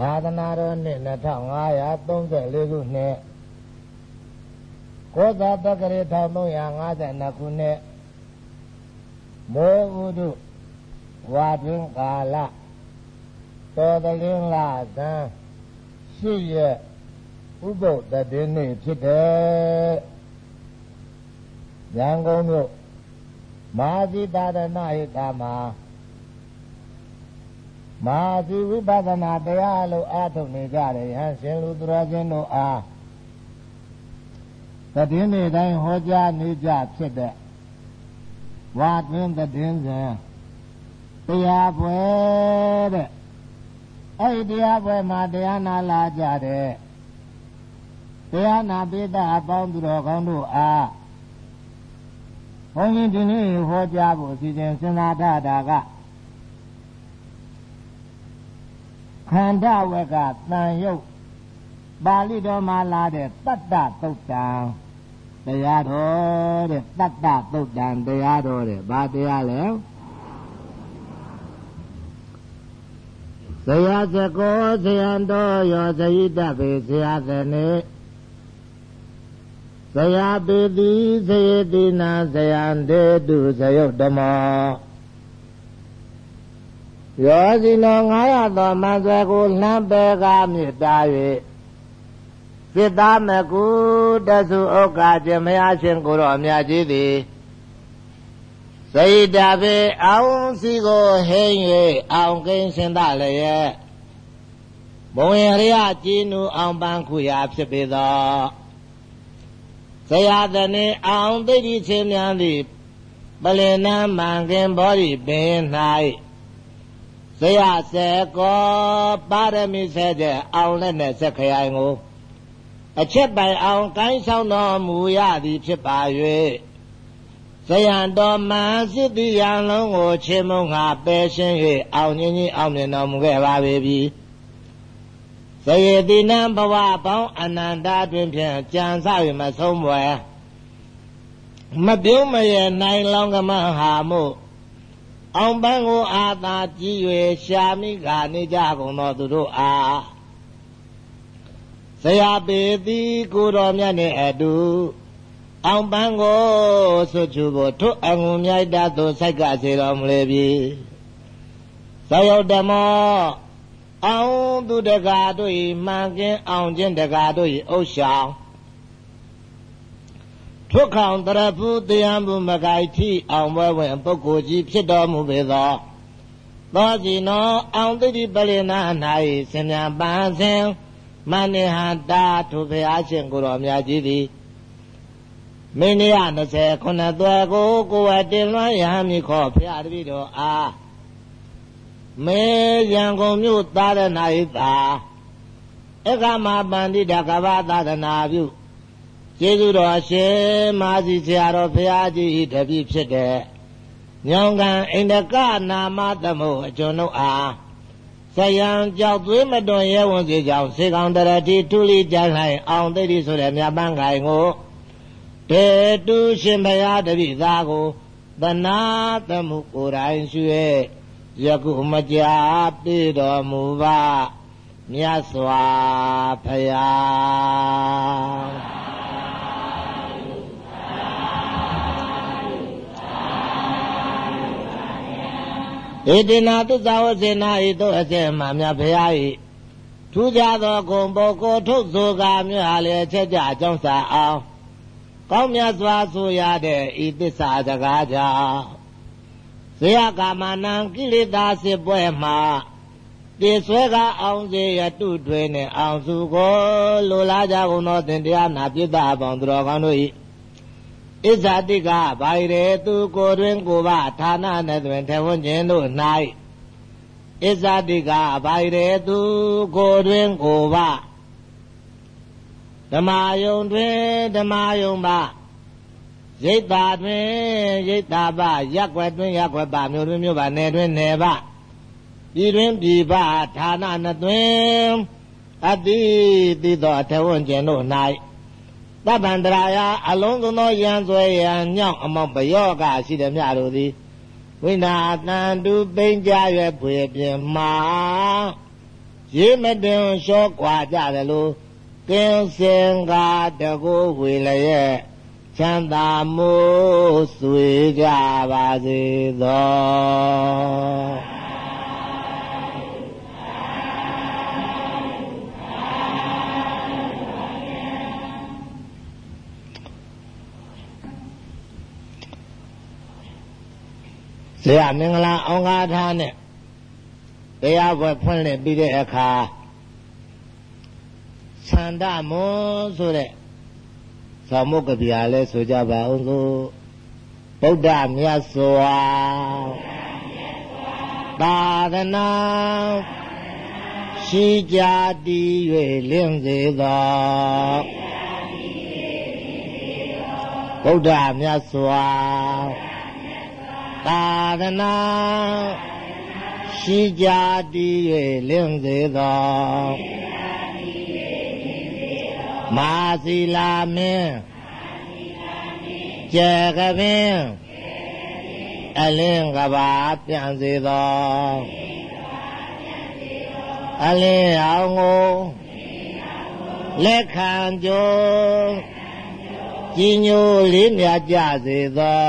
သာသနာတော်နှစ်2534ခုနှစ်ကောသာတက္ကရာ1352ခုနှစ်မောဥဒုဝါတွင်ကာလတော်တလင်းလာသံရှိရဲ့ဥပုပ်တည်နေ့ဖြစ်တယ်ရန်ကုန်မြို့မဟာသီတာရဏဟိတာမှာ မဟာသီဝိပဿနာတရားလို့အားထုတ်နေကြတယ်ဟန်ရှင်လူသူတော်ချင်းတို့အားတည်နေ့တိုင်းဟောကြားနေကြဖြစ်တဲ့ဝါတွင်တည်စဉ်တရားပွဲတဲ့အဲ့ဒီတရားပွဲမှာတရားနာလာကြတဲ့တရားနာပိသအပေါင်းသူတော်ကောင်းတို့အားဘုန်းကြီးဒီနေ့ဟောကြားဖို့အစီအစဉ်စဉ်းစားထားတာက ခန္ဓာဝကတန်ယုတ်ပါဠိတော်မှာလာတဲ့တတ္တသုတ်တံတရားတော်တဲ့တတ္တသုတ်တံတရားတော်တဲ့ဘာတရားလဲဇယဇကောဇယံတော်ယောဇယိတပေဇယသနေဇယပေတိဇယတိနာဇယံတေတုဇယုတ်ဓမ္မော ယောဇိနော900သောမဆွဲကိုလမ်းပေကမြစ်တာ၍စိတ္တမကုတသုဩကာကျမယရှင်ကိုတော်မြတ်ကြီးသည်စိတ်တပေအောင်စီကိုဟင်း၍အောင်ကိန်းရှင်သလည်းရဲ့ဘုံရရကြည်နူအောင်ပန်းခုရာဖြစ်ပေသောဇယတနေအောင်သိတိချင်းများသည်ပလင်နာမံခင်ဘောဓိပင်၌ ဇယစေကောပါရမီဆဲတဲ့အောင်လက်နဲ့ဆက်ခရိုင်ကိုအချက်ပိုင်အောင်ကိုင်းဆောင်တော်မူရသည်ဖြစ်ပါ၍ဇယံတော်မန်စစ်တိယံလုံးကိုချေမုံငါပယ်ရှင်း၍အောင်ငင်းကြီးအောင်မြင်တော်မူခဲ့ပါပေပြီဇယေတိနံဘဝပေါင်းအနန္တတွင်ဖြင့်ကြံစ၍မဆုံးဘွယ်မပြုံးမရဲ့နိုင်လောင်းကမဟာမို့ အောင်ပန်းကိုအာသာကြည်၍ရှာမိကနေကြကုန်သောသူတို့အားဆရာပေတိကိုတော်မြတ်နှင့်အတူအောင်ပန်းကိုဆွချူဖို့ထွတ်အငုံမြိုက်တတ်သို့စိုက်ကစေတော်မူလေပြီဇေယဓမ္မောအောင်သူတကာတို့၏မှန်ကင်းအောင်ခြင်းတကာတို့၏အုပ်ဆောင် ထွတ်ခေါင်တရဖူတရားမှုမကိုက်ထီအောင်ပွဲဝင်ပုဂ္ဂိုလ်ကြီးဖြစ်တော်မူပေသောသောစီနောအောင်တိပလင်နာ၌ဆင်ညာပန်းစဉ်မနိဟတာထိုဘုရားရှင်ကိုတော်မြတ်ကြီးသည်မင်းရ20ခုနှစ်သွဲကိုကိုယ်ဝတင်လွှမ်းရဟမိခေါ်ဖရာတပည့်တော်အားမေရန်ကုန်မြို့သာရဏဣသာအခမပန္တိတကဗသာသနာပြု ကျေးဇူးတော်ရှင်မာစီဆရာတော်ဘုရားကြီးတပည့်ဖြစ်တဲ့ညောင်ကံအိန္ဒကနာမသမုတ်အကျွန်ုပ်အားဆယံကြောက်သွေးမတွန်ရဲဝန်စီကြောင့်စေကောင်တရတိထုလိကြိုင်လိုက်အောင်သိတိဆိုတဲ့မြတ်ပန်းခိုင်ကိုတေတုရှင်ဘုရားတပည့်သားကိုသနာသမှုကိုယ်တိုင်ရွှေယခုမကြာပြေတော်မူပါမြတ်စွာဘုရား ဧတေနာတုဇဝစေနာဤသို့အစေမှမြတ်ဘုရား၏ထူးခြားသောဂုံဘောကိုထုတ်ဆိုကားမြတ်လည်းချက်ကြအကြောင်းစာအောင်ကောင်းမြတ်စွာဆိုရတဲ့ဤသစ္စာစကားကြောင့်ဇေယကာမနံကိလေသာစစ်ပွဲမှာတေဆွဲကအောင်စေရတုတွေနဲ့အောင်စုကိုလိုလားကြကုန်သောသင်တရားနာပြစ်တာပေါင်းသူတော်ကောင်းတို့၏ ဣဇာတိကဗိုင်ရေသူကိုတွင်ကိုပါဌာနနဲ့တွင်ထေဝန်းခြင်းတို့၌ဣဇာတိကဗိုင်ရေသူကိုတွင်ကိုပါဓမ္မယုံတွင်ဓမ္မယုံပါရိတ်တာတွင်ရိတ်တာပရက်ွယ်တွင်ရက်ွယ်ပါမြို့တွင်မြို့ပါနယ်တွင်နယ်ပါပြည်တွင်ပြည်ပဌာနနှစ်တွင်အတိတိသောအထဝန်းကျင်တို့၌ သဗ္ဗန္တရာယအလုံးစုံသောယံဆွဲယံညောင်းအမောင်ဘယောကရှိသည်မြတို့သည်ဝိနာတန်တုပိန်ကြရွယ်ဖွေပြင်းမှာရေမတင်လျှောကွာကြတယ်လို့ကင်းစင်ကတကိုဝေလရဲ့ချမ်းသာမှုဆွေကြပါစေသော ဆရာမင်္ဂလာအောင်ကားထားနဲ့တရားပွဲဖွင့်လှစ်ပြီးတဲ့အခါသန္တမွန်ဆိုတဲ့သောမုတ်ကဗျာလဲဆိုကြပါအောင်သို့ဗုဒ္ဓမြတ်စွာသာသနာရှိကြတည်၍လင်းစေသောဗုဒ္ဓမြတ်စွာ သာသနာရှိကြတည်၍လင်းစေသောမာစီလာမင်းကျေကပင်အလင်းကဘာပြန်စေသောအလင်းအောင်ကိုလက်ခံကြုံကြီးညိုလေးမြကြစေသော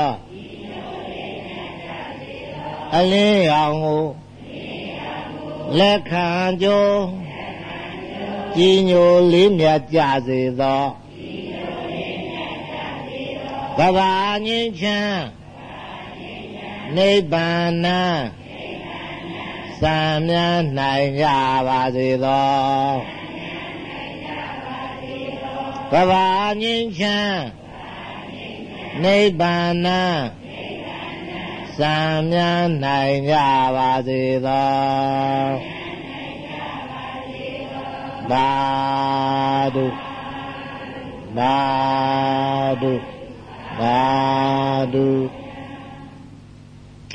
အလင်းအောင်ကိုလက်ခံကြိုးကြည်ညိုလေးမြတ်ကြစေသောကဘာငြိမ်းချမ်းနိဗ္ဗာန်စံမြန်းနိုင်ကြပါစေသောကဘာငြိမ်းချမ်းနိဗ္ဗာန် စံမြန်းနိုင်ကြပါစေသောသာဓုသာဓုသာဓု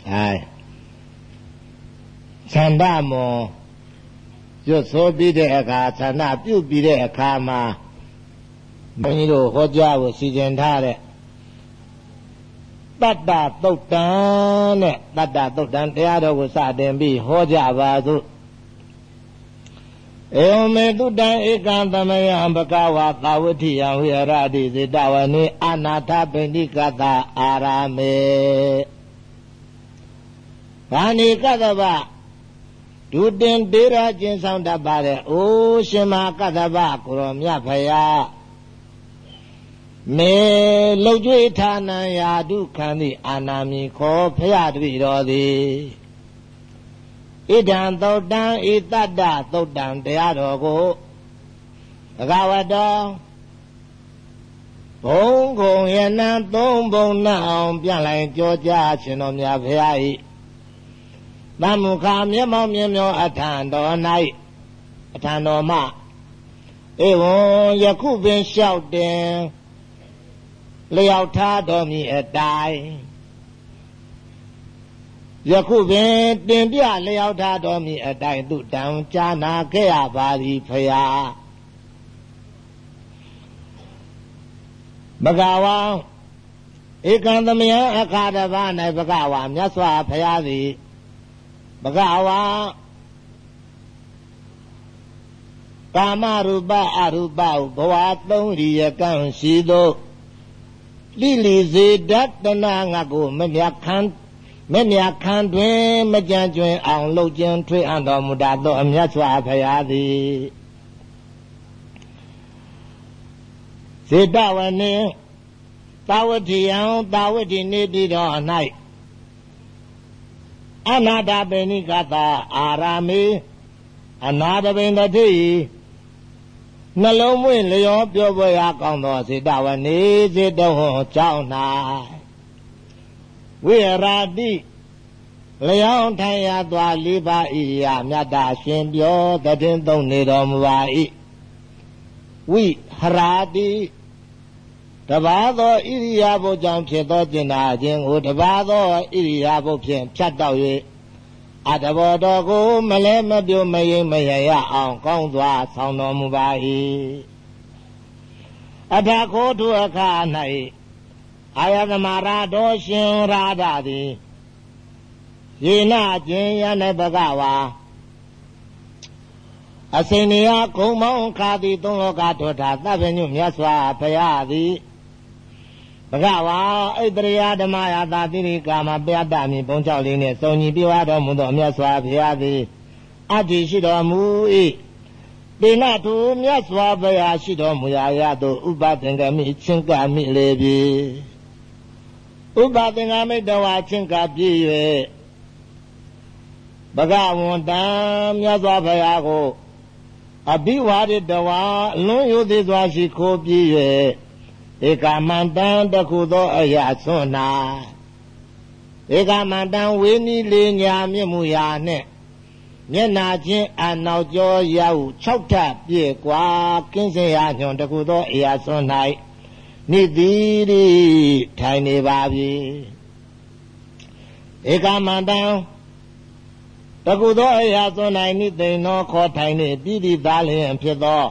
ဟဲ့သန္ဓမောရွတ်ဆိုပြီးတဲ့အခါသန္ဓပြုတ်ပြီးတဲ့အခါမှာဘုန်းကြီးတို့ဟောကြားဖို့စီစဉ်ထားတဲ့ တတ္တသုတ်တံနဲ့တတ္တသုတ်တံတရားတော်ကိုစတင်ပြီးဟောကြပါစို့ဧဝမေတုတံဧကံသမယံဘဂဝါသာဝတိယံဝိရတိစေတဝနေအနာထပိဏိကတအာရမေဘာနိကတဗဒုတင်တေရကျင်းဆောင်တတ်ပါတဲ့အိုးရှင်မကတဗကိုရောမြတ်ဖယား မေလှုပ်ကြွေဌာနံယာဒုခံသည်အာနာမီခောဖရတပိတော်သည်ဣဒံသုတ်တံဣတတ္တသုတ်တံတရားတော်ကိုဘဂဝတောဘုံကုံယနံသုံးဘုံနှံအောင်ပြန်လိုက်ကြောကြားရှင်တော်မြတ်ဖရာဤသမုခာမျက်မှောက်မြင်မျောအထံတော်၌အထံတော်မှဧဝံယခုပင်လျှောက်တင် လျောက်ထားတော်မူအတိုင်းယခုပင်တင်ပြလျောက်ထားတော်မူအတိုင်းသူတံကြာနာခဲ့ရပါသည်ဖရာဘဂဝါဧကံသမယအခါတဘာ၌ဘဂဝါမြတ်စွာဘုရားသည်ဘဂဝါကာမရူပအရူပဘဝသုံးရိယကံရှိသော လိလီစေတတနာငါကိုမမြခံမမြခံတွင်မကြံကျွင်အောင်လှုပ်ကျင်ထွေးအံ့တော်မူတတ်သောအမြတ်စွာဘုရားသည်စေတဝနေသာဝတိယံသာဝတိနေတိတော်၌အနာတပိဏိကတာအာရမေအနာတပိဏတိ နှလုံးမွေ့လျောပြောပွဲရကောင်းသောစေတဝနေစေတဟောကြောင်း၌ဝိရာတိလျောင်းထိုင်ရသွားလေးပါဤရမြတ်တာရှင်ပြောတည်သုံးနေတော်မူပါ၏ဝိဟရာတိတဘာသောဣရိယာပုကြောင့်ဖြစ်သောကျင်နာခြင်းကိုတဘာသောဣရိယာပုဖြင့်ဖြတ်တောက်၍ အတဘောတော်ကိုမလဲမပြုတ်မရင်မရရအောင်ကောင်းစွာဆောင်တော်မူပါ၏အထခိုးထုအခါ၌အာယသမရာတော်ရှင်ရာဓာသည်ယေနကျင်ယနဘဂဝါအစိန်နေယဂုံမောင်းခါသည်သုံးလောကထောထာသဗ္ဗညုမြတ်စွာဘုရားသည် ဘဂဝါဣတရိယဓမ္မယာတာတိရိကာမပယတ္တမိဘုံ၆လေးနှင့်စုံညီပြဝတော်မူသောမြတ်စွာဘုရားသည်အတ္တိရှိတော်မူ၏ပိဏထုမြတ်စွာဘုရားရှိတော်မူရာရာသို့ဥပသင်္ကမိချင်းကမိလေပြီဥပသင်္ကမိတဝါချင်းကပြည့်၍ဘဂဝန္တံမြတ်စွာဘုရားကိုအဘိဝါဒတဝါအလွန်ယုသေးစွာရှိခိုးပြီး၍ ဧကမန္တံတခုသောအရာဆွမ်းနာဧကမန္တံဝေနီလေးညာမြင့်မှုရာနှင့်မျက်နာချင်းအနောက်ကျော်ရောက်၆ထပ်ပြည့်กว่าကင်းစင်ရာညွန်တခုသောအရာဆွမ်း၌နိတိရိထိုင်နေပါပြီဧကမန္တံတကုသောအရာသွန်နိုင်နိသိဏောခေါ်ထိုင်နေပြည်တိသားလျင်ဖြစ်သော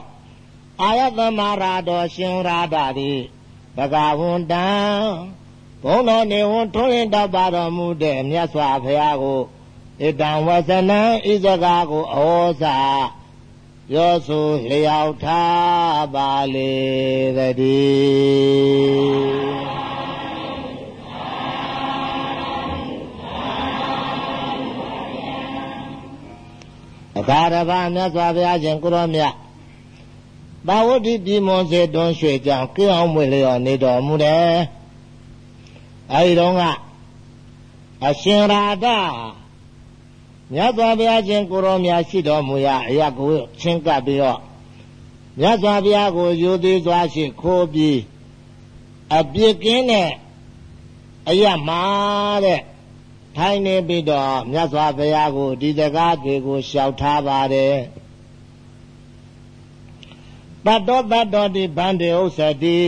အာယသမရာတော်ရှင်ရာဓာတိ ဘဂဝန္တံဘုံတော်နေဝန်ထွန်းလင်းတောက်ပါတော်မူတဲ့မြတ်စွာဘုရားကိုဣတံဝဇနံဣဇဂါကိုဩဇာပြောဆိုလျောက်ထားပါလေတည်းအခါတပါမြတ်စွာဘုရားရှင်ကိုရောမြတ် ဘာဝတိပြည်မွန်စေတွန်းရွှေကြောင့်ကိအောင်မွေလျော်နေတော်မူတယ်အဲဒီတော့ကအရှင်ရာဓမြတ်စွာဘုရားရှင်ကိုရောမြတ်ရှိတော်မူရာအရာကိုချင်းကပ်ပြီးတော့မြတ်စွာဘုရားကိုယူသေးစွာရှိခိုးပြီးအပြစ်ကင်းတဲ့အရာမှာတဲ့ထိုင်နေပြီးတော့မြတ်စွာဘုရားကိုဒီစကားတွေကိုလျှောက်ထားပါတယ် တတ္တောတတ္တောတိဗန္တေဥစ္စတိ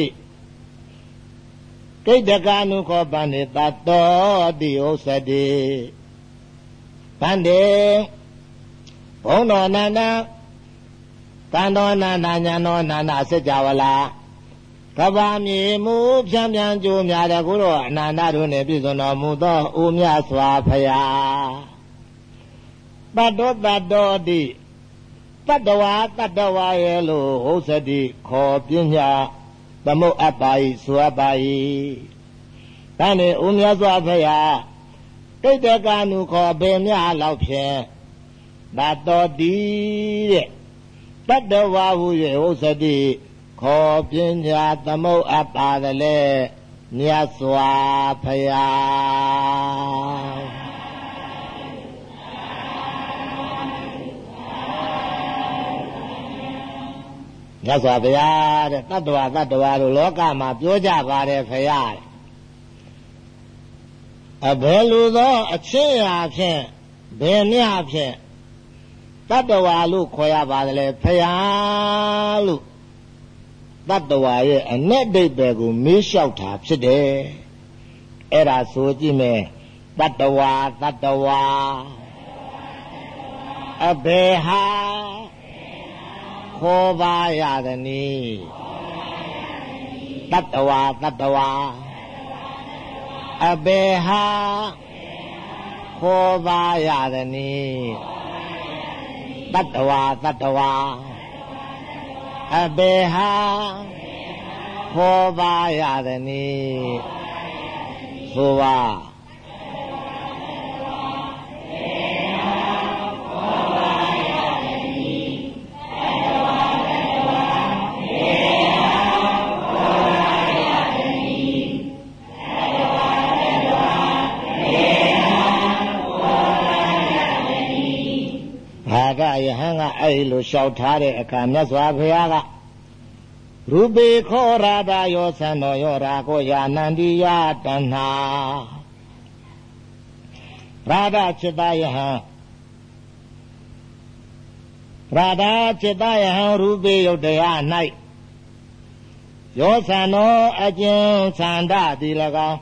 ကိတ္တကာနုခောဗန္တေတတ္တောတိဥစ္စတိဗန္တေဘုံတော်နန္ဒကံတော်နန္ဒညာတော်နန္ဒစัจ java လာကဘာမြေမူဖြံဖြံကြိုးများတဲ့ကိုတော့အနန္တတို့နှင့်ပြည့်စုံတော်မူသောအိုမြတ်စွာဘုရားတတ္တောတတ္တော တိတတ္တဝါတတ္တဝါရဲ့လို့ဟုတ်စတိခေါ်ပညာသမုတ်အပ်ပါ၏ဆိုအပ်ပါ၏တန်နေအိုမြတ်စွာဘုရားတိတ်တကနုခေါ်ဘယ်မြလောက်ဖြင့်တတ္တောတိတဲ့တတ္တဝါဟု၍ဟုတ်စတိခေါ်ပညာသမုတ်အပ်ပါတယ်လေမြတ်စွာဘုရား မြတ်စွာဘုရားတဲ့တတ္တဝါတတ္တဝါတို့လောကမှာပြောကြပါတယ်ဖရာအဘယ်လိုသောအချင်းရာဖြင့်ဘယ်မြဖြင့်တတ္တဝါလို့ခေါ်ရပါတယ်လေဖရာလို့တတ္တဝါရဲ့အ내ဒိဋ္ဌိကိုမေးလျှောက်တာဖြစ်တယ်အဲ့ဒါဆိုကြည့်မယ်တတ္တဝါတတ္တဝါအဘေဟာ ခေါ်ပါရသည်တတ္တဝါတတ္တဝါအဘေဟာခေါ်ပါရသည်တတ္တဝါတတ္တဝါအဘေဟာခေါ်ပါရသည်ဆိုပါ ယဟန်ကအဲ့လိုလျှောက်ထားတဲ့အခါမြတ်စွာဘုရားကရူပေခောရာဒယောသံတော်ယောရာကိုယာနန္ဒီယတဏ္ဏရာဒจิตယဟံရာဒจิตယဟံရူပေယုတ်တရား၌ယောသံတော်အကျဉ်သန္တတိ၎င်း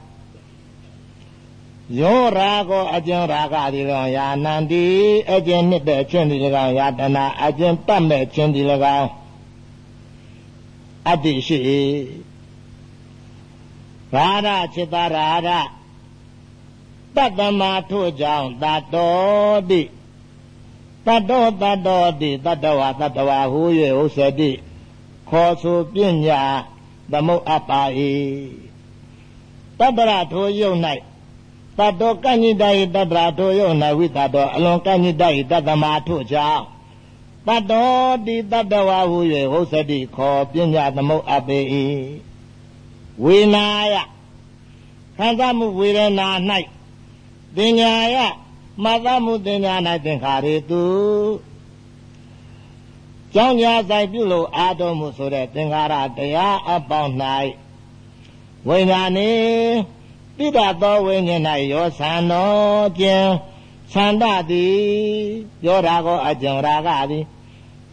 ယောရာကိုအကျဉ်ရာဂဒီကောင်ယာနန္တိအကျဉ်နှစ်တဲ့အချင်းဒီကောင်ယာတနာအကျဉ်ပတ်မဲ့အချင်းဒီကောင်အတ္တိရှိရာရจิตရာရတတ္တမထို့ကြောင့်တတော်တိတတတ္တောတတ္တောတိတတ္တဝါတတ္တဝါဟူ၍ဥစ္စတိခေါ်ဆိုပညာသမုတ်အပ်ပါ၏တတ္တရထိုယုံ၌ တတ္တောကညိတယတတ္တရာထိုယုံ၌ဝိတတ္တောအလွန်ကညိတယတတ္တမထို့ကြောင့်တတ္တောတိတတ္တဝါဟူ၍ဥစ္စတိခေါ်ပညာသမုတ်အပ်ပေ၏ဝေနာယခံစားမှုဝေဒနာ၌ပညာယမှတ်သားမှုတင်ညာ၌သင်္ခါရေတုကြောင်းညာဆိုင်ပြုလို့အာတော်မှုဆိုတဲ့သင်္ခါရတရားအပေါင်း၌ဝိညာဉ် နေတိတသောဝိညာဉ်၌ရောဆန္တော်ခြင်းသန္တသည်ပြောတာကိုအကျဉ်ရာဂသည်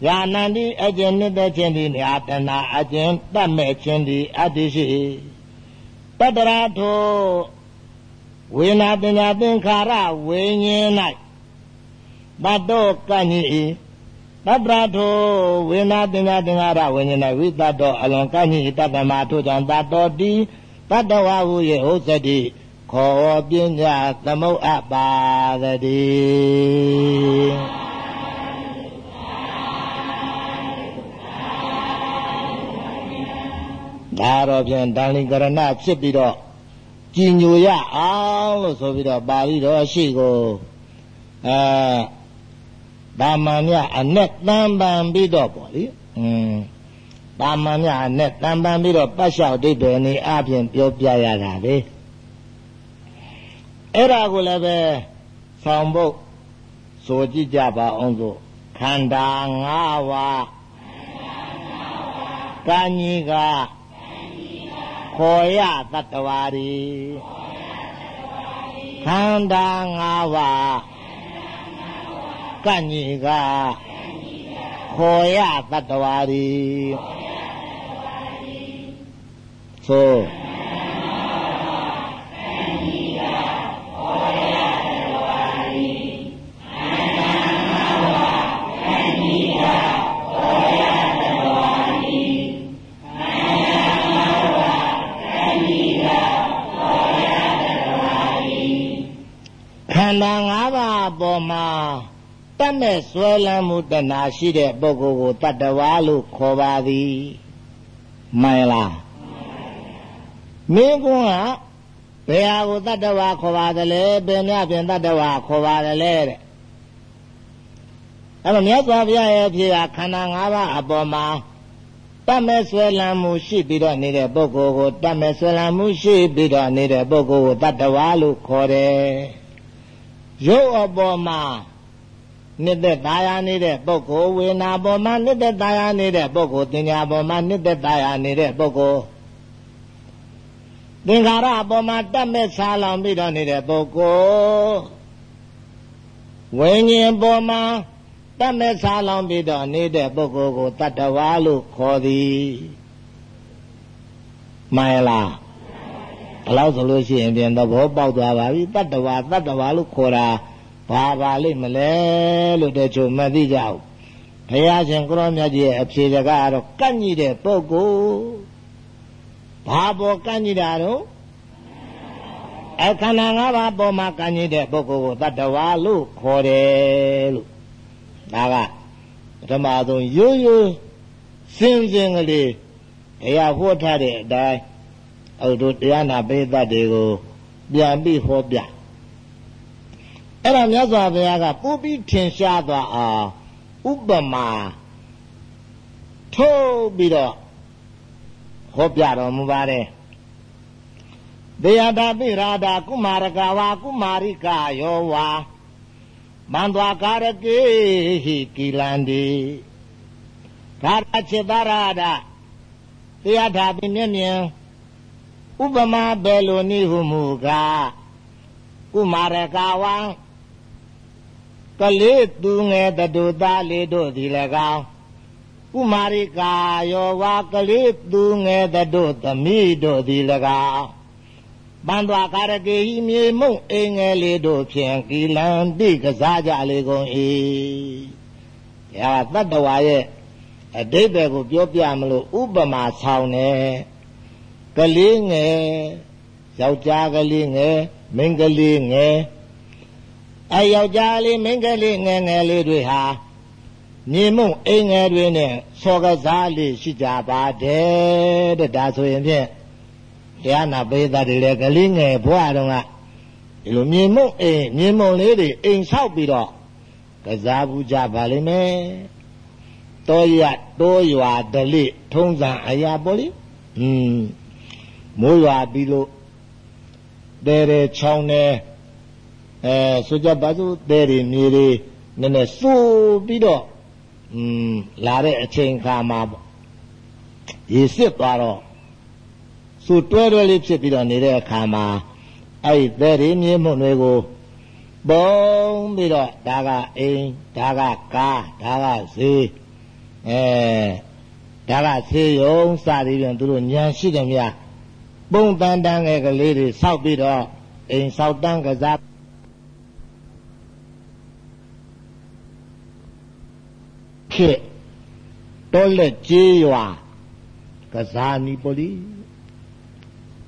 ယာနန္တိအကျဉ်နှစ်သက်ခြင်းသည်ညာတနာအကျဉ်တတ်မဲ့ခြင်းသည်အတ္တိရှိတတရာထိုဝေနာပညာသင်္ခါရဝိညာဉ်၌တတ္တောကညိတတ္တရာထိုဝေနာပညာသင်္ခါရဝိညာဉ်၌ဝိတ္တောအလွန်ကညိတတ္တမထိုကြောင့်တတ္တောတိ တတ္တဝဟုယေဥစ္စတိခောပညာသမုတ်အပါသတိဒါတော့ဖြင့်တန်လင်ကရဏဖြစ်ပြီးတော့ကြည်ညိုရအောင်လို့ဆိုပြီးတော့ပါဠိတော်ရှိကိုအဲတာမန်မြအနဲ့တန်ပန်ပြီးတော့ပေါ့လေอืม တာမန်မြအနဲ့တန်ပန်ပြီးတော့ပတ်လျှောက်ဒိဋ္ဌိနေအပြင်ပြောပြရတာလေအဲ့ဒါကိုလည်းပဲဆောင်ဖို့ဆိုကြည့်ကြပါအောင်ဆိုခန္ဓာ၅ပါးကံကြီးကခေါ်ရတတ္တဝါရီခန္ဓာ၅ပါးကညိကခေါ်ရတတ္တဝါရီ သို့န္ဓာ၅ပါးအပေါ်မှာတတ်မဲ့ဆွဲလန်းမှုတဏှာရှိတဲ့ပုဂ္ဂိုလ်ကိုတတ္တဝါလို့ခေါ်ပါသည်မှန်လား မင်းကွန်းကဘယ်ဟာကိုတတ္တဝါခေါ်ပါသလဲဘယ်များပြင်တတ္တဝါခေါ်ပါသလဲတဲ့အဲ့တော့မြတ်စွာဘုရားရဲ့အဖြစ်ကခန္ဓာ၅ပါးအပေါ်မှာတတ်မဲ့ဆွဲလန်းမှုရှိပြီးတော့နေတဲ့ပုဂ္ဂိုလ်ကိုတတ်မဲ့ဆွဲလန်းမှုရှိပြီးတော့နေတဲ့ပုဂ္ဂိုလ်ကိုတတ္တဝါလို့ခေါ်တယ်ရုပ်အပေါ်မှာနှစ်သက်သားရနေတဲ့ပုဂ္ဂိုလ်ဝေနာပေါ်မှာနှစ်သက်သားရနေတဲ့ပုဂ္ဂိုလ်တင်ညာပေါ်မှာနှစ်သက်သားရနေတဲ့ပုဂ္ဂိုလ် သင်္ခါရအပေါ်မှာတတ်မဲ့ဆာလောင်ပြီးတော့နေတဲ့ပုဂ္ဂိုလ်ဝိညာဉ်ပေါ်မှာတတ်မဲ့ဆာလောင်ပြီးတော့နေတဲ့ပုဂ္ဂိုလ်ကိုတတ္တဝါလို့ခေါ်သည်မှန်လားဘလောက်ဆိုလို့ရှိရင်ပြန်သဘောပေါက်သွားပါပြီတတ္တဝါတတ္တဝါလို့ခေါ်တာဘာပါလိမ့်မလဲလို့တချို့မသိကြဘူးဘုရားရှင်ကိုရောမြတ်ကြီးရဲ့အဖြေတကားကတော့ကန့်ညိတဲ့ပုဂ္ဂိုလ် ဘာပေါ်ကန့်ညိတာတော့အခန္ဓာ၅ပါးပေါ်မှာကန့်ညိတဲ့ပုဂ္ဂိုလ်ကိုတတ္တဝါလို့ခေါ်တယ်လို့ဒါကပထမဆုံးရိုးရိုးစင်စင်ကလေးဘုရားဟောထားတဲ့အတိုင်းအဲ့တို့တရားနာပိသတ်တွေကိုပြန်ပြီးဟောပြအဲ့ဒါမြတ်စွာဘုရားကပို့ပြီးထင်ရှားသွားအောင်ဥပမာထုတ်ပြီးတော့ ဟောပြတော်မူပါတယ်တေယတာပိရာဒာကုမာရကဝါကုမာရိကယောဝါမန္တဝါကာရကေဟိကိလန္ဒီကာရจิตရာဒတေယတာပိမြင့်မြင့်ဥပမာဘယ်လိုနည်းဟုမူကားကုမာရကဝံကလေးသူငယ်တူသားလေးတို့သည်၎င်း ကုမာရိကာယောဝါကလေးသူငယ်တို့သမီးတို့သည်၎င်းပန္သွာကာရကေဟိမြေမုံအိမ်ငယ်လေးတို့ဖြင့်ကီလံတိကစားကြလေကုန်၏။ဒါတတ္တဝါရဲ့အတိတ်ဘယ်ကိုပြောပြမလို့ဥပမာဆောင်နေကလေးငယ်ယောက်ျားကလေးငယ်မိန်းကလေးငယ်အဲယောက်ျားလေးမိန်းကလေးငယ်ငယ်လေးတွေဟာ မြေမုံအိမ်ငယ်တွေနဲ့ဆောကစားလေးရှိကြပါတယ်တဲ့ဒါဆိုရင်ဖြင့်တရားနာပိသတွေလည်းကလေးငယ်ဘွားတော့ကဒီလိုမြေမုံအိမ်မြေမုံလေးတွေအိမ်ဆောက်ပြီးတော့ကစားဘူးကြပါလိမ့်မယ်တောရတောရွာဒလိထုံးစံအရာပေါ့လေอืมမိုးရွာပြီးလို့တဲတဲချောင်းနေအဲဆိုကြပါစို့တဲတွေမြေတွေနည်းနည်းစိုးပြီးတော့ อืมလာတဲ့အချိန်ခါမှာရေစစ်သွားတော့စူတွဲတွဲလေးဖြစ်ပြီးတော့နေတဲ့အခါမှာအဲ့ဒီတဲတွေမြေမှုန့်တွေကိုပုံပြီးတော့ဒါကအိမ်ဒါကကားဒါကဈေးအဲဒါကဆေးရုံစသည်ဖြင့်သူတို့ညံရှိတယ်များပုံတန်တန်ငယ်ကလေးတွေစောက်ပြီးတော့အိမ်စောက်တန်းကစား ဖြစ်တောလက်ကြေးရွာကစားနီပိုလီ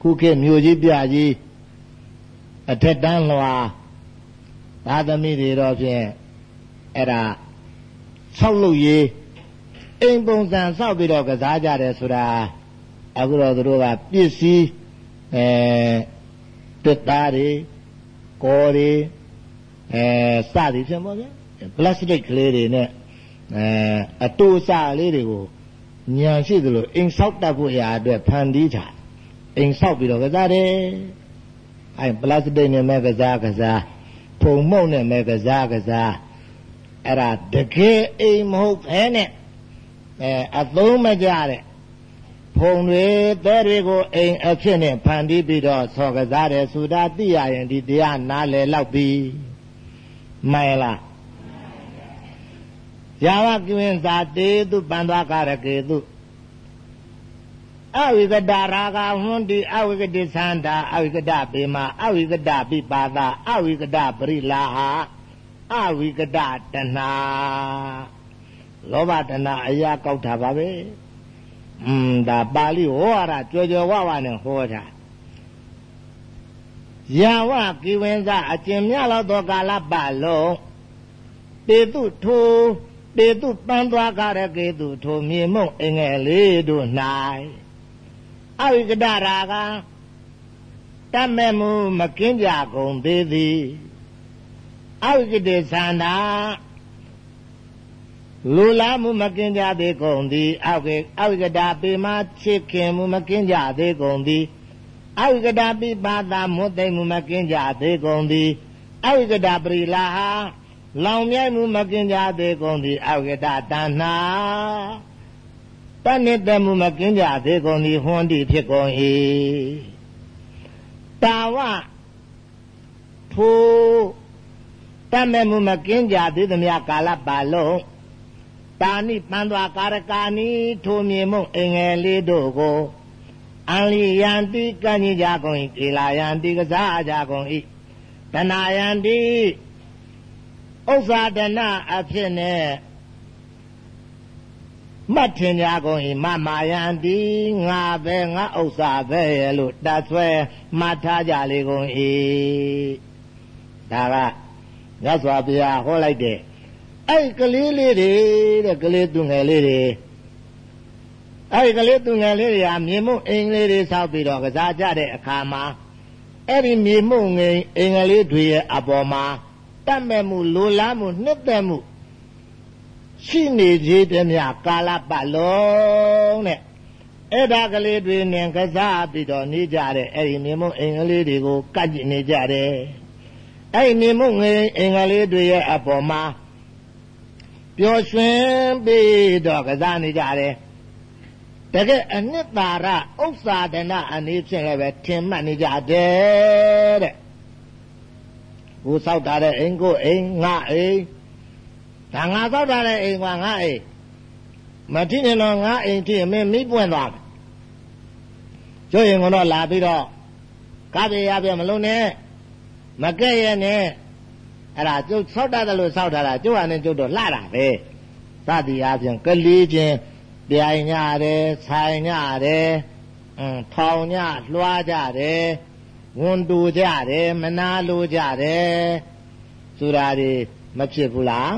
ခုခေတ်မြို့ကြီးပြကြီးအထက်တန်းလွာသာသမီတွေတော့ဖြင့်အဲ့ဒါဆောက်လုပ်ရေးအိမ်ပုံစံဆောက်ပြီးတော့ကစားကြတယ်ဆိုတာအခုတော့သူတို့ကပစ္စည်းအဲတက်သားတွေကော်တွေအဲစသည်ဖြစ်ပါဗျာပလတ်စတစ်ကလေးတွေနဲ့ အဲအတူအစလေးတွေကိုညာရှိသလိုအိမ်ဆောက်တတ်ဖို့ရာအတွက်ဖန်တီးထားအိမ်ဆောက်ပြီးတော့ကစားတယ်အဲပလတ်စတစ်နဲ့မဲ့ကစားကစားဖုံမုံနဲ့မဲ့ကစားကစားအဲ့ဒါတကယ်အိမ်မဟုတ်ဘဲနဲ့အဲအသုံးမကြတဲ့ဖုံတွေတဲတွေကိုအိမ်အဖြစ်နဲ့ဖန်တီးပြီးတော့ဆော်ကစားတယ်ဆိုတာသိရရင်ဒီတရားနားလည်လောက်ပြီမှန်လား ယာဝကိဝင်သာတေတုပန္သွားကာရကေတုအဝိကတရာဂဟွန်တိအဝိကတိသန္တာအဝိကတပေမအဝိကတပိပါဒအဝိကတပရိလာဟအဝိကတတဏလောဘတဏအရာကောက်တာပါပဲอืมဒါပါဠိဟောရတာကြော်ကြော်ဝဝနဲ့ဟောတာယာဝကိဝင်သာအကျင်မြလောက်သောကာလပတ်လုံးတေတုထို တေတုပန်းသွားကြတဲ့ကေတုထိုမြေမုံအငယ်လေးတို့၌အဝိကဒရာကတတ်မဲ့မှုမကင်းကြကုန်သေးသည်အဝိကတေသန္တာလူလာမှုမကင်းကြသေးကုန်သည်အောက်ကအဝိကတာပေမချစ်ခင်မှုမကင်းကြသေးကုန်သည်အဝိကတာပိပါဒမွတ်သိမှုမကင်းကြသေးကုန်သည်အဝိကတာပရိလာဟာ လောင်မြိုက်မှုမကင်းကြသေးကုန်သည်အဝိကတာတဏ္ဏတဏိတမှုမကင်းကြသေးကုန်သည်ဟွန်းတိဖြစ်ကုန်၏တာဝထိုတတ်မဲ့မှုမကင်းကြသေးသမျှကာလပါလုံးတာနိပန်သွာကာရကာနိထိုမြေမုံအင်ငယ်လေးတို့ကိုအန်လီယန္တိကညိကြကုန်၏ကေလာယန္တိကစားကြကုန်၏တဏယန္တိ ဥစ္စာဒနာအဖြစ်နဲ့မှတ်ထင်ကြကုန်၏မမာယန္တိငါပဲငါဥစ္စာပဲရဲ့လို့တတ်ဆွဲမှတ်ထားကြလေကုန်၏ဒါကမြတ်စွာဘုရားဟောလိုက်တဲ့အဲ့ကလေးလေးတွေတဲ့ကလေးသူငယ်လေးတွေအဲ့ကလေးသူငယ်လေးတွေဟာမြေမှုအိမ်လေးတွေဆောက်ပြီးတော့ကစားကြတဲ့အခါမှာအဲ့ဒီမြေမှုငိမ်အိမ်ကလေးတွေရဲ့အပေါ်မှာ တတ်မဲ့မှုလိုလားမှုနှစ်သက်မှုရှိနေသေးတဲ့မြကာလပတ်လုံးတဲ့အဲ့ဒါကလေးတွေနဲ့ကစားပြီးတော့နေကြတဲ့အဲ့ဒီမြေမှုအိမ်ကလေးတွေကိုကတ်ကြည့်နေကြတယ်အဲ့ဒီမြေမှုငိမ်အိမ်ကလေးတွေရဲ့အပေါ်မှာပျော်ရွှင်ပြီးတော့ကစားနေကြတယ်တကယ်အနှစ်သာရဥစ္စာဒနာအနေဖြင့်လည်းပဲထင်မှတ်နေကြတယ်တဲ့ ဟိုစောက်တာတဲ့အိမ်ကိုအိမ်ငါအိမ်ဒါငါစောက်တာတဲ့အိမ်ကငါအိမ်မထင်ရင်တော့ငါအိမ်ထိမင်းမိပွင့်သွားမယ်ကျိုးရင်ကတော့လာပြီးတော့ကားပြေရပြမလုံးနဲ့မကဲ့ရဲ့နဲ့အဲ့ဒါကျုပ်ဆောက်တတ်တယ်လို့ဆောက်ထားတာကျုပ်ဟာနဲ့ကျုပ်တော့လှတာပဲသတိအားဖြင့်ကလေးချင်းပြိုင်ကြတယ်ဆိုင်ကြတယ်အင်းထောင်ကြလွှားကြတယ် ဝန်တူကြတယ်မနာလိုကြတယ်ဆိုတာဒီမဖြစ်ဘူးလား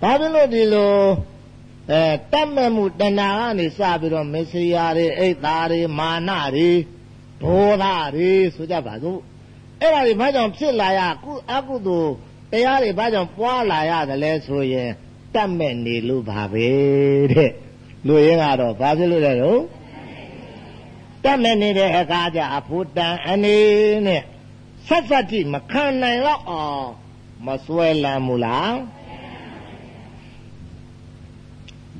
ဘာဖြစ်လို့ဒီလိုအဲတတ်မဲ့မှုတဏှာကနေစပြီးတော့မစ္စရိယာတွေအိတ်သားတွေမာနတွေဒေါသတွေဆိုကြပါစို့အဲ့ဒါတွေဘာကြောင့်ဖြစ်လာရကုအကုသိုလ်တရားတွေဘာကြောင့်ပွားလာရတယ်လဲဆိုရင်တတ်မဲ့နေလို့ပါပဲတဲ့လူရင်းကတော့ဘာဖြစ်လို့လဲတော့ တတ်မဲ့နေတဲ့အခါကျအဖို့တန်အနေနဲ့ဆက်ဆက်ကြည့်မခံနိုင်တော့အောင်မစွဲလမ်းမူလား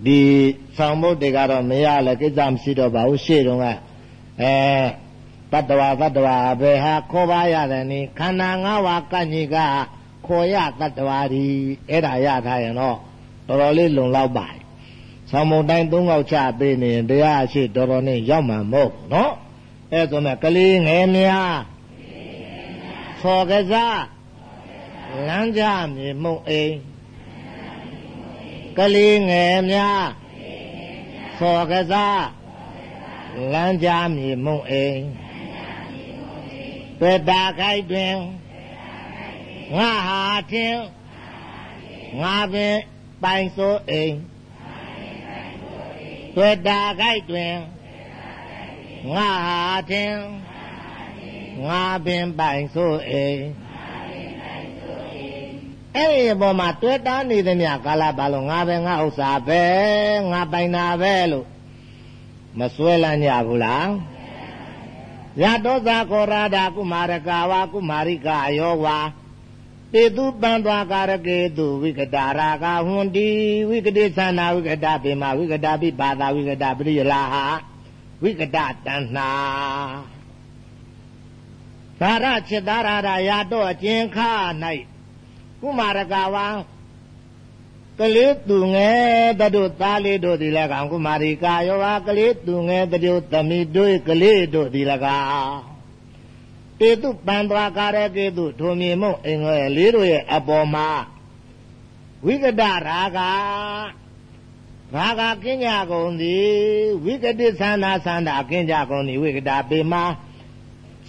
ဒီဆောင်မုတ်တွေကတော့မရလဲကိစ္စမရှိတော့ပါဘူးရှေ့တုန်းကအဲတတ္တဝါတတ္တဝါဘယ်ဟာခေါ်ပါရတယ်နိခန္ဓာ၅ပါးကညိကခေါ်ရတတ္တဝါဒီအဲ့ဒါရထားရင်တော့တော်တော်လေးလုံလောက်ပါတယ် ဆောင်မုတ်တိုင်းသုံးခေါက်ချပေးနေရင်တရားရှိတော်တော်နဲ့ရောက်မှာမဟုတ်နော်အဲ့ဆိုမဲ့ကလေးငယ်များဖော်ကစားလမ်းကြမြေမုံအိမ်ကလေးငယ်များဖော်ကစားလမ်းကြမြေမုံအိမ်ပေတာခိုက်တွင်ငါဟာထင်ငါပင်ပိုင်စိုးအိမ် ပေတာခိုက်တွင်ငါဟာထင်ငါပင်ပိုင်စိုးအိမ်အဲ့ဒီအပေါ်မှာတွေ့တာနေသမျှကာလပါလို့ငါပဲငါဥစ္စာပဲငါပိုင်တာပဲလို့မစွဲလန်းကြဘူးလားယတောဇာကောရာဒကုမာရကဝါကုမာရိကယောဝါ တေတုပံသွာကာရကေတုဝိကတာရာကဟွန်တီဝိကတိသနာဝိကတာပေမဝိကတာပိပါတာဝိကတာပရိယလာဟဝိကတတဏ္ဏသာရจิตသာရရာတော့အကျင်ခ၌ကုမာရကဝံကလေးသူငယ်တတို့သားလေးတို့ဒီလည်းကောင်ကုမာရီကာယောဟာကလေးသူငယ်တတို့သမီးတို့ကလေးတို့ဒီလည်းကောင် တေတုပန်သွာကာရကေတုထုံမြေမုံအင်္ဂဲလေးတို့ရဲ့အပေါ်မှာဝိကတရာဂရာဂကင်းကြကုန်သည်ဝိကတိသန္တာသန္တာကင်းကြကုန်သည်ဝိကတာပေမှာ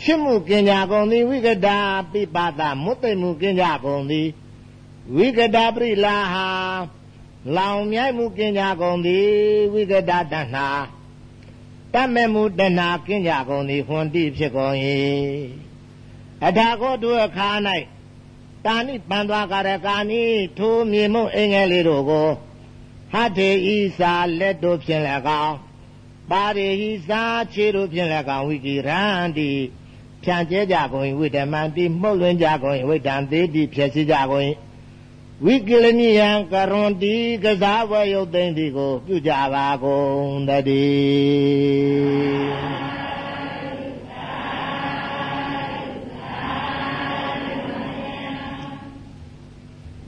ရှင်းမှုကင်းကြကုန်သည်ဝိကတာပိပါဒမုတ်သိမှုကင်းကြကုန်သည်ဝိကတာပရိလာဟာလောင်မြိုက်မှုကင်းကြကုန်သည်ဝိကတာတဏ္ဏ တတ်မဲ့မှုတဏှာကင်းကြကုန်သည်ဟွန်တိဖြစ်ကုန်၏အထာကောတုအခါ၌တာနိပန်သွားကြရကာနိထိုမြေမုံအင်္ဂဲလေးတို့ကိုဟထေဤစာလက်တို့ဖြင့်လည်းကောင်းပါရိဟိစာခြေတို့ဖြင့်လည်းကောင်းဝိကိရန္တိဖြန့်ကျဲကြကုန်၏ဝိတမန္တိမှုတ်လွင်ကြကုန်၏ဝိတံသေးတိဖြည့်စည်းကြကုန်၏ ဝိကလနိယံကရွန်တိကစားဝဲယုတ်သိမ့်ဒီကို ပြုကြပါကုန်တည်း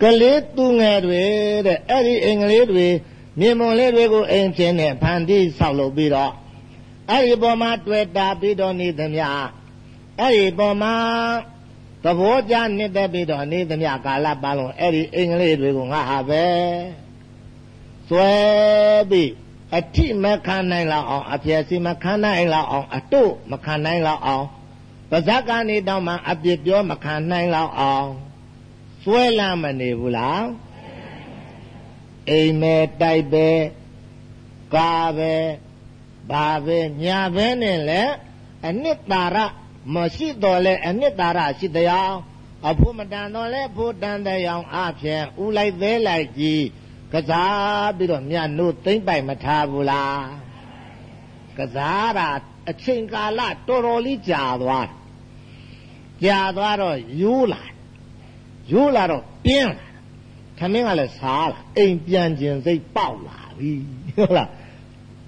ကလေးသူငယ်တွေတဲ့အဲ့ဒီအင်္ဂလိပ်တွေမြေမုံလေးတွေကိုအိမ်ချင်းနဲ့ဖန်တီးဆောက်လုပ်ပြီးတော့အဲ့ဒီပေါ်မှာတွေ့တာပြီးတော့နေသမျှအဲ့ဒီပေါ်မှာ သဘောကျနေတဲ့ပြီးတော့နေသမျှကာလပတ်လုံးအဲ့ဒီအင်္ဂလိပ်တွေကိုငါဟာပဲစွဲပြီးအထိမခံနိုင်လောက်အောင်အပြည့်စီမခံနိုင်လောက်အောင်အတုမခံနိုင်လောက်အောင်ပါဇက်ကနေတော့မှအပြစ်ပြောမခံနိုင်လောက်အောင်စွဲလမ်းမနေဘူးလားအိမ်မဲတိုက်ပဲကာပဲဘာပဲညာပဲနဲ့လေအနှစ်သာရ မရှိတော်လဲအနှစ်သာရရှိတရားအဖို့မတန်တော်လဲဖို့တန်တဲ့အောင်အဖြင့်ဥလိုက်သေးလိုက်ကြီးကစားပြီးတော့မြတ်နို့သိမ့်ပိုက်မထားဘူးလားကစားတာအချိန်ကာလတော်တော်လေးကြာသွားကြာသွားတော့ယူးလာယူးလာတော့ပြင်းလာခမင်းကလည်းစားလာအိမ်ပြန်ခြင်းစိတ်ပေါက်လာပြီဟုတ်လား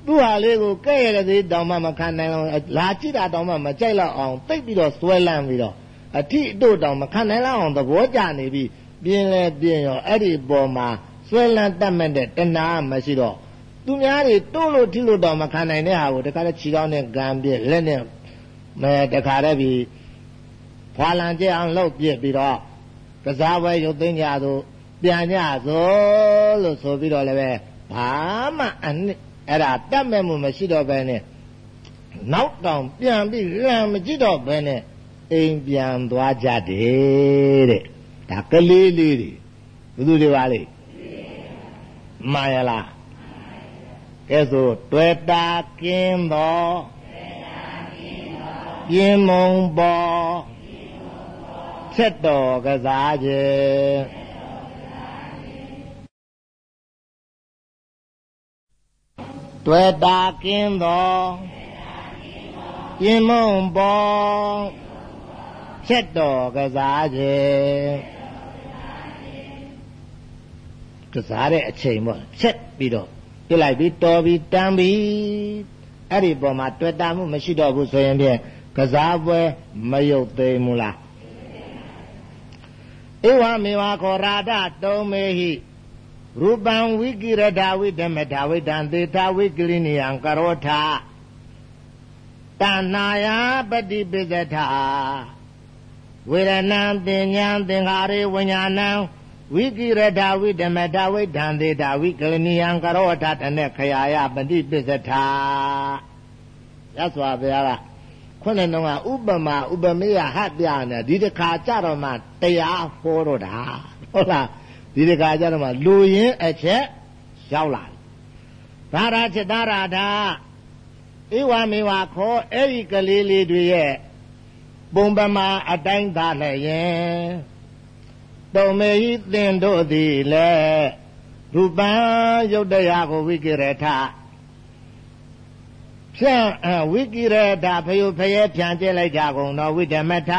သူ့ဟာလေးကိုကဲ့ရတဲ့သေးတောင်မှမခံနိုင်အောင်လာကြည့်တာတောင်မှမကြိုက်တော့အောင်တိတ်ပြီးတော့စွဲလန်းပြီးတော့အထိအတို့တောင်မခံနိုင်လောက်အောင်သဘောကျနေပြီပြင်းလဲပြင်းရောအဲ့ဒီပေါ်မှာစွဲလန်းတတ်မဲ့တဲ့တဏှာမရှိတော့သူများတွေတိုးလို့ထိလို့တောင်မခံနိုင်တဲ့ဟာကိုတခါတည်းခြေကောင်းနဲ့ဂံပြက်လက်နဲ့မဲတခါတည်းပြီးဖွာလန်ကျအောင်လှုပ်ပြစ်ပြီးတော့ကစားပွဲရုပ်သိမ်းကြသို့ပြန်ကြသို့လို့ဆိုပြီးတော့လည်းပဲဘာမှအနှစ် အဲ့ဒါတတ်မဲ့မှုမရှိတော့ဘဲနဲ့နောက်တောင်ပြန်ပြီးလမ်းမကြည့်တော့ဘဲနဲ့အိမ်ပြန်သွားကြတယ်တဲ့ဒါကလေးလေးတွေဘယ်သူတွေပါလဲမှန်ရလားကဲဆိုတွေ့တာကင်းသောပြင်းမုံပေါ်ချက်တော်ကစားခြင်း တွေ့တာကင်းသောပြင်းမုံပေါ်ချက်တော်ကစားခြင်းကစားတဲ့အချိန်ပေါ့ချက်ပြီးတော့ပြလိုက်ပြီးတော်ပြီးတန်းပြီးအဲ့ဒီပေါ်မှာတွေ့တာမှုမရှိတော့ဘူးဆိုရင်ဖြင့်ကစားပွဲမယုတ်သိမ်းဘူးလားဧဝမေဝခောရာဒတုံမေဟိ ရူပံဝိကိရဒဝိဓမ္မဒဝိတံသေတာဝိကလိနိယံကရောထတဏ္ဏယာပฏิပိသထဝေရဏံပညာသင်္ခါရေဝိညာဏံဝိကိရဒဝိဓမ္မဒဝိဓံသေတာဝိကလိနိယံကရောထတနဲ့ခရာယပฏิပိသထရသော်ဘုရားကခုနတုန်းကဥပမာဥပမေယဟပြနေဒီတစ်ခါကြတော့မှတရားဟောတော့တာဟုတ်လား ဒီတစ်ခါကြတော့မှလူရင်းအချက်ရောက်လာဒါရာจิตရာဓာဧဝမေဝခောအဲ့ဒီကလေးလေးတွေရဲ့ပုံပမာအတိုင်းသာလည်းယင်တုံမေဟိသင်တို့သည်လည်းရူပံယုတ်တရားကိုဝိကိရထဖြန့်ဝိကိရထဖယုဖယဲဖြန့်ကျဲလိုက်ကြကုန်တော့ဝိဓမထ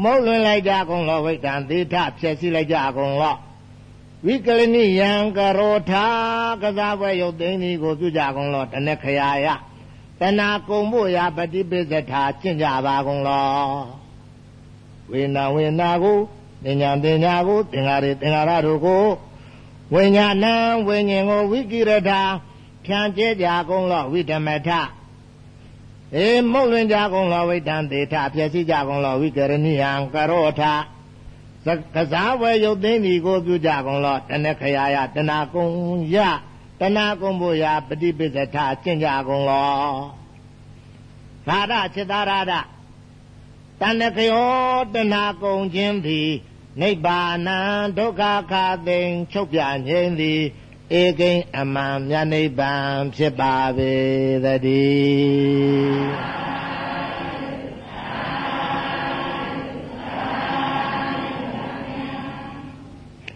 မုတ်လွင်လိုက်ကြကုန်တော့ဝိတံသေထဖြည့်စည်းလိုက်ကြကုန်တော့ဝိကလနိယံကရောထာကစားပွဲယုတ်သိင်းဒီကိုပြုကြကုန်တော့တနခရာယတဏကုံဖို့ရာပฏิပိစထာကျင့်ကြပါကုန်လောဝိနာဝိနာကိုပညာပညာကိုသင်္ဃာရသင်္ဃာရတို့ကိုဝိညာဏံဝိညာဉ်ကိုဝိကိရထာဖြန့်ကျဲကြကုန်လောဝိဓမ္မထ အေမုတ်လွင်ကြကုန်လောဝိတံသေထဖြည့်စည်းကြကုန်လောဝိကရဏိယံကရောထကစားဝဲရုပ်သိမ်းဒီကိုပြုကြကုန်လောတဏခရာယတဏကုံယတဏကုံဖို့ရာပฏิပိစထကျင့်ကြကုန်လောသာရจิตရာဒတဏခယောတဏကုံခြင်းသည်နိဗ္ဗာနံဒုက္ခခသိင်ချုပ်ပြငြိမ်းသည် ဧကိဉ္အမှန်မြတ်နိဗ္ဗာန်ဖြစ်ပါပေသတည်း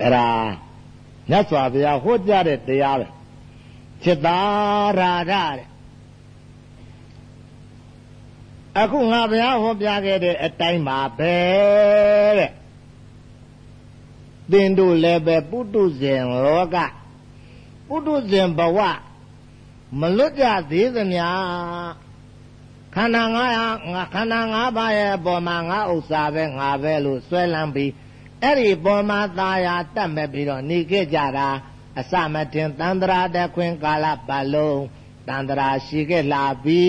အဲ့ဒါမြတ်စွာဘုရားဟောကြားတဲ့တရားပဲจิตာရာဓတဲ့အခုငါဘုရားဟောပြခဲ့တဲ့အတိုင်းပါပဲတဲ့သင်တို့လည်းပဲပုတုဇဉ်လောက ပုထုဇဉ်ဘဝမလွတ်ကြသေးသမျှခန္ဓာငါးဟာငါခန္ဓာငါးပါးရဲ့အပေါ်မှာငါဥစ္စာပဲငါပဲလို့ဆွဲလန်းပြီးအဲ့ဒီပေါ်မှာตาယာတတ်မဲ့ပြီးတော့နေခဲ့ကြတာအစမတင်တန္တရာတခွင်ကာလပတ်လုံးတန္တရာရှိခဲ့လာပြီ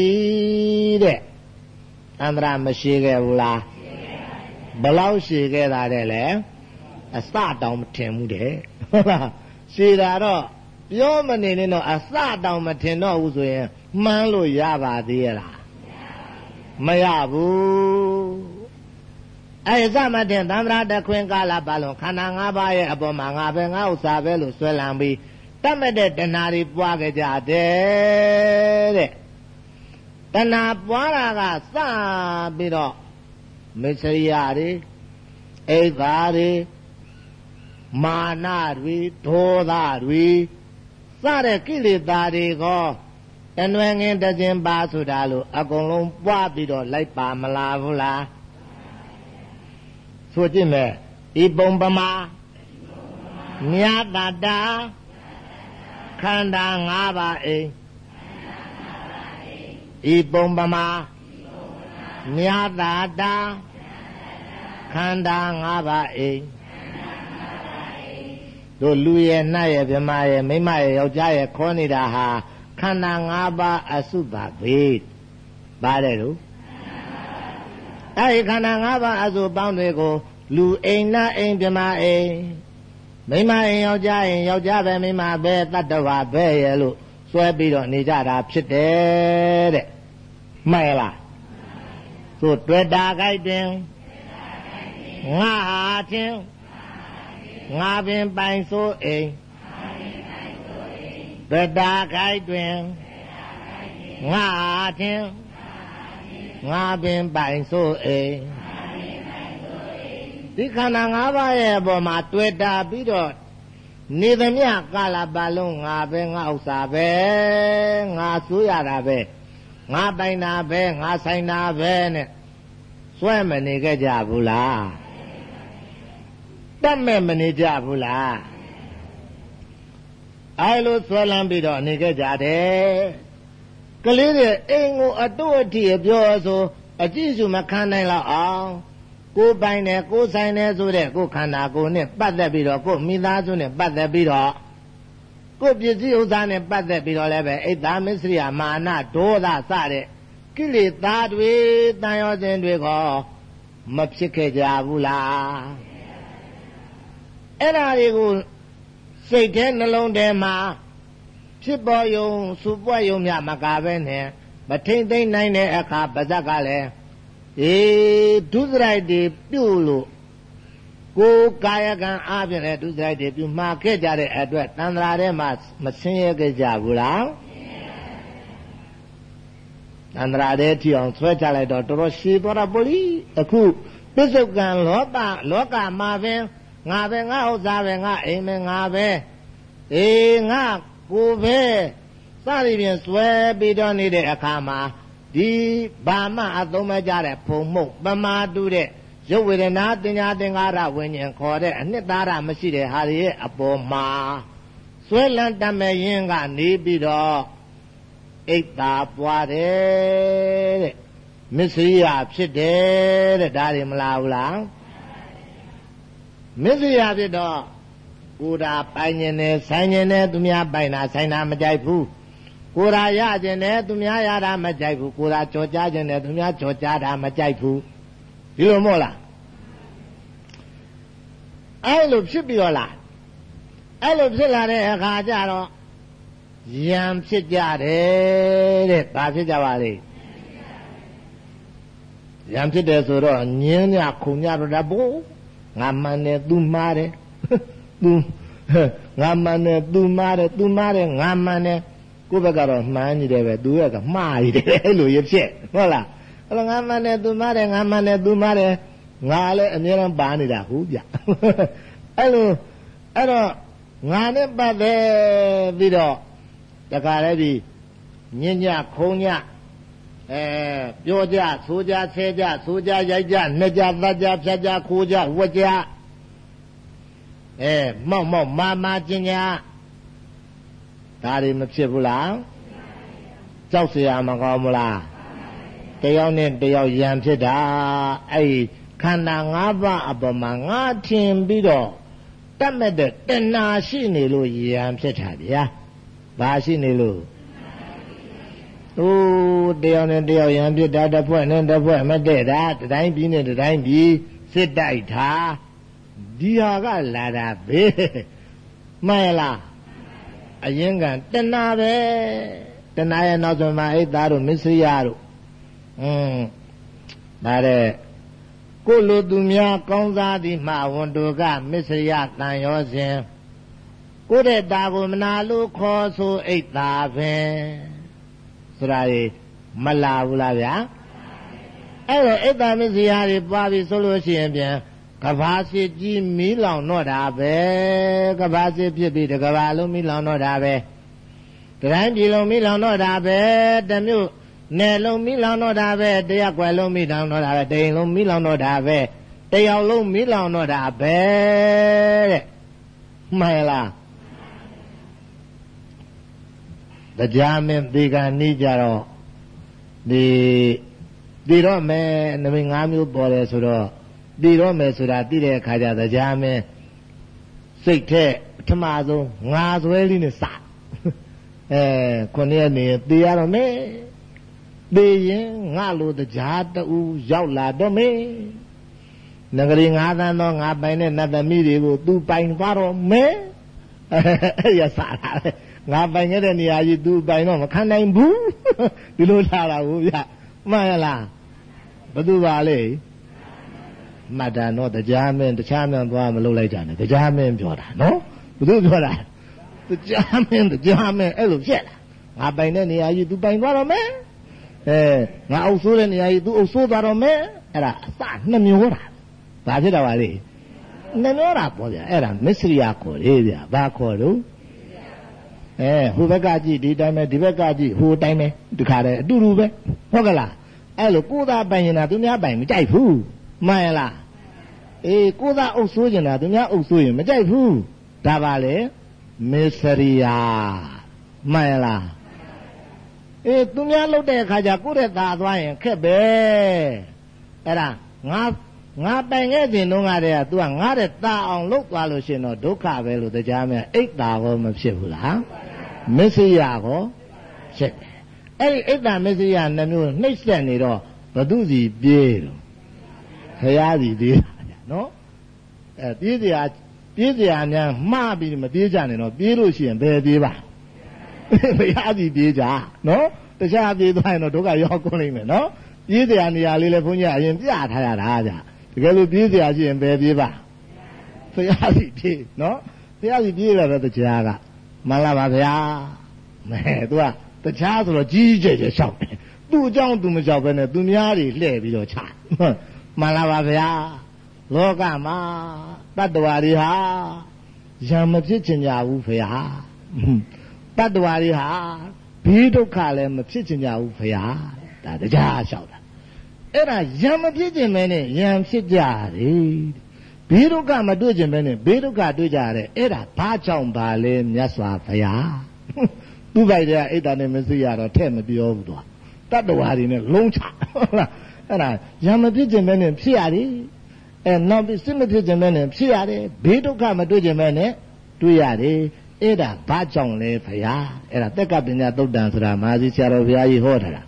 တဲ့တန္တရာမရှိခဲ့ဘူးလားဘလောက်ရှိခဲ့တာတဲ့လေအစတောင်မထင်ဘူးတဲ့ဟုတ်လားရှိတာတော့ ပြောမနေနဲ့တော့အစတောင်မထင်တော့ဘူးဆိုရင်မှန်းလို့ရပါသေးရဲ့လားမရဘူးအဲစမတင်သံဃာတခွင်ကာလပါလုံးခန္ဓာ၅ပါးရဲ့အပေါ်မှာငါပဲငါဥစ္စာပဲလို့ဆွဲလန်းပြီးတတ်မဲ့တဲ့တဏှာတွေပွားကြကြတယ်တဲ့တဏှာပွားတာကစပြီးတော့မစ္စရိယတွေအိတ်သာတွေမာနတွေဒေါသတွေ စတဲ့ကိလေသာတွေကိုတဏှွယ်ငင်တခြင်းပါဆိုတာလို့အကုန်လုံးပွားပြီးတော့လိုက်ပါမလားဘူးလားဆိုကြည့်မယ်ဤပုံပမာမြတ်တတာခန္ဓာ၅ပါးအိဤပုံပမာမြတ်တတာခန္ဓာ၅ပါးအိ တို့လူရဲ့နတ်ရဲ့ဗမာရဲ့မိမရဲ့ယောက်ျားရဲ့ခေါ်နေတာဟာခန္ဓာ၅ပါးအစုပါပဲပါတယ်လို့အဲဒီခန္ဓာ၅ပါးအစုပေါင်းတွေကိုလူအိမ်နတ်အိမ်ဗမာအိမ်မိမအိမ်ယောက်ျားအိမ်ယောက်ျားပဲမိမပဲတတ္တဝါပဲရဲ့လို့စွဲပြီးတော့နေကြတာဖြစ်တယ်တဲ့မှန်လားသို့တွေ့တာကြိုက်တင်ငါဟာချင်း ငါပင်ပိုင်ဆိုးအိမ်ဗတာခိုက်တွင်ငါထင်ငါပင်ပိုင်ဆိုးအိမ်ဒီခန္ဓာ၅ပါးရဲ့အပေါ်မှာတွေ့တာပြီးတော့နေသမျှကာလပတ်လုံးငါပဲငါဥစ္စာပဲငါဆိုးရတာပဲငါပိုင်တာပဲငါဆိုင်တာပဲနဲ့စွဲမနေခဲ့ကြဘူးလား တတ်မဲ့မနေကြဘူးလားအဲလိုဆွဲလန်းပြီးတော့နေခဲ့ကြတယ်ကလေးတွေအိမ်ကိုအတုအထိပြောဆိုအကြည့်စုမခံနိုင်တော့အောင်ကိုပိုင်တယ်ကိုဆိုင်တယ်ဆိုတဲ့ကိုခန္ဓာကိုနဲ့ပတ်သက်ပြီးတော့ကိုမိသားစုနဲ့ပတ်သက်ပြီးတော့ကိုပစ္စည်းဥစ္စာနဲ့ပတ်သက်ပြီးတော့လည်းပဲအိတ်သားမစ္စရိယမာနဒေါသစတဲ့ကိလေသာတွေတန်ရောခြင်းတွေကောမဖြစ်ခဲ့ကြဘူးလား အဲ့ဒါတွေကိုစိတ်ထဲနှလုံးထဲမှာဖြစ်ပေါ်ယုံစူပွက်ယုံမြမကပဲနဲ့မထိမ့်သိမ့်နိုင်တဲ့အခါပါဇက်ကလည်းအေးဒုစရိုက်တွေပြုတ်လို့ကိုယ်ကာယကံအားဖြင့်လည်းဒုစရိုက်တွေပြုမှားခဲ့ကြတဲ့အတွက်တန်ត្រာထဲမှာမဆင်းရဲခဲ့ကြဘူးလားတန်ត្រာထဲထီအောင်ဆွဲချလိုက်တော့တော်တော်ရှည်သွားတာပေါ့လေအခုပစ္စုပန်လောကလောကမှာပင် ငါပဲငါဥစ္စာပဲငါအိမ်ပဲငါပဲအေးငါကိုပဲစသည်ဖြင့်ဆွဲပြီးတော့နေတဲ့အခါမှာဒီဘာမှအသုံးမကျတဲ့ဖုံမှုတ်ပမာတူတဲ့ရုပ်ဝေဒနာတင်ညာသင်္ကာရဝิญဉ်ခေါ်တဲ့အနှစ်သာရမရှိတဲ့ဟာရဲ့အပေါ်မှာဆွဲလန်းတမဲ့ရင်ကနေပြီးတော့အိတ်သာပွားတယ်တဲ့မစ္စရိယဖြစ်တယ်တဲ့ဒါတွေမလားဘူးလား မစ္စရိယဖြစ်တော့ကိုယ်တာပိုင်ញင်တယ်ဆိုင်ញင်တယ်သူများပိုင်တာဆိုင်တာမကြိုက်ဘူးကိုယ်ရာရခြင်းနဲ့သူများရတာမကြိုက်ဘူးကိုယ်ရာကြော်ကြားခြင်းနဲ့သူများကြော်ကြားတာမကြိုက်ဘူးဒီလိုမို့လားအဲ့လိုဖြစ်ပြီးတော့လားအဲ့လိုဖြစ်လာတဲ့အခါကျတော့ယံဖြစ်ကြတယ်တဲ့ဘာဖြစ်ကြပါလဲယံဖြစ်တယ်ဆိုတော့ညင်းညခုံညတော့တဘော ငါမှန်တယ်သူမှားတယ်သူငါမှန်တယ်သူမှားတယ်သူမှားတယ်ငါမှန်တယ်ကိုယ့်ဘက်ကတော့မှန်းနေတယ်ပဲသူကမှားနေတယ်အဲ့လိုရဖြစ်ဟုတ်လားအဲ့တော့ငါမှန်တယ်သူမှားတယ်ငါမှန်တယ်သူမှားတယ်ငါလည်းအများအားပါနေတာဟုတ်ဗျအဲ့လိုအဲ့တော့ငါနဲ့ပတ်သက်ပြီးတော့တခါလည်းဒီညညခုံည အဲပြောကြဆိုကြဆဲကြဆိုကြရိုက်ကြနှစ်ကြသတ်ကြဖြတ်ကြခိုးကြဝက်ကြအဲမောက်မောက်မာမာကျင်ညာဒါတွေမဖြစ်ဘူးလားကြောက်เสียမကောင်းဘူးလားတယောက်နဲ့တယောက်ယံဖြစ်တာအဲ့ခန္ဓာ၅ပါးအပမှာငါထင်ပြီးတော့တတ်မဲ့တဲ့တဏှာရှိနေလို့ယံဖြစ်တာဗျာဘာရှိနေလို့ ဟိုတယောက်နဲ့တယောက်ယံဖြစ်တာတစ်ဖွဲ့နဲ့တစ်ဖွဲ့မတည့်တာတတိုင်းပြီးနဲ့တတိုင်းပြီးစစ်တိုက်တာဒီဟာကလာတာပဲမှန်လားအရင်ကတဏှာပဲတဏှာရဲ့နောက်ဆုံးမှာအိတ်သားတို့မစ္စရိယတို့อืมဒါတဲ့ကိုလိုသူများကောင်းစားသည်မှဝန်တို့ကမစ္စရိယတန်ရောစဉ်ကိုတဲ့တာကိုမနာလို့ခေါ်ဆိုအိတ်သားပဲ ဆိုတာလေမလာဘူးလားဗျာအဲ့တော့အိတ်သားမစ္စရိယတွေပွားပြီဆိုလို့ရှိရင်ပြန်ကဘာစစ်ကြီးမီးလောင်တော့တာပဲကဘာစစ်ဖြစ်ပြီးတကဘာလုံးမီးလောင်တော့တာပဲတတိုင်းပြည်လုံးမီးလောင်တော့တာပဲတမျိုးနယ်လုံးမီးလောင်တော့တာပဲတရက်ွယ်လုံးမီးလောင်တော့တာပဲတိန်လုံးမီးလောင်တော့တာပဲတယောက်လုံးမီးလောင်တော့တာပဲတဲ့မှန်လား တရားမင်းဒီကနေ့ကြတော့ဒီဒီတော့မဲနမိတ်၅မျိုးပေါ်တယ်ဆိုတော့တည်တော့မယ်ဆိုတာသိတဲ့အခါကျတရားမင်းစိတ်ထဲပထမဆုံးငါဆွဲလေးနဲ့စအဲခုနှစ်ရက်နေတည်ရတော့မယ်တည်ရင်ငါလိုတရားတူရောက်လာတော့မယ်နဂရီငါးသန်းသောငါပိုင်တဲ့နတ်သမီးတွေကိုသူပိုင်သွားတော့မယ်အဲ့ရစားတာ ငါပိုင်ခဲ့တဲ့နေရာကြီးသူပိုင်တော့မခံနိုင်ဘူးဒီလိုလာတာဘူးဗျမှန်ရလားဘသူပါလဲဟမှတ်တာနော်တရားမင်းတခြားမင်းသွားမလုပ်လိုက်ကြနဲ့တရားမင်းပြောတာနော်ဘယ်သူပြောတာတရားမင်းတရားမင်းအဲ့လိုဖြစ်လာငါပိုင်တဲ့နေရာကြီး तू ပိုင်သွားတော့မယ်အဲငါအုပ်ဆိုးတဲ့နေရာကြီး तू အုပ်ဆိုးသွားတော့မယ်အဲ့ဒါအစနှမျိုးတာဘာဖြစ်တာပါလဲနှမျိုးတာပေါ့ဗျာအဲ့ဒါမစ္စရိယခေါ်လေဗျာဘာခေါ်လို့ အဲဟိုဘက်ကကြည့်ဒီတိုင်းပဲဒီဘက်ကကြည့်ဟိုတိုင်းပဲဒီခါတည်းအတူတူပဲဟုတ်ကလားအဲ့လိုကိုသားပိုင်ရင်တာသူများပိုင်မကြိုက်ဘူးမှန်လားအေးကိုသားအုပ်ဆိုးရင်တာသူများအုပ်ဆိုးရင်မကြိုက်ဘူးဒါပါလေမစ္စရိယာမှန်လားအေးသူများလှုပ်တဲ့အခါကျကိုယ့်ရဲ့သားသွားရင်ခက်ပဲအဲ့ဒါငါငါပိုင်ခဲ့ခြင်းတုန်းကတည်းက तू ကငါတဲ့တာအောင်လှုပ်သွားလို့ရှင်တော့ဒုက္ခပဲလို့တရားမြတ်အိတ်တာဘောမဖြစ်ဘူးလား မစ္စရိယကောဖြစ်တယ်အဲ့ဒီအိတ်တာမစ္စရိယနှမျိုးနှိမ့်ဆက်နေတော့ဘသူစီပြေးတော့ခရားစီသေးတာဗျနော်အဲပြေးစရာပြေးစရာများမှားပြီးမပြေးကြနဲ့တော့ပြေးလို့ရှိရင်ဘယ်ပြေးပါဘုရားစီပြေးကြနော်တခြားပြေးသွားရင်တော့ဒုက္ခရောက်ကုန်လိမ့်မယ်နော်ပြေးစရာနေရာလေးလည်းဘုန်းကြီးအရင်ပြထားရတာဗျတကယ်လို့ပြေးစရာရှိရင်ဘယ်ပြေးပါဘုရားစီပြေးနော်ဘုရားစီပြေးရတော့တရားက မှန်လားပါဗျာမဲသူကတခြားဆိုတော့ကြီးကြီးကျယ်ကျယ်လျှောက်တယ်သူ့အကြောင်းသူမလျှောက်ပဲနဲ့သူများတွေလှည့်ပြီးတော့ချမှန်လားပါဗျာလောကမှာတတ္တဝါတွေဟာရံမဖြစ်ချင်ကြဘူးဖေဟာတတ္တဝါတွေဟာဘေးဒုက္ခလည်းမဖြစ်ချင်ကြဘူးဖေဟာဒါတရားလျှောက်တာအဲ့ဒါရံမဖြစ်ချင်မဲနဲ့ရံဖြစ်ကြတယ် ဘေးဒုက္ခမတွေ့ချင်ပဲနဲ့ဘေးဒုက္ခတွေ့ကြရတယ်အဲ့ဒါဘာကြောင့်ပါလဲမြတ်စွာဘုရားသူ့ပိုက်တဲ့အိတ်တာနဲ့မစိရတော့ထဲ့မပြောဘူးတော့တတ္တဝါတွေနဲ့လုံးချဟုတ်လားအဲ့ဒါရံမဖြစ်ခြင်းပဲနဲ့ဖြစ်ရတယ်အဲနောက်ပြီးစိတ်မဖြစ်ခြင်းပဲနဲ့ဖြစ်ရတယ်ဘေးဒုက္ခမတွေ့ခြင်းပဲနဲ့တွေ့ရတယ်အဲ့ဒါဘာကြောင့်လဲဖရာအဲ့ဒါတက်ကပညာသုတ်တန်ဆိုတာမာဇီဆရာတော်ဘုရားကြီးဟောထားတာ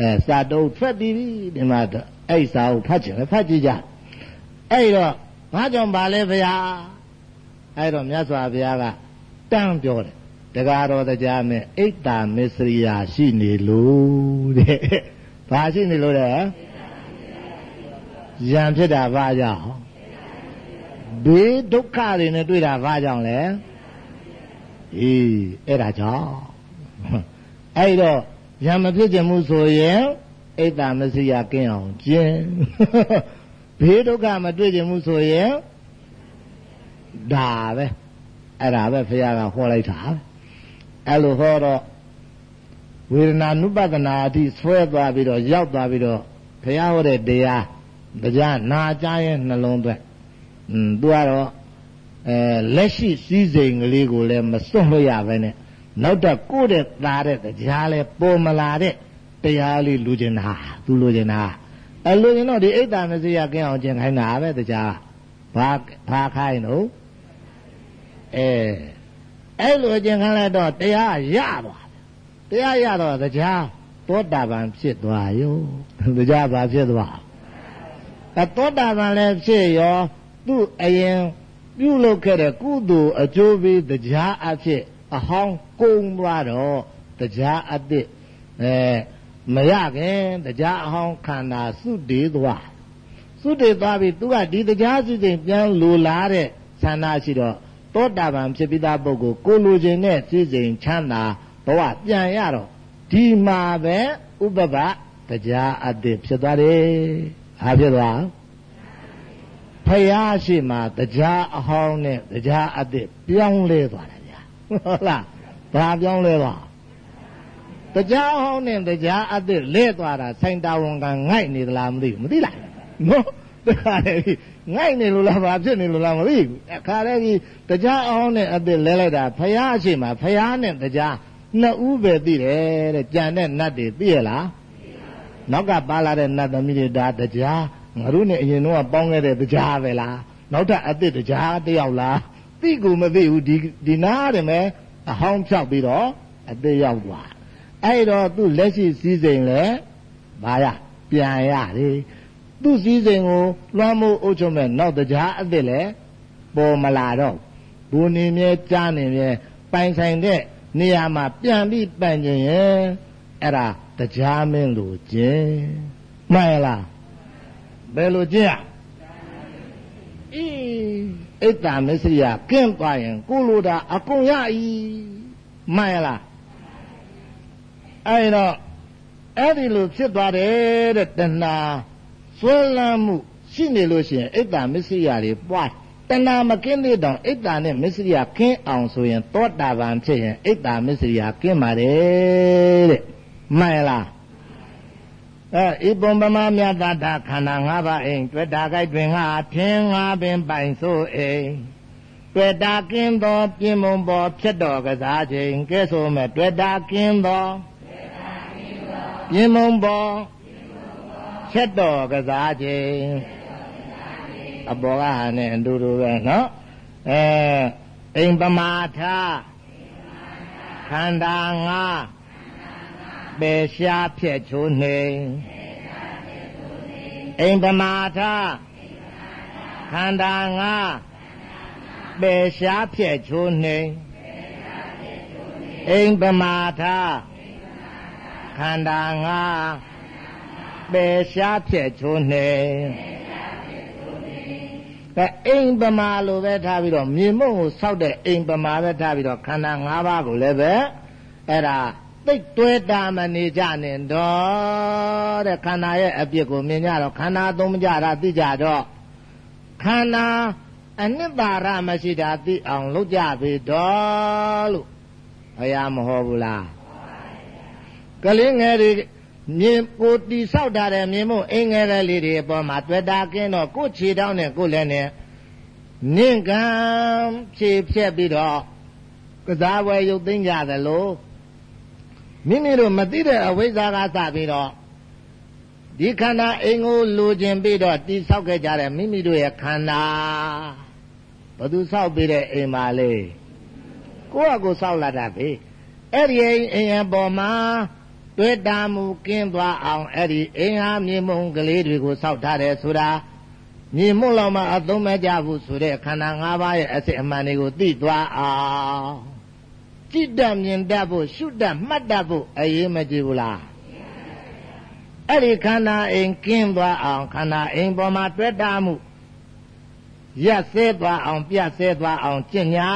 အဲစာတုပ်ဖတ်ပြီးပြီဒီမှာအဲ့စာကိုဖတ်ခြင်းလည်းဖတ်ကြည့်ကြအဲ့တော့ ဘာကြောင့်ပါလဲဖရာအဲ့တော့မြတ်စွာဘုရားကတန်းပြောတယ်တကားတော်တရားနဲ့အိတ်တာမစ္စရိယာရှိနေလို့တဲ့ဘာရှိနေလို့တဲ့ရံဖြစ်တာဘာကြောင့်ဘေးဒုက္ခတွေနဲ့တွေ့တာဘာကြောင့်လဲအေးအဲ့ဒါကြောင့်အဲ့တော့ရံမဖြစ်ခြင်းမှုဆိုရင်အိတ်တာမစ္စရိယာကင်းအောင်ကျင့် ဘေးဒုက္ခမတွေ့ခြင်းမှုဆိုရင်ဒါပဲအဲ့ဒါပဲဖခင်ကဟောလိုက်တာပဲအဲ့လိုဟောတော့ဝေဒနာနုပဒနာအထိဆွဲသွားပြီးတော့ရောက်သွားပြီးတော့ဘုရားဟောတဲ့တရားတရားနာကြားရဲ့နှလုံးသွက်อืมသူကတော့အဲလက်ရှိစည်းစိမ်ကလေးကိုလည်းမစွန့်လို့ရပဲနဲ့နောက်တော့ကိုယ့်တဲ့သားတဲ့တရားလဲပေါ်မလာတဲ့တရားလေးလူကျင်တာသူလူကျင်တာ အဲလူကျင်တော့ဒီအိတ်တာမစရကင်းအောင်ကျင်ခိုင်းတာပဲတရားဘာဘာခိုင်းတော့အဲအဲ့လိုကျင်ခံလိုက်တော့တရားရသွားတရားရတော့တရားသောတာပန်ဖြစ်သွားရောတရားဘာဖြစ်သွားအသောတာပန်လည်းဖြစ်ရောသူ့အရင်ပြုလုပ်ခဲ့တဲ့ကုသိုလ်အကျိုးပေးတရားအဖြစ်အဟောင်းကုန်သွားတော့တရားအစ်စ်အဲ မရခင်တရားအဟောင်းခန္ဓာစုတည်သွားစုတည်သွားပြီသူကဒီတရားစုတည်ပြန်လိုလားတဲ့ဆန္ဒရှိတော့သောတာပန်ဖြစ်ပြီးသားပုဂ္ဂိုလ်ကိုလိုချင်တဲ့စိစိမ်ချမ်းသာဘဝပြန်ရတော့ဒီမှာပဲဥပပတရားအတ္တဖြစ်သွားတယ်။ဟာဖြစ်သွားဖယားရှိမှတရားအဟောင်းနဲ့တရားအတ္တပြောင်းလဲသွားတယ်ဗျာ။ဟုတ်လား။ဘာပြောင်းလဲသွား တရားအဟောင်းနဲ့တရားအတ္တလဲသွားတာစိုင်တာဝန်ကငိုက်နေသလားမသိဘူးမသိလား။နော်တခါလေငိုက်နေလို့လားဘာဖြစ်နေလို့လားမသိဘူးအခါတည်းကြီးတရားအောင်နဲ့အစ်စ်လဲလိုက်တာဖယားအရှိမဖယားနဲ့တရားနှစ်ဦးပဲသိတယ်တဲ့ကြံတဲ့နတ်တွေသိရလားနောက်ကပါလာတဲ့နတ်သမီးတွေဒါတရားငါတို့နဲ့အရင်တော့ပေါင်းခဲ့တဲ့တရားပဲလားနောက်ထပ်အစ်စ်တရားတယောက်လားသိကူမသိဘူးဒီဒီနားတယ်မယ်အဟောင်းဖြောက်ပြီးတော့အစ်စ်ရောက်သွား အဲ့တော့သူ့လက်ရှိစည်းစိမ်လဲဘာရပြန်ရတယ်သူ့စည်းစိမ်ကိုလွှမ်းမိုးအုပ်ချုပ်မဲ့နောက်တရားအသစ်လည်းပေါ်မလာတော့ဘူနေမြဲကြားနေမြဲပိုင်ဆိုင်တဲ့နေရာမှာပြန်ပြီးပန့်ကျင်ရင်အဲ့ဒါတရားမင်းလို့ကျင်မှန်လားဘယ်လိုကျင်ရဣတ္တမစ္စရိယကင်းသွားရင်ကိုလိုတာအကုန်ရ၏မှန်ရလား အဲ့တော့အဲ့ဒီလိုဖြစ်သွားတယ်တဲ့တဏှာစွဲလန်းမှုရှိနေလို့ရှိရင်ဣတ္တမစ္စရိယတွေပွားတဏှာမကင်းသေးတော့ဣတ္တနဲ့မစ္စရိယကင်းအောင်ဆိုရင်သောတာပန်ဖြစ်ရင်ဣတ္တမစ္စရိယကင်းပါတယ်တဲ့မှန်လားအဲဤပုံပမာမြတ်တာခန္ဓာ၅ပါးအိမ်တွေ့တာကြိုက်တွင်ငါထင်းငါပင်ပိုင်ဆိုအိမ်တွေ့တာကင်းသော ပြင်မုံပေါ်ဖြစ်တော်ကစားခြင်းကဲဆိုမဲ့တွေ့တာကင်းသော ပြင်မုံပေါ်ဖြစ်တော်ကစားခြင်းအပေါ်ကဟာနဲ့အတူတူပဲနော်အဲအိမ်ပမာထခန္ဓာ၅ပေရှားဖြစ်ချိုးနေအိမ်ပမာထခန္ဓာ၅ပေရှားဖြစ်ချိုးနေအိမ်ပမာထ ခန္ဓာ၅ပေရှားဖြစ်ချိုးနေအဲအိမ်ပမာလိုပဲထားပြီးတော့မြေမုံကိုစောက်တဲ့အိမ်ပမာပဲထားပြီးတော့ခန္ဓာ၅ပါးကိုလည်းပဲအဲ့ဒါသိတွဲတာမနေကြနဲ့တော့တဲ့ခန္ဓာရဲ့အပြစ်ကိုမြင်ကြတော့ခန္ဓာသုံးကြတာသိကြတော့ခန္ဓာအနိတ္တာရမရှိတာသိအောင်လုပ်ကြပြီတော့လို့ဘုရားမဟောဘူးလား ကလေးငယ်တွေမြင်ကိုတီဆောက်တာတဲ့မြင်မှုအင်္ဂဲလေးတွေအပေါ်မှာတွေ့တာကင်းတော့ကိုခြေတောင်းနဲ့ကိုလည်းနဲ့နင့်ကံဖြေဖြက်ပြီးတော့ကစားပွဲရုပ်သိမ်းကြသလိုမိမိတို့မသိတဲ့အဝိဇ္ဇာကစပြီးတော့ဒီခန္ဓာအိမ်ကိုလိုချင်ပြီးတော့တိဆောက်ခဲ့ကြတဲ့မိမိတို့ရဲ့ခန္ဓာဘသူဆောက်ပြီးတဲ့အိမ်ပါလေကိုယ့်အကိုဆောက်လာတာပဲအဲ့ဒီအိမ်အိမ်အပေါ်မှာ တွေ့တာမူကင်းသွားအောင်အဲ့ဒီအင်ဟာမြေမုံကလေးတွေကိုစောက်ထားတယ်ဆိုတာမြေမုံလောက်မှအသုံးမကျဘူးဆိုတဲ့ခန္ဓာ၅ပါးရဲ့အစစ်အမှန်တွေကိုသိသွားအောင်ကြည့်တတ်မြင်တတ်ဖို့ရှုတတ်မှတ်တတ်ဖို့အရေးမကြီးဘူးလားအဲ့ဒီခန္ဓာအိမ်ကင်းသွားအောင်ခန္ဓာအိမ်ပေါ်မှာတွေ့တာမှုရက်ဆဲသွားအောင်ပြတ်ဆဲသွားအောင်ကျင့်ညာ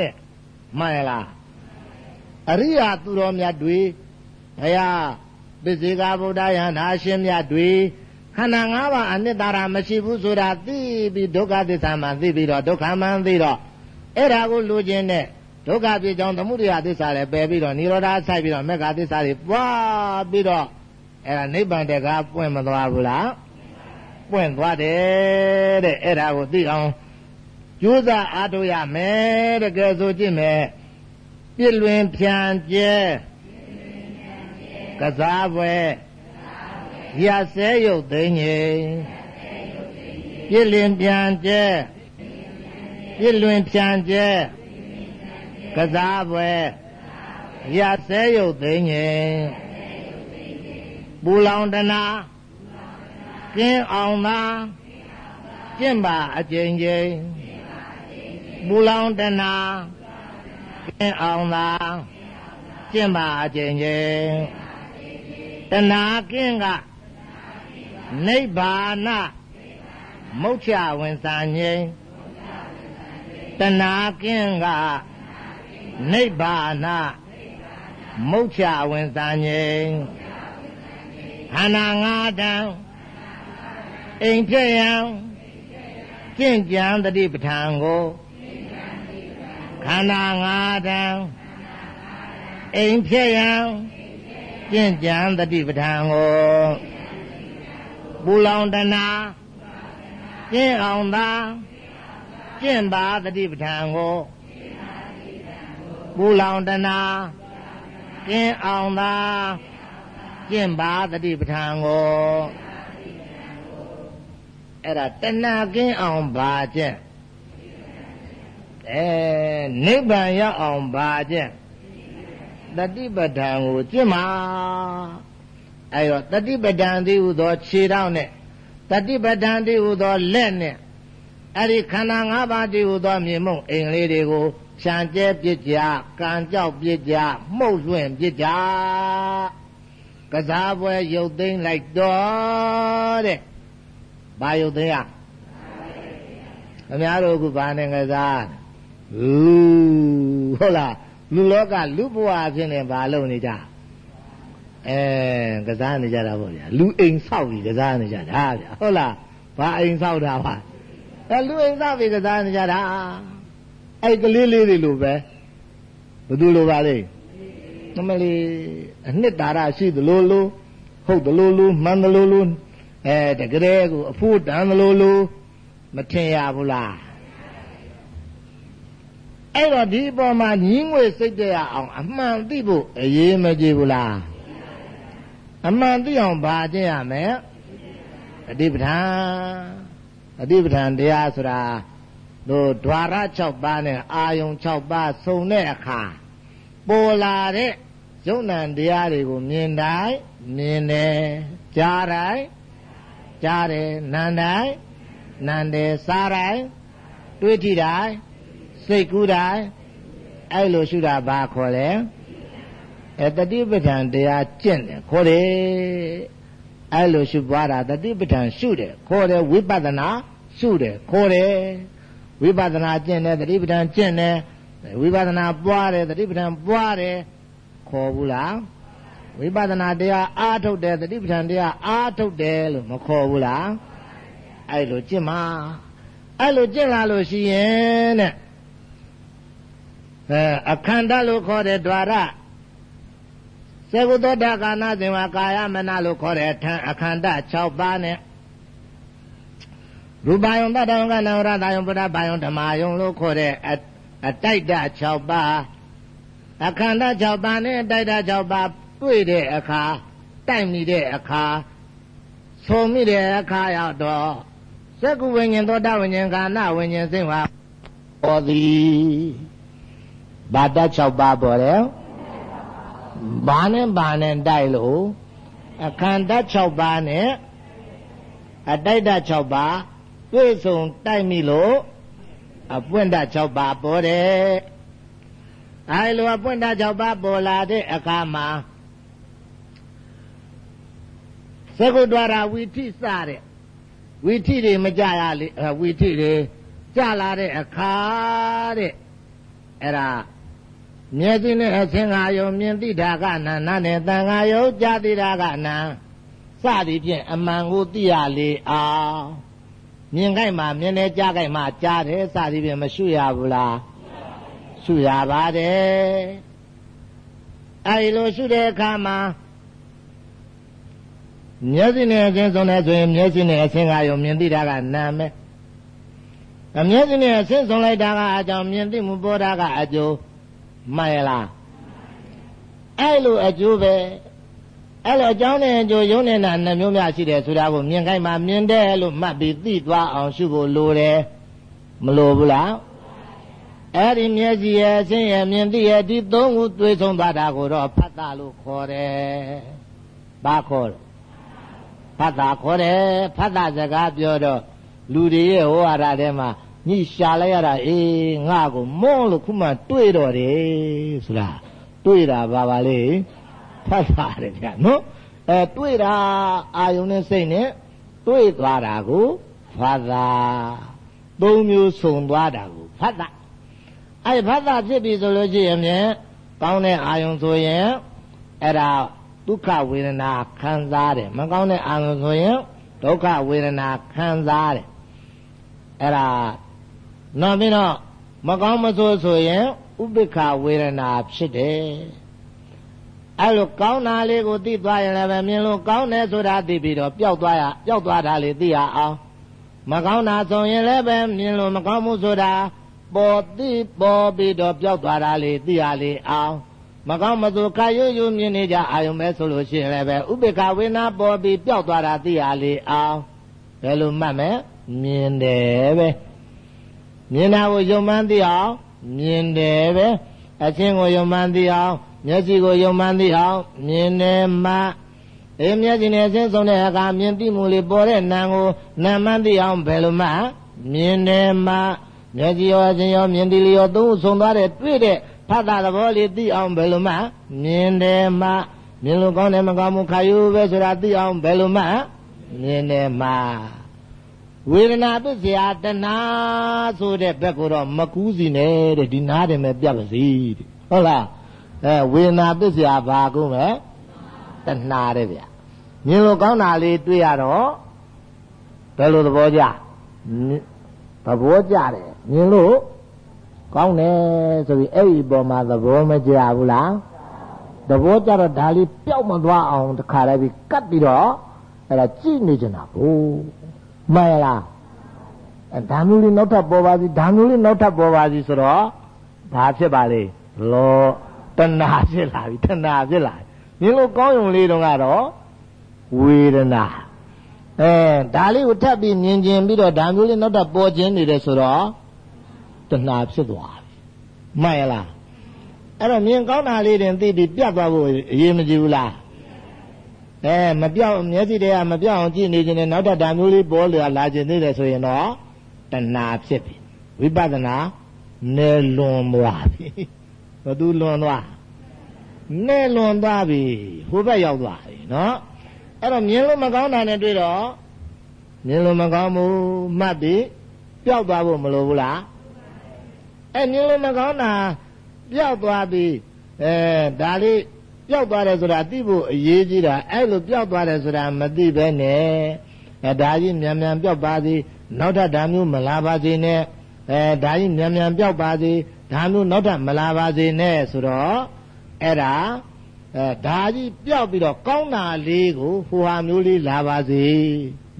တဲ့မှန်လားအရိယာသူတော်မြတ်တွေ ဘုရားပစ္စေကဗုဒ္ဓယန္တာရှင်မြတ်တွေခန္ဓာ၅ပါးအနိတ္တရာမရှိဘူးဆိုတာသိပြီးဒုက္ခသစ္စာမှသိပြီးတော့ဒုက္ခမှန်သိတော့အဲ့ဒါကိုလူချင်းနဲ့ဒုက္ခပြကြောင်းသမှုတရားသစ္စာလည်းပယ်ပြီးတော့និရောဓဆိုင်ပြီးတော့မေဃသစ္စာတွေပွားပြီးတော့အဲ့ဒါနိဗ္ဗာန်တကားပွင့်မသွားဘူးလားပွင့်သွားတယ်တဲ့အဲ့ဒါကိုသိအောင်ကြိုးစားအားထုတ်ရမယ်တကယ်ဆိုကြည့်မယ်ပြည့်လွင်ဖြန်ကျဲ ကစားပွဲရဆဲရုပ်သိငြိမ်ပြည့်လင်ပြန်ကျဲပြည့်လွင်ဖြန်ကျဲကစားပွဲရဆဲရုပ်သိငြိမ်ပူလောင်တနာကင်းအောင်သာကျင့်ပါအကျဉ်းချင်းပူလောင်တနာကင်းအောင်သာကျင့်ပါအကျဉ်းချင်း တနာကင်းကနိဗ္ဗာနမုတ်ချဝင်စာငိမ့်တနာကင်းကနိဗ္ဗာနမုတ်ချဝင်စာငိမ့်ခန္ဓာငါးတန်အိမ်ဖြစ်ရန်ကျင့်ကြံတတိပဋ္ဌာန်ကိုခန္ဓာငါးတန်အိမ်ဖြစ်ရန် ကျင့်ကြံတတိပဋ္ဌာန်ကိုပူလောင်တနာကျင့်အောင်သာကျင့်ပါတတိပဋ္ဌာန်ကိုပူလောင်တနာကျင့်အောင်သာကျင့်ပါတတိပဋ္ဌာန်ကိုအဲ့ဒါတဏှာကင်းအောင်ပါကျင့်အဲနိဗ္ဗာန်ရောက်အောင်ပါကျင့် တတိပဒံကိုကျင့်ပါအဲတော့တတိပဒံသည်ဟူသောခြေထောက်နဲ့တတိပဒံသည်ဟူသောလက်နဲ့အဲ့ဒီခန္ဓာ၅ပါးသည်ဟူသောမြင်မုံအိမ်လေးတွေကိုဖြန်ကျဲပြစ်ကြကံကြောက်ပြစ်ကြမှုတ်လွင့်ပြစ်ကြကစားပွဲရုပ်သိမ်းလိုက်တော့တဲ့ဘာရုပ်သိမ်းရခင်ဗျားတို့ကဘာနဲ့ကစားဟုတ်လား လူလောကလူဘဝအဖြစ်နဲ့ဘာလုပ်နေကြအဲကစားနေကြတာပေါ့ဗျာလူအိမ်ဆောက်ပြီးကစားနေကြတာဗျာဟုတ်လားဘာအိမ်ဆောက်တာပါအဲလူအိမ်ဆောက်ပြီးကစားနေကြတာအဲကလေးလေးတွေလိုပဲဘယ်သူလိုပါလဲနမလေးအနှစ်သာရရှိသလိုလိုဟုတ်သလိုလိုမှန်သလိုလိုအဲတကယ်ကိုအဖို့တန်သလိုလိုမထင်ရဘူးလား အဲ့တော့ဒီအပေါ်မှာညင်းငွေစိတ်ကြရအောင် အမှန်သိဖို့အရေးမကြီးဘူးလားအမှန်သိအောင်ဗာကျင့်ရမယ်အတိပဌာန်အတိပဌာန်တရားဆိုတာတို့ဓွာရ6ပါးနဲ့အာယုံ6ပါးစုံတဲ့အခါပေါ်လာတဲ့ယုံ nant တရားတွေကိုမြင်တိုင်းမြင်တယ်ကြားတိုင်းကြားတယ်နံတိုင်းနံတယ်စားတိုင်းတွေးကြည့်တိုင်း စိတ်ကူးတာအဲ့လိုရှုတာဘာခေါ်လဲအဲတတိပဋ္ဌာန်တရားကျင့်တယ်ခေါ်တယ်အဲ့လိုရှုပွားတာတတိပဋ္ဌာန်ရှုတယ်ခေါ်တယ်ဝိပဿနာရှုတယ်ခေါ်တယ်ဝိပဿနာကျင့်တယ်တတိပဋ္ဌာန်ကျင့်တယ်ဝိပဿနာပွားတယ်တတိပဋ္ဌာန်ပွားတယ်ခေါ်ဘူးလားဝိပဿနာတရားအားထုတ်တယ်တတိပဋ္ဌာန်တရားအားထုတ်တယ်လို့မခေါ်ဘူးလားအဲ့လိုကျင့်မှာအဲ့လိုကျင့်လာလို့ရှိရင်တဲ့ အဲအခန္ဓာလို့ခေါ်တဲ့ द्वार သကုသောတာကာနာသင်္ဝါကာယမနလို့ခေါ်တဲ့ထံအခန္ဓာ6ပါးနဲ့ရူပယုံတတယုံကနာဝရတယုံပရပယုံဓမ္မယုံလို့ခေါ်တဲ့အတိုက်တ6ပါးအခန္ဓာ6ပါးနဲ့အတိုက်တ6ပါးတွေ့တဲ့အခါတိုက်မိတဲ့အခါဆုံမိတဲ့အခါရောက်တော့သက္ကုဝိညာဉ်သောတာဝိညာဉ်ကာနာဝိညာဉ်စိတ်ဟာဟောသည် ဘာတက်6ပါးပေါ်တယ်ဘာနဲ့ဘာနဲ့တိုက်လို့အခန္ဓာ6ပါးနဲ့အတိုက်ဓာတ်6ပါးတွေ့ဆုံတိုက်မိလို့အပွင့်ဓာတ်6ပါးပေါ်တယ်အဲလိုအပွင့်ဓာတ်6ပါးပေါ်လာတဲ့အခါမှာသကုဒ္ဒရာဝီထိစတဲ့ဝီထိတွေမကြရလေဝီထိတွေကြလာတဲ့အခါတဲ့အဲ့ဒါ မျက်စိနဲ့အသင်္ခါယုံမြင်သိတာကနာနာနဲ့သံဃာယုံကြားသိတာကနာစသည်ဖြင့်အမှန်ကိုသိရလေအောင်မြင်ခိုက်မှမြင်နေကြားခိုက်မှကြားတယ်စသည်ဖြင့်မရှုရဘူးလားရှုရပါတယ်အဲဒီလိုရှုတဲ့အခါမှာမျက်စိနဲ့အခြင်းဆုံးလဲဆိုရင်မျက်စိနဲ့အခြင်းကယုံမြင်သိတာကနာမဲအမျက်စိနဲ့အခြင်းဆုံးလိုက်တာကအကြောင်းမြင်သိမှုပေါ်တာကအကျိုး မှန်လားအဲ့လိုအကျိုးပဲအဲ့လိုအကြောင်းနဲ့အကျိုးရုံးနေတာနှမျိုးများရှိတယ်ဆိုတာကိုမြင်ခိုင်းမှမြင်တယ်လို့မှတ်ပြီးသိသွားအောင်ရှုဖို့လိုတယ်မလိုဘူးလားအဲ့ဒီမျက်စိရဲ့အဆင်းရဲ့မြင်သိရဲ့ဒီသုံးခုသွေးဆုံးသွားတာကိုတော့ဖတ်တာလို့ခေါ်တယ်။ဘာခေါ်လဲ။ဖတ်တာခေါ်တယ်ဖတ်တာစကားပြောတော့လူတွေရဲ့ဟောရတဲ့မှာ ညရှာလိုက်ရတာအေးငါကိုမွန်းလို့ခုမှတွေ့တော့တယ်ဆိုလားတွေ့တာပါပါလေဖတ်ပါတယ်ဗျာနော်အဲတွေ့တာအာယုန်နဲ့စိတ်နဲ့တွေ့သွားတာကိုဖတ်တာသုံးမျိုးစုံသွားတာကိုဖတ်တာအဲဖတ်တာဖြစ်ပြီဆိုလို့ရှိရင်မြန်ကောင်းတဲ့အာယုန်ဆိုရင်အဲ့ဒါဒုက္ခဝေဒနာခံစားတယ်မကောင်းတဲ့အာယုန်ဆိုရင်ဒုက္ခဝေဒနာခံစားတယ်အဲ့ဒါ နောက်ပြီးတော့မကောင်းမဆိုးဆိုရင်ဥပိ္ပခဝေဒနာဖြစ်တယ်အဲ့လိုကောင်းတာလေးကိုသိသွားရင်လည်းပဲမြင်လို့ကောင်းတယ်ဆိုတာသိပြီးတော့ပျောက်သွားရပျောက်သွားတာလေးသိရအောင်မကောင်းတာဆိုရင်လည်းပဲမြင်လို့မကောင်းမှုဆိုတာပေါ်သိပေါ်ပြီးတော့ပျောက်သွားတာလေးသိရလေအောင်မကောင်းမဆိုခါရွရွမြင်နေကြအာယုံပဲဆိုလို့ရှိရင်လည်းပဲဥပိ္ပခဝေနာပေါ်ပြီးပျောက်သွားတာသိရလေအောင်ဘယ်လိုမှတ်မလဲမြင်တယ်ပဲ မြင်တာကိုယုံမှန်းသိအောင်မြင်တယ်ပဲအချင်းကိုယုံမှန်းသိအောင်မျက်စိကိုယုံမှန်းသိအောင်မြင်တယ်မှအဲမျက်စိနဲ့အချင်းဆုံးတဲ့အခါမြင်သိမှုလေးပေါ်တဲ့နာမ်ကိုနာမ်မှန်းသိအောင်ဘယ်လိုမှမြင်တယ်မှမျက်စိရောအချင်းရောမြင်သိလျောသုံးဆုံးသွားတဲ့တွေ့တဲ့ဖတ်တာသဘောလေးသိအောင်ဘယ်လိုမှမြင်တယ်မှမြင်လို့ကောင်းတယ်မကောင်းဘူးခါယူပဲဆိုတာသိအောင်ဘယ်လိုမှမြင်တယ်မှ ဝေဒနာပစ္စယတဏှာဆိုတဲ့ဘက်ကိုတော့မကူးစီနဲ့တဲ့ဒီနားတယ်မဲ့ပြတ်ပါစီတဲ့ဟုတ်လားအဲဝေဒနာပစ္စယဘာကုမဲ့တဏှာတဲ့ဗျမြင်လို့ကောင်းတာလေးတွေ့ရတော့ဘယ်လိုသဘောကြသဘောကြတယ်မြင်လို့ကောင်းတယ်ဆိုပြီးအဲ့ဒီပေါ်မှာသဘောမကျဘူးလားသဘောကျတော့ဒါလေးပျောက်မသွားအောင်တခါတည်းပြီးကတ်ပြီးတော့အဲ့ဒါကြည့်နေကြတာဘို့ မှန်လားအဲဒါမျိုးလေးနောက်ထပ်ပေါ်ပါစီဒါမျိုးလေးနောက်ထပ်ပေါ်ပါစီဆိုတော့ဘာဖြစ်ပါလေလောတဏှာဖြစ်လာပြီတဏှာဖြစ်လာမြင်လို့ကောင်းရုံလေးတုန်းကတော့ဝေဒနာအဲဒါလေးကိုထပ်ပြီးမြင်ကျင်ပြီးတော့ဒါမျိုးလေးနောက်ထပ်ပေါ်ခြင်းနေတယ်ဆိုတော့တဏှာဖြစ်သွားပြီမှန်ရလားအဲ့တော့မြင်ကောင်းတာလေးတင်သိပြီးပြတ်သွားဖို့အရေးမကြီးဘူးလား အဲမပြောက်မျက်စိတွေကမပြောက်အောင်ကြည့်နေခြင်းနဲ့နောက်ထပ်ဓာမျိုးလေးပေါ်လာလာခြင်းသေးတယ်ဆိုရင်တော့တဏှာဖြစ်ပြီဝိပဿနာနယ်လွန်သွားပြီဘသူလွန်သွားနယ်လွန်သွားပြီဟိုဘက်ရောက်သွားပြီနော်အဲ့တော့မြင်လို့မကောင်းတာနဲ့တွေ့တော့မြင်လို့မကောင်းဘူးမှတ်ပြီးပျောက်သွားဖို့မလိုဘူးလားအဲ့မြင်လို့မကောင်းတာပျောက်သွားပြီအဲဒါလေး ပျောက်သွားတယ်ဆိုတာသိဖို့အရေးကြီးတာအဲ့လိုပျောက်သွားတယ်ဆိုတာမသိပဲနဲ့အဲဒါကြီးမြန်မြန်ပျောက်ပါစေနောက်ထပ်ဓာမျိုးမလာပါစေနဲ့အဲဒါကြီးမြန်မြန်ပျောက်ပါစေဓာမျိုးနောက်ထပ်မလာပါစေနဲ့ဆိုတော့အဲ့ဒါအဲဒါကြီးပျောက်ပြီးတော့ကောင်းတာလေးကိုဟိုဟာမျိုးလေးလာပါစေ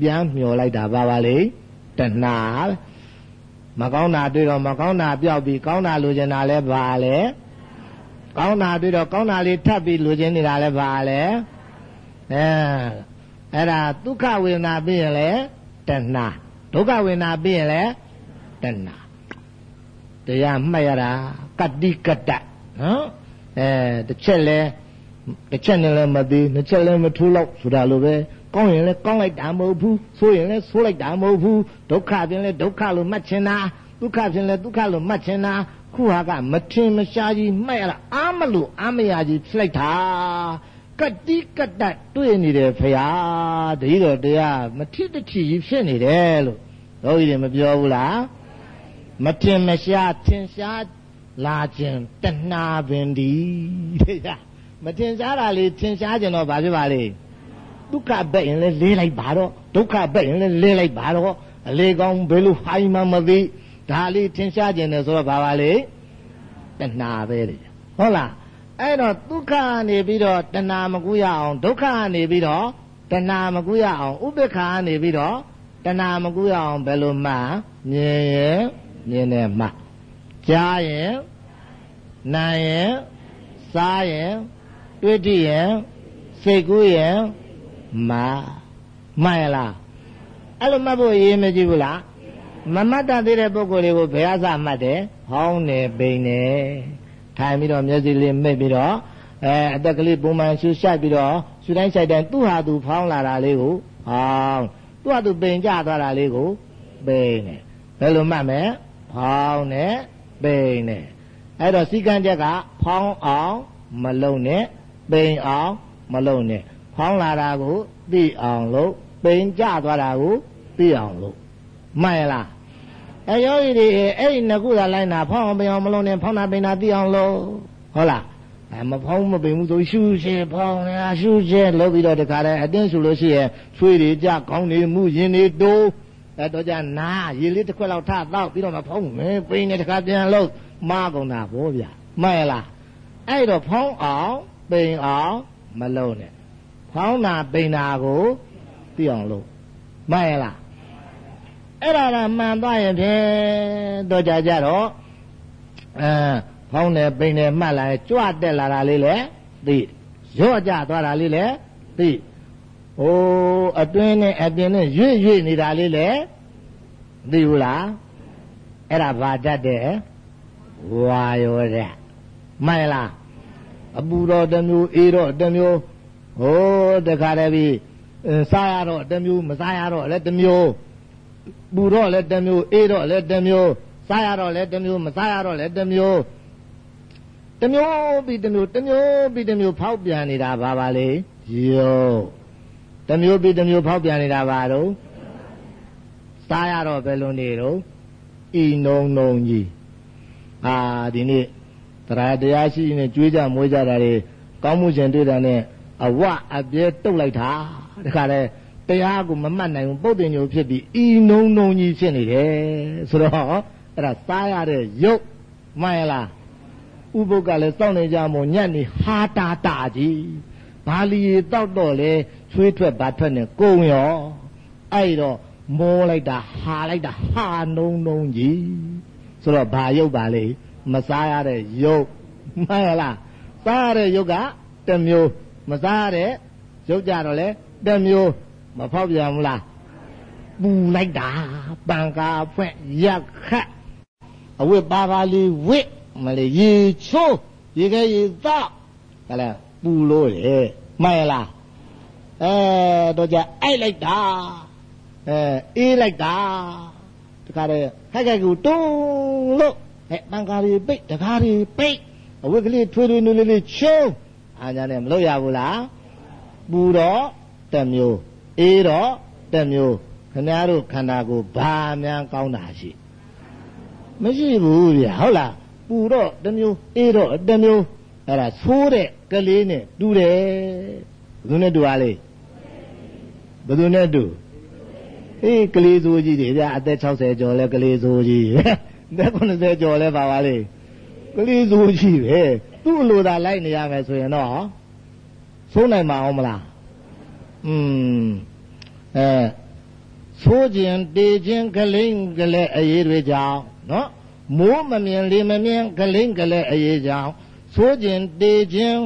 ပြန်မျောလိုက်တာပါပါလေတဏှာမကောင်းတာတွေ့တော့မကောင်းတာပျောက်ပြီးကောင်းတာလိုချင်တာလဲပါလေ ကောင်းတာတွေ့တော့ကောင်းတာလေးထပ်ပြီးလိုချင်နေတာလဲပါလေအဲအဲ့ဒါဒုက္ခဝေဒနာပြီးရင်လဲတဏှာဒုက္ခဝေဒနာပြီးရင်လဲတဏှာတရားမှတ်ရတာကတိကတနော်အဲတစ်ချက်လဲတစ်ချက်နဲ့လည်းမသေးနှစ်ချက်လည်းမထိုးတော့ဆိုတာလိုပဲကောင်းရင်လည်းကောင်းလိုက်တာမဟုတ်ဘူးဆိုးရင်လည်းဆိုးလိုက်တာမဟုတ်ဘူးဒုက္ခပြင်လည်းဒုက္ခလို့မှတ်ချင်တာဒုက္ခပြင်လည်းဒုက္ခလို့မှတ်ချင်တာ ခုဟာကမထင်မရှားကြီးမှတ်ရတာအာမလို့အာမရကြီးဖြစ်လိုက်တာကတိကတတွေ့နေတယ်ဖရာတတိတော်တရားမထစ်တချီကြီးဖြစ်နေတယ်လို့တို့ကြီးမပြောဘူးလားမထင်မရှားထင်ရှားလာခြင်းတဏှာပင်ဒီတဲ့ရမထင်ရှားတာလေးထင်ရှားခြင်းတော့ဘာဖြစ်ပါလဲဒုက္ခဘက်ရင်လည်းလေးလိုက်ပါတော့ဒုက္ခဘက်ရင်လည်းလေးလိုက်ပါတော့အလေကောင်းဘယ်လိုဟိုင်းမှမသိ ဒါလေးထင်ရှားခြင်းတယ်ဆိုတော့ဘာပါလဲတဏှာပဲလေဟုတ်လားအဲ့တော့ဒုက္ခနေပြီးတော့တဏှာမကူရအောင်ဒုက္ခနေပြီးတော့တဏှာမကူရအောင်ဥပေက္ခနေပြီးတော့တဏှာမကူရအောင်ဘယ်လိုမှမြင်ရင်မြင်တယ်မှကြားရင်နားရင်စားရင်တွေ့တိရင်စိတ်ကူးရင်မာမှန်ရလားအဲ့လိုမှတ်ဖို့ရေးမကြည့်ဘူးလား မမှတ်တတ်သေးတဲ့ပုဂ္ဂိုလ်တွေကိုဘယ်အစမှတ်တယ်ဟောင်းနေပိန်နေထိုင်ပြီးတော့မျက်စိလေးမိတ်ပြီးတော့အဲအသက်ကလေးပုံမှန်ရှူရှိုက်ပြီးတော့ရှူတိုင်းရှိုက်တိုင်းသူ့ဟာသူဖောင်းလာတာလေးကိုဟောင်းသူ့ဟာသူပိန်ကြသွားတာလေးကိုပိန်နေဘယ်လိုမှတ်မလဲဖောင်းနေပိန်နေအဲ့တော့စီကံချက်ကဖောင်းအောင်မလုံနဲ့ပိန်အောင်မလုံနဲ့ဖောင်းလာတာကိုသိအောင်လို့ပိန်ကြသွားတာကိုသိအောင်လို့မှန်ရလား အဲယောဂီတွေအဲ့ဒီနှစ်ခုသာလိုက်တာဖောင်းအောင်ပိန်အောင်မလုံနဲ့ဖောင်းတာပိန်တာသိအောင်လို့ဟုတ်လားအဲမဖောင်းမပိန်ဘူးဆိုရှူရှဲဖောင်းနေတာရှူရှဲလုပ်ပြီးတော့တခါတည်းအတင်းရှူလို့ရှိရင်ချွေးတွေကြကောင်းနေမှုရင်တွေတိုးအဲတော့ကြနာရေလေးတစ်ခွက်လောက်ထတော့ပြီးတော့မဖောင်းမယ်ပိန်နေတခါပြန်လို့မားကုန်တာဗောဗျာမှန်လားအဲ့တော့ဖောင်းအောင်ပိန်အောင်မလုံးနဲ့ဖောင်းတာပိန်တာကိုသိအောင်လုပ်မှန်လား အဲ့ဒါကမှန်သွားရင်ဖြင့်တော့ကြကြတော့အဲဖောင်းတယ်ပိန်တယ်မှတ်လာရင်ကြွတက်လာတာလေးလေသိရော့ကြသွားတာလေးလေသိဟိုအတွင်းနဲ့အပြင်နဲ့ရွေ့ရွေ့နေတာလေးလေသိဘူးလားအဲ့ဒါဘာတတ်တယ်ဝါယောတဲ့မှန်လားအပူတော့တစ်မျိုးအေးတော့တစ်မျိုးဟိုးတခါတည်းပြီးစားရတော့တစ်မျိုးမစားရတော့လည်းတစ်မျိုး ပူတော့လည်းတစ်မျိုးအေးတော့လည်းတစ်မျိုးစားရတော့လည်းတစ်မျိုးမစားရတော့လည်းတစ်မျိုးတစ်မျိုးပြီးတစ်မျိုးတစ်မျိုးပြီးတစ်မျိုးဖောက်ပြန်နေတာဘာပါလေယောတစ်မျိုးပြီးတစ်မျိုးဖောက်ပြန်နေတာဘာတော့စားရတော့ဘယ်လိုနေတော့ဤနုံနုံကြီးအာဒီနေ့တရားတရားရှိနေကြွေးကြမွေးကြတာတွေကောင်းမှုရှင်တွေ့တာနဲ့အဝအပြဲတုတ်လိုက်တာတခါလဲ တရားကိုမမှတ်နိုင်ဘူးပုတ်တင်ညိုဖြစ်ပြီးဤနုံနုံကြီးဖြစ်နေတယ်ဆိုတော့အဲ့ဒါစားရတဲ့ရုပ်မှန်ရလားဥပုပ်ကလည်းစောင့်နေကြမို့ညက်နေဟာတာတာကြီးဘာလီတောက်တော့လေချွေးထွက်ဘာထွက်နေကုံရောအဲ့တော့မောလိုက်တာဟာလိုက်တာဟာနုံနုံကြီးဆိုတော့ဘာရုပ်ပါလေမစားရတဲ့ရုပ်မှန်လားစားရတဲ့ရုပ်ကတမျိုးမစားရတဲ့ရုပ်ကြတော့လေတမျိုး မဖောက်ပြန်ဘူးလားပူလိုက်တာပန်ကာဖွင့်ရက်ခတ်အဝိပါပါလေးဝစ်မလေးရေချိုးရေခဲရေသောကလည်းပူလို့လေမှန်လားအဲတော့ကြအိုက်လိုက်တာအဲအေးလိုက်တာတခါတည်းခိုက်ခိုက်ကူတုံးလို့အဲပန်ကာရီပိတ်တခါရီပိတ်အဝိကလေးထွေးထွေးနူးလေးလေးချိုးအားညာနဲ့မလို့ရဘူးလားပူတော့တမျိုး အေးတော့တမျိုးခင်ဗျားတို့ခန္ဓာကိုယ်ဘာများကောင်းတာရှိမရှိဘူးဗျဟုတ်လားပူတော့တမျိုးအေးတော့တမျိုးအဲ့ဒါသိုးတဲ့ကလေးနဲ့တူတယ်ဘယ်သူနဲ့တူပါလဲဘယ်သူနဲ့တူအေးကလေးဆိုကြီးတွေဗျအသက်60ကျော်လဲကလေးဆိုကြီးအသက်90ကျော်လဲပါပါလေကလေးဆိုကြီးပဲသူ့လိုသာလိုက်နေရမယ်ဆိုရင်တော့သုံးနိုင်မှာအောင်မလား อืมအဲသိုးခြင်းတေခြင်းကလိမ့်ကလေးအရေးတွေကြောင့်နော်မိုးမမြင်လေမမြင်ကလိမ့်ကလေးအရေးကြောင့်သိုးခြင်းတေခြင်း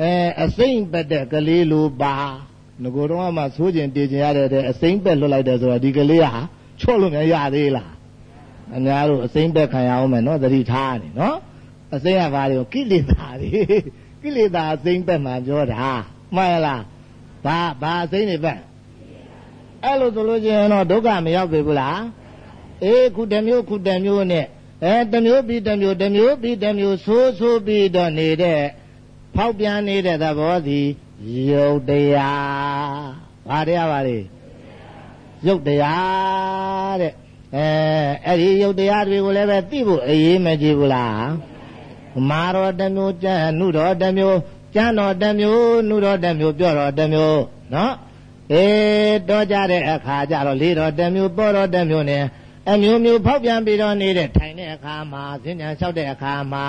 အဲအစိမ့်ပတ်တဲ့ကလေးလိုပါငကိုယ်တော့မှသိုးခြင်းတေခြင်းရတဲ့အစိမ့်ပက်လွတ်လိုက်တယ်ဆိုတာဒီကလေးဟာချော့လို့မရသေးလားအများတို့အစိမ့်ပက်ခံရအောင်မယ်နော်သတိထားနေနော်အစိမ့်ကဘာတွေကိလေသာတွေကိလေသာအစိမ့်ပက်မှပြောတာမှန်လား ဘာဘာအစိမ့်နေပက်အဲ့လိုဆိုလို့ချင်းတော့ဒုက္ခမရောက်ပြီဘူးလားအေးခုတမျိုးခုတမျိုးနဲ့အဲတမျိုးပြီးတမျိုးတမျိုးပြီးတမျိုးဆိုးဆိုးပြီးတော့နေတဲ့ဖောက်ပြန်နေတဲ့သဘောသည်ယုတ်တရားဘာတရားပါလဲယုတ်တရားတဲ့အဲအဲ့ဒီယုတ်တရားတွေကိုလည်းပဲသိဖို့အေးမကြည့်ဘူးလားမာတော်တမျိုးကျန်နုတော်တမျိုး ကျန်တော်တမျိုးနုတော်တမျိုးပြောတော်တမျိုးနော်အေးတော့ကြတဲ့အခါကျတော့လေးတော်တမျိုးပေါ်တော်တမျိုးနဲ့အမျိုးမျိုးဖောက်ပြန်ပြီးတော့နေတဲ့ထိုင်တဲ့အခါမှာဈဉ္ညာလျှောက်တဲ့အခါမှာ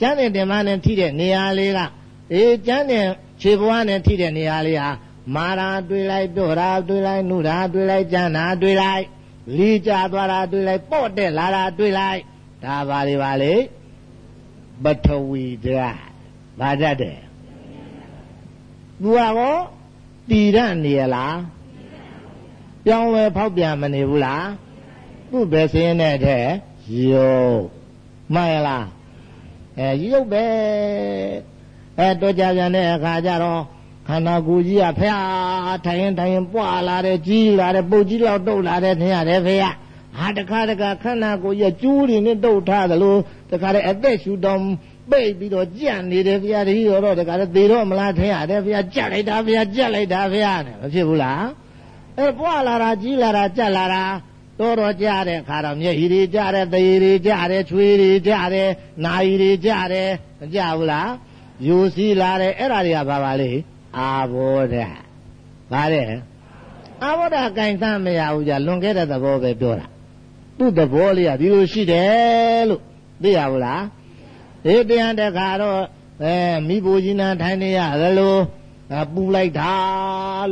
ကျမ်းတဲ့တင်မနဲ့ထိတဲ့နေရာလေးကအေးကျမ်းတဲ့ခြေဘဝနဲ့ထိတဲ့နေရာလေးဟာမာရာတွေးလိုက်ပြောတာတွေးလိုက်နှုတာတွေးလိုက်ကျမ်းတာတွေးလိုက်လီကြသွားတာတွေးလိုက်ပေါ့တဲ့လာတာတွေးလိုက်ဒါပါလေပါလေပထဝီဓာတ် ဘာဓာတ်တဲ့သူကရောတည်ရနေရလားပြောင်းလဲဖောက်ပြန်မနေဘူးလားသူ့ပဲစင်းတဲ့တဲ့ရုပ်မှန်လားအဲရုပ်ပဲအဲတော့ကြပြန်တဲ့အခါကျတော့ခန္ဓာကိုယ်ကြီးကဖះထိုင်ရင်ထိုင်ရင်ပွာလာတယ်ကြီးလာတယ်ပုတ်ကြီးလောက်တုတ်လာတယ်ထင်ရတယ်ဖះဟာတခါတခါခန္ဓာကိုယ်ကြီးကျူးတွေနဲ့တုတ်ထားသလိုတခါတည်းအသက်ရှူတောင်ပိတ်ပြီးတော့ကြံ့နေတယ်ဗျာတတိတော်တော့တခါတည်းသေတော့မလားထင်ရတယ်ဗျာကြက်လိုက်တာဗျာကြက်လိုက်တာဗျာနဲ့မဖြစ်ဘူးလားအဲပွာလာတာကြီးလာတာကြက်လာတာတော်တော်ကြတဲ့ခါတော့မျက်ရည်တွေကြတယ်သေရည်တွေကြတယ်ချွေးတွေကြတယ်နာရီတွေကြတယ်မကြဘူးလားယူစီလာတယ်အဲ့ဒါတွေကဘာပါလဲအာဘောဓဘာတဲ့အာဘောဓကင်သမရဘူးကြလွန်ခဲ့တဲ့သဘောပဲပြောတာသူ့သဘောလေးကဒီလိုရှိတယ်လို့သိရဘူးလား ဒီတရားတခါတော့အဲမိဘကြီးနာထိုင်နေရသလိုပူလိုက်တာ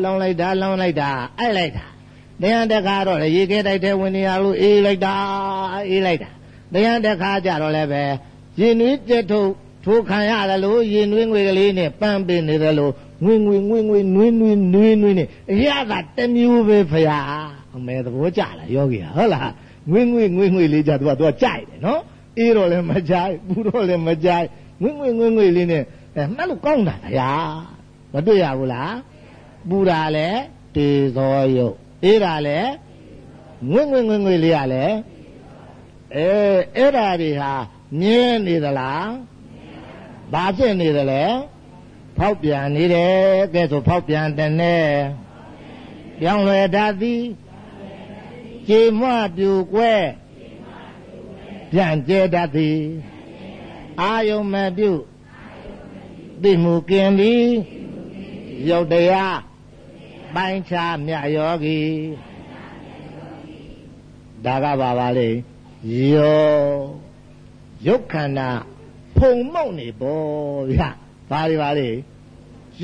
လောင်းလိုက်တာလောင်းလိုက်တာအိုက်လိုက်တာတရားတခါတော့ရေခဲတိုက်တဲ့ဝင်နေရလို့အေးလိုက်တာအေးလိုက်တာတရားတခါကြတော့လည်းပဲရင်နွေးတက်ထုတ်ထိုးခံရတယ်လို့ရင်နွေးငွေကလေးနဲ့ပန်းပင်နေတယ်လို့ငွေငွေငွေငွေနွေးနွေးနွေးနွေးနဲ့အရသာတမျိုးပဲဖရာအမဲသဘောကျလားယောဂီဟုတ်လားငွေငွေငွေငွေလေးကြသူကသူကကြိုက်တယ်နော် အေးတော့လည်းမကြိုက်ပူတော့လည်းမကြိုက်ငွေငွေငွေငွေလေးနဲ့အဲမှတ်လို့ကောင်းတာဗျာမတွေ့ရဘူးလားပူတာလည်းတေသောယုတ်အေးတာလည်းငွေငွေငွေငွေလေးရလည်းအဲအဲ့ဓာတွေဟာမြဲနေသလားဘာဖြစ်နေသလဲဖောက်ပြန်နေတယ်ကဲဆိုဖောက်ပြန်တဲ့နဲ့ပြောင်းလဲတတ်သည်ခြေမွပြူကွဲ ပြန်ကျဲတတ်သည်အာယုံမပြုသိမှုကင်သည်ယုတ်တရားပိုင်းခြားမြတ်ယောဂီဒါကပါပါလေယောယုတ်ခန္ဓာဖုံမုံနေပေါ့ဗျာဘာတွေပါလေ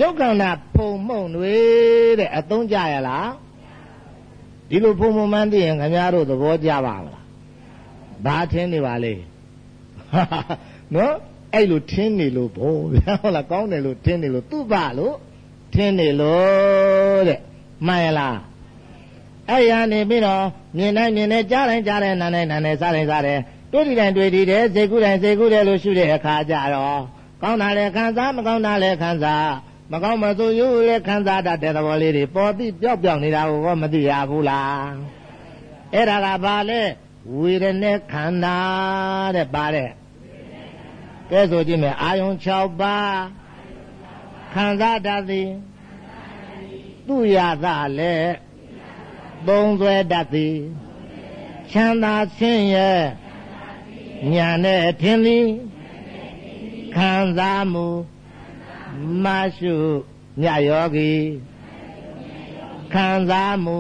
ယုတ်ခန္ဓာဖုံမုံတွေတဲ့အသုံးကြရလားဒီလိုဖုံမုံမှန်းသိရင်ခင်ဗျားတို့သဘောကျပါမလား ဘာထင်းနေပါလေနော်အဲ့လိုထင်းနေလို့ဘို့ဗျာဟုတ်လားကောင်းတယ်လို့ထင်းနေလို့သူ့ပါလို့ထင်းနေလို့တဲ့မှန်ရလားအဲ့ရနေပြီးတော့မြင်တိုင်းမြင်တိုင်းကြားတိုင်းကြားတိုင်းနားတိုင်းနားတိုင်းစားတိုင်းစားတိုင်းတွေ့ဒီတိုင်းတွေ့ဒီတယ်စိတ်ကူးတိုင်းစိတ်ကူးတယ်လို့ရှုတဲ့အခါကျတော့ကောင်းတာလည်းခံစားမကောင်းတာလည်းခံစားမကောင်းမဆိုးရိုးလည်းခံစားတတ်တဲ့သဘောလေးတွေပေါ်ပြီးပျောက်ပျောက်နေတာကိုမသိရဘူးလားအဲ့ဒါကဘာလဲ ဝေဒနေခန္ဓာတဲ့ပါတဲ့ကဲဆိုကြည့်မယ်အာယုံ6ပါးခံစားတတ်သည်သူရသလည်းသုံးဆွဲတတ်သည်ချမ်းသာဆင်းရဲညာနဲ့အထင်သည်ခံစားမှုမရှိမြတ်ယောဂီခံစားမှု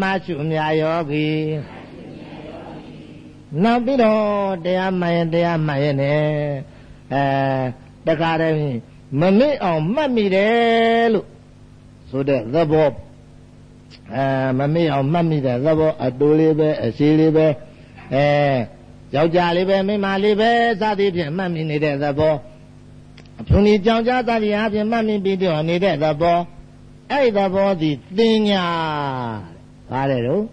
မရှိမြတ်ယောဂီနောက်ပြီးတော့တရားမှန်ရင်တရားမှန်ရင်လည်းအဲတခါတည်းမမေ့အောင်မှတ်မိတယ်လို့ဆိုတဲ့သဘောအဲမမေ့အောင်မှတ်မိတဲ့သဘောအတူလေးပဲအစီလေးပဲအဲယောက်ျားလေးပဲမိန်းမလေးပဲစသည်ဖြင့်မှတ်မိနေတဲ့သဘောအဖြူနေကြောင်ကြားသတိအပြင်မှတ်မိပြီးတော့နေတဲ့သဘောအဲ့ဒီသဘောဒီသင်ညာ ပါတယ်တော့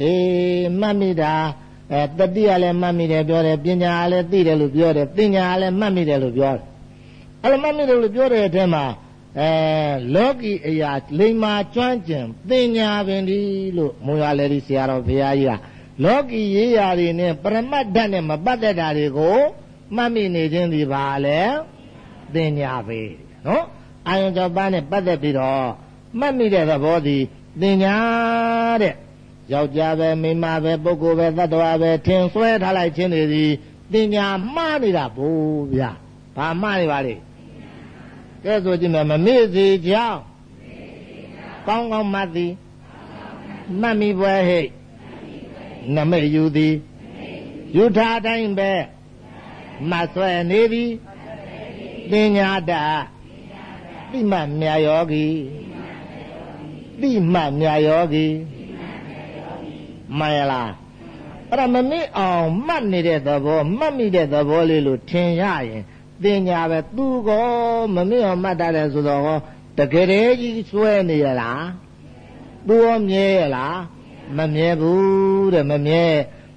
အေးမှတ်မိတာအဲတတိကလည်းမှတ်မိတယ်ပြောတယ်ပညာကလည်းသိတယ်လို့ပြောတယ်သင်ညာကလည်းမှတ်မိတယ်လို့ပြောတယ်အဲ့လိုမှတ်မိတယ်လို့ပြောတဲ့အထက်မှာအဲလောကီအရာလိမ္မာကျွမ်းကျင်သင်ညာပင်ဒီလို့မွန်ရလေဒီဆရာတော်ဘုရားကြီးကလောကီရေးရာတွေနဲ့ပရမတ်ဓာတ်နဲ့မပတ်သက်တာတွေကိုမှတ်မိနေခြင်းဒီပါလေသင်ညာပဲနော်အာယုံကြောင့်ပါနဲ့ပတ်သက်ပြီးတော့မှတ်မိတဲ့သဘောဒီ သင်ညာတဲ့ယောက်ျားပဲမိန်းမပဲပုဂ္ဂိုလ်ပဲသတ္တဝါပဲထင်ဆွဲထားလိုက်ခြင်းတွေဒီသင်ညာမှားနေတာဘို့ဗျာဘာမှားနေပါလဲကဲဆိုကြည့်မယ်မမေ့စေကြောင်းကောင်းကောင်းမှတ်သည်မှတ်မိပွဲဟိတ်နမိတ်ယူသည်ယူထားတိုင်းပဲမဆွဲနေသည်တင်ညာတာတိမမြာယောဂီ တိမမြာယောဂီမှန်လားအဲ့ဒါမမေ့အောင်မှတ်နေတဲ့သဘောမှတ်မိတဲ့သဘောလေးလို့ထင်ရရင်တင်ညာပဲသူကောမမေ့အောင်မှတ်တာတယ်ဆိုတော့ဟောတကယ်တည်းကြီးစွဲနေရလားသူရောမြဲရလားမမြဲဘူးတဲ့မမြဲ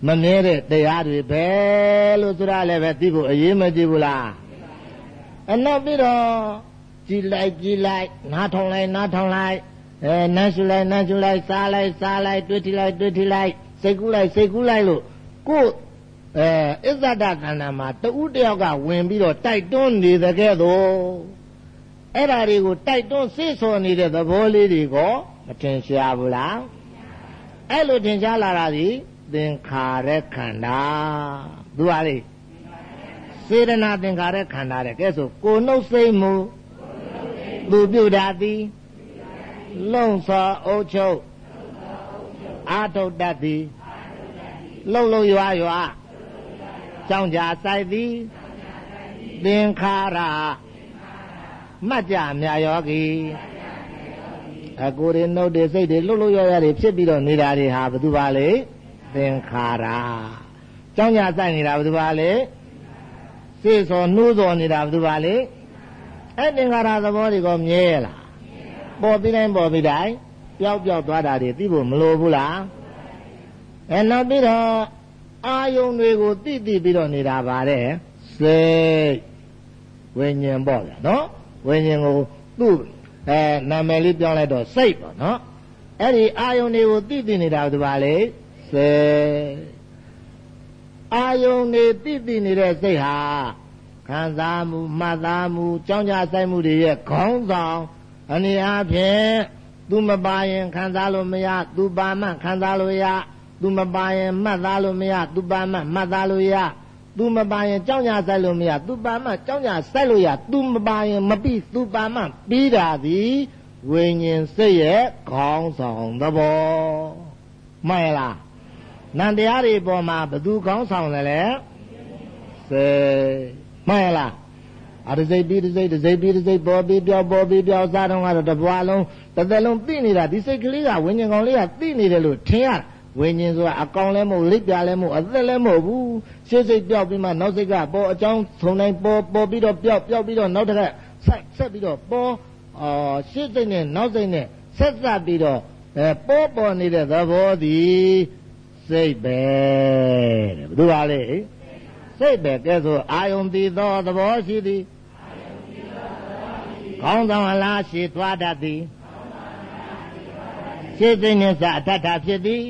မမြဲတဲ့တရားတွေပဲလို့ဆိုတာလည်းပဲသိဖို့အရေးမကြီးဘူးလားအနောက်ပြီးတော့ကြည်လိုက်ကြည်လိုက်နားထောင်လိုက်နားထောင်လိုက် အဲနတ်ရှုလိုက်နတ်ရှုလိုက်စားလိုက်စားလိုက်တွေ့ထိလိုက်တွေ့ထိလိုက်စိတ်ကူးလိုက်စိတ်ကူးလိုက်လို့ကိုယ်အဲအစ္ဆဒကန္နာမှာတူးတယောက်ကဝင်ပြီးတော့တိုက်တွန်းနေတဲ့ကဲ့သို့အဲ့ဓာတွေကိုတိုက်တွန်းစေ့ဆော်နေတဲ့သဘောလေးတွေကမထင်ရှားဘူးလားအဲ့လိုထင်ရှားလာတာဒီသင်္ခါရခန္ဓာသူပါလေစေတနာသင်္ခါရခန္ဓာတဲ့ကဲဆိုကိုနှုတ်စိတ်မူသူပြုတာသည် လုံစွာအုပ်ချုပ်အာထုတ်တတ်သည်လုံလုံရွာရွာကြောင်းကြဆိုင်သည်သင်္ခါရမှတ်ကြမြယောဂီအကိုတွေနှုတ်တွေစိတ်တွေလှုပ်လှုပ်ရရတွေဖြစ်ပြီးတော့နေတာတွေဟာဘယ်သူပါလဲသင်္ခါရကြောင်းကြဆိုင်နေတာဘယ်သူပါလဲစိတ်စောနှိုးစောနေတာဘယ်သူပါလဲအဲ့သင်္ခါရသဘောတွေကမြဲလား ပေါ်ပြီးတိုင်းပေါ်ပြီးတိုင်းပျောက်ပျောက်သွားတာတွေသိဖို့မလိုဘူးလားအဲနောက်ပြီးတော့အာယုံတွေကိုသိသိပြီးတော့နေတာပါတဲ့စိတ်ဝိညာဉ်ပေါ့ဗျာနော်ဝိညာဉ်ကိုသူ့အဲနာမည်လေးပြောင်းလိုက်တော့စိတ်ပေါ့နော်အဲ့ဒီအာယုန်တွေကိုသိသိနေတာဒီပါလေစိတ်အာယုန်တွေသိသိနေတဲ့စိတ်ဟာခံစားမှုမှတ်သားမှုကြောင်းကြဆိုင်မှုတွေရဲ့ခေါင်းဆောင် အနေအချင်းသူမပါရင်ခံစားလို့မရသူပါမှခံစားလို့ရသူမပါရင်မှတ်သားလို့မရသူပါမှမှတ်သားလို့ရသူမပါရင်ကြောင်းညာဆိုင်လို့မရသူပါမှကြောင်းညာဆိုင်လို့ရသူမပါရင်မပြီးသူပါမှပြီးတာသည်ဝိညာဉ်စိတ်ရဲ့ခေါင်းဆောင်သဘောမှန်လားနန္တရားတွေပေါ်မှာဘသူခေါင်းဆောင်တယ်လဲစေမှန်လား အတစိတ်ပြီးတစိတ်တစိတ်ပြီးတစိတ်ပေါ်ပြီးပြောပေါ်ပြီးပြောစားတော့ကတော့တပွားလုံးတစ်သက်လုံးသိနေတာဒီစိတ်ကလေးကဝိညာဉ်ကောင်လေးကသိနေတယ်လို့ထင်ရဝိညာဉ်ဆိုတာအကောင်လည်းမဟုတ်လိပ်ပြလည်းမဟုတ်အသက်လည်းမဟုတ်ဘူးရှေ့စိတ်ပြောက်ပြီးမှနောက်စိတ်ကပေါ်အကြောင်းထုံတိုင်းပေါ်ပေါ်ပြီးတော့ပြောက်ပြောက်ပြီးတော့နောက်တစ်ခါဆက်ဆက်ပြီးတော့ပေါ်အာရှေ့စိတ်နဲ့နောက်စိတ်နဲ့ဆက်ဆက်ပြီးတော့အဲပေါ်ပေါ်နေတဲ့သဘောသည်စိတ်ပဲတဲ့ဘယ်သူပါလဲစိတ်ပဲကဲဆိုအာယုန်တည်သောသဘောရှိသည် ကောင်းဆောင်လားရှိသွားတတ်သည်ရှိစိတ်နဲ့စအထထဖြစ်သည်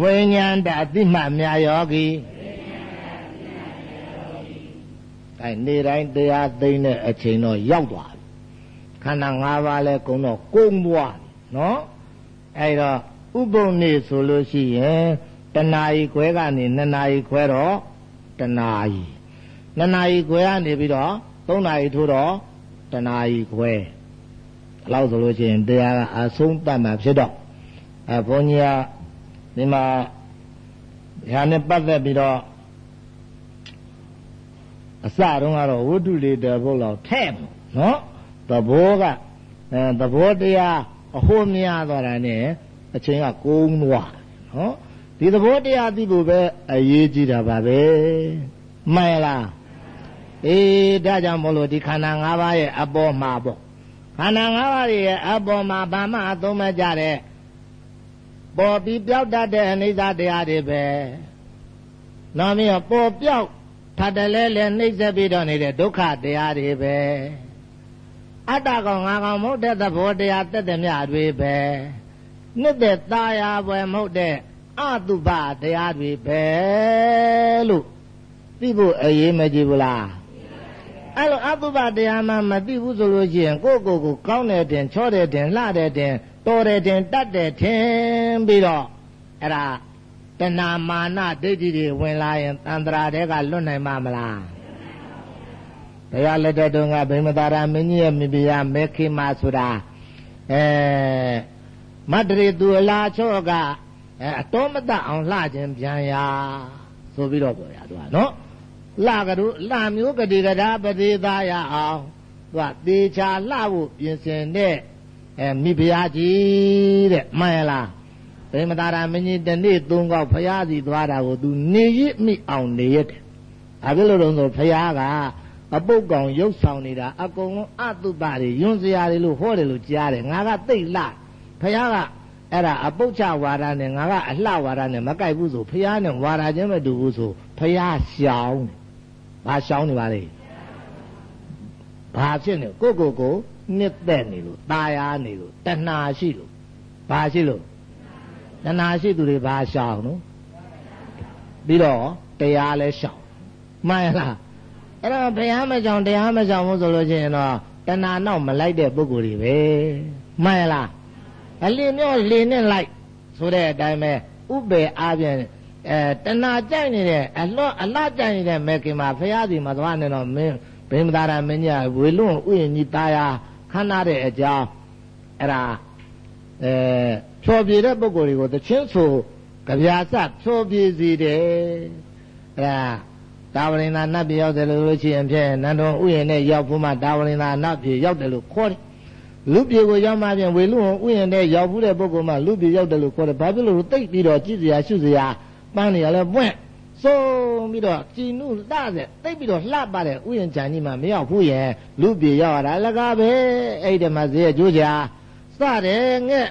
ဝိညာဏတအတိမမြာယောဂီအဲနေတိုင်းတရားသိမ့်တဲ့အချိန်တော့ရောက်သွားပြီခန္ဓာ၅ပါးလဲကုံတော့ကုန်းသွားနော်အဲတော့ဥပုံနေဆိုလို့ရှိရင်တဏှာကြီးခွဲကနေနှစ်နာရီခွဲတော့တဏှာကြီးနှစ်နာရီခွဲကနေပြီးတော့ သုံးနာရီထိုးတော့တဏှာကြီးခွဲအဲ့လောက်ဆိုလို့ရှိရင်တရားကအဆုံးတတ်မှာဖြစ်တော့အဲဘုန်းကြီးကဒီမှာညာနဲ့ပတ်သက်ပြီးတော့အစတုန်းကတော့ဝတ္ထုလေးတပုတ်လောက်ထဲ့နော်သဘောကအဲသဘောတရားအဟိုးများသွားတာနဲ့အချိန်ကကုန်းသွားနော်ဒီသဘောတရားသိဖို့ပဲအရေးကြီးတာပါပဲမှန်လား အေးဒါကြောင့်မလို့ဒီခန္ဓာ၅ပါးရဲ့အပေါ်မှာပေါ့ခန္ဓာ၅ပါးရဲ့အပေါ်မှာဘာမှအသုံးမကြတဲ့ပေါ်ပြီးပြောက်တတ်တဲ့အနိစ္စတရားတွေပဲနောက်ပြီးတော့ပေါ်ပြောက်ထပ်တယ်လဲလဲနှိမ့်ဆက်ပြီးတော့နေတဲ့ဒုက္ခတရားတွေပဲအတ္တကောင်ငါကောင်မဟုတ်တဲ့သဘောတရားတက်တဲ့မြတွေပဲနှစ်သက်သားရပွဲမဟုတ်တဲ့အတုပတရားတွေပဲလို့သိဖို့အရေးမကြီးဘူးလား အဲ့လိုအတုပတရားမှမသိဘူးဆိုလို့ရှိရင်ကိုယ့်ကိုယ်ကိုကောင်းတယ်တင်ချောတယ်တင်လှတယ်တင်တော်တယ်တင်တတ်တယ်ထင်ပြီးတော့အဲ့ဒါတဏမာနဒိဋ္ဌိတွေဝင်လာရင်တန်ត្រာတဲကလွတ်နိုင်မှာမလားဘုရားလက်ထက်တုန်းကဗိမသာရမင်းကြီးရဲ့မိဖုရားမေခိမဆိုတာအဲမတရီသူအလားချော့ကအတော်မတအောင်လှခြင်းပြန်ရာဆိုပြီးတော့ပြောရသူကနော် လှကတို့လှမျိုးကတိကရာပတိသားရအောင်သူကတေချာလှဖို့ပြင်ဆင်တဲ့အဲမိဖုရားကြီးတဲ့မှန်လားဗိမသာရမင်းကြီးတနေ့သုံးကောက်ဖရာစီသွားတာကို तू နေရစ်မိအောင်နေရတယ်။ဘာဖြစ်လို့လဲဆိုဖရာကအပုတ်ကောင်ရုပ်ဆောင်နေတာအကုန်လုံးအတုပတွေယွန်းစရာတွေလို့ဟောတယ်လို့ကြားတယ်။ငါကသိတ်လှဖရာကအဲ့ဒါအပုတ်ချဝါဒနဲ့ငါကအလှဝါဒနဲ့မကိုက်ဘူးဆိုဖရာနဲ့ဝါဒချင်းမတူဘူးဆိုဖရာရှောင်းတယ်။ ဘာရှောင်းနေပါလဲ။ဘာဖြစ်နေကိုကိုကိုနှစ်သက်နေလို့ตายာနေလို့တဏှာရှိလို့ဘာရှိလို့တဏှာရှိသူတွေဘာရှောင်နော်ပြီးတော့တရားလဲရှောင်မှန်လားအဲ့တော့ဘုရားမကြောင်တရားမကြောင်ဘူးဆိုလို့ချင်းတော့တဏှာနောက်မလိုက်တဲ့ပုဂ္ဂိုလ်တွေပဲမှန်လားအလင်းမျိုးလင်းနဲ့လိုက်ဆိုတဲ့အတိုင်းပဲဥပေအားဖြင့် အဲတဏှာကြိုက်နေတဲ့အလွတ်အလှကြိုက်နေတဲ့မေခင်မှာဘုရားစီမှာသွားနေတော့မင်းဘိမသာရမင်းကြီးဝေလွန်ဥယျာဉ်ကြီးတာယာခန္ဓာတဲ့အကြောင်းအဲ့ဒါအဲဖြောပြတဲ့ပုဂ္ဂိုလ်တွေကိုတချင်းဆိုကြပြာစဖြောပြစီတယ်အဲ့ဒါတာဝရင်သာနတ်ပြေရောက်တယ်လို့ရှိရင်ဖြင့်နန္ဒုံဥယျာဉ်နဲ့ရောက်ဖို့မှတာဝရင်သာနတ်ပြေရောက်တယ်လို့ခေါ်တယ်လူပြေကိုရောက်မှပြန်ဝေလူဥယျာဉ်နဲ့ရောက်ဘူးတဲ့ပုဂ္ဂိုလ်မှလူပြေရောက်တယ်လို့ခေါ်တယ်ဘာဖြစ်လို့တိတ်ပြီးတော့ကြည့်စရာရှုစရာ ပန်းနေရလဲပွင့်ဆုံးပြီးတော့ကြည်နုလှတဲ့တိတ်ပြီးတော့လှပါတဲ့ဥယျာဉ်ချန်ကြီးမှမရောက်ဘူးရဲ့လူပြေရောက်ရတာလကားပဲအဲ့ဒီမှာဇေယျကျိုးချာစတယ်ငဲ့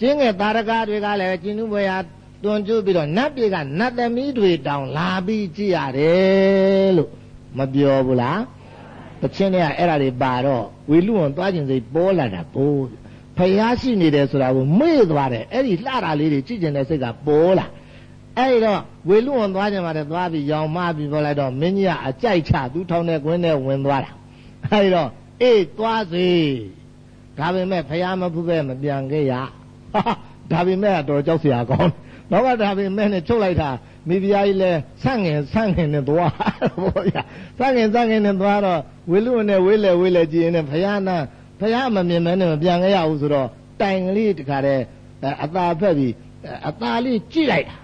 ကျင်းငယ်တာရကတွေကလည်းကျင်းနုဘွေဟာတွန်ကျုပ်ပြီးတော့နတ်ပြေကနတ်သမီးတွေတောင်လာပြီးကြည့်ရတယ်လို့မပြောဘူးလားတချင်းတွေကအဲ့ဒါတွေပါတော့ဝေလူဝန်သွားခြင်းစိတ်ပေါ်လာတာပို့ဖျားရှိနေတယ်ဆိုတာကိုမေ့သွားတယ်အဲ့ဒီလှတာလေးတွေကြည့်ကျင်တဲ့စိတ်ကပေါ်လာ အဲ့ဒီတော့ဝေလူဝန်သွားခြင်းပါတယ်သွားပြီးရောင်မပြီးပြောလိုက်တော့မင်းကြီးကအကြိုက်ချသူထောင်းတဲ့ကွင်းနဲ့ဝင်သွားတာအဲ့ဒီတော့အေးသွားစေတ ဒါပေမဲ့ဖယားမဖူးပဲမပြန်ခဲ့ရဒါပေမဲ့တော့ကြောက်เสียကောင်းတော့ကဒါပေမဲ့နဲ့ချုပ်လိုက်တာမိဖုရားကြီးလဲဆန့်ငင်ဆန့်ငင်နဲ့သွားဘောရဆန့်ငင်ဆန့်ငင်နဲ့သွားတော့ဝေလူနဲ့ဝေးလေဝေးလေကြည်ရင်ဖယားနာဖယားမမြင်မဲနဲ့မပြန်ခဲ့ရဘူးဆိုတော့တိုင်ကလေးတခါတည်းအသာဖက်ပြီးအသာလေးကြည့်လိုက်တာ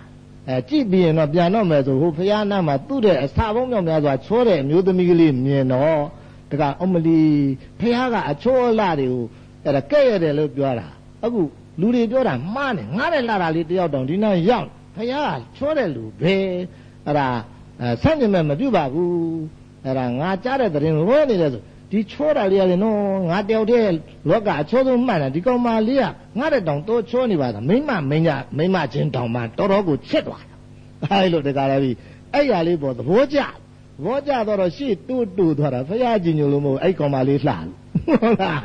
အဲကြည့်ပြီးရင်တော့ပြန်တော့မယ်ဆိုဟိုဖယားနာမှာသူ့တဲ့အစာပုံးမြောက်များစွာချောတဲ့အမျိုးသမီးကလေးမြင်တော့တကအမလီဖယားကအချောလာတွေကိုအဲ့ဒါကဲ့ရတယ်လို့ပြောတာအခုလူတွေပြောတာမှားတယ်ငားတဲ့လာတာလေးတယောက်တောင်ဒီနောက်ရောက်ဖယားချောတဲ့လူပဲအဲ့ဒါဆန့်ကျင်မဲ့မပြုတ်ပါဘူးအဲ့ဒါငါကြားတဲ့သတင်းဝဲနေတယ်ဆို ဒီချောတာလေးကလည်းနော်ငါတယောက်တည်းလောကအချောဆုံးမှန်တယ်ဒီကောင်မလေးကငါတဲ့တောင်တိုးချောနေပါသားမိမမိမမိမချင်းတောင်မှတော်တော်ကိုချစ်သွားတာအဲ့လိုတကားလည်းပြီးအဲ့ရလေးပေါ်သဘောကျသဘောကျတော့ရှေ့တူးတူးသွားတာဖရာကြီးညိုလို့မဟုတ်အဲ့ကောင်မလေးလှလို့ဟုတ်လား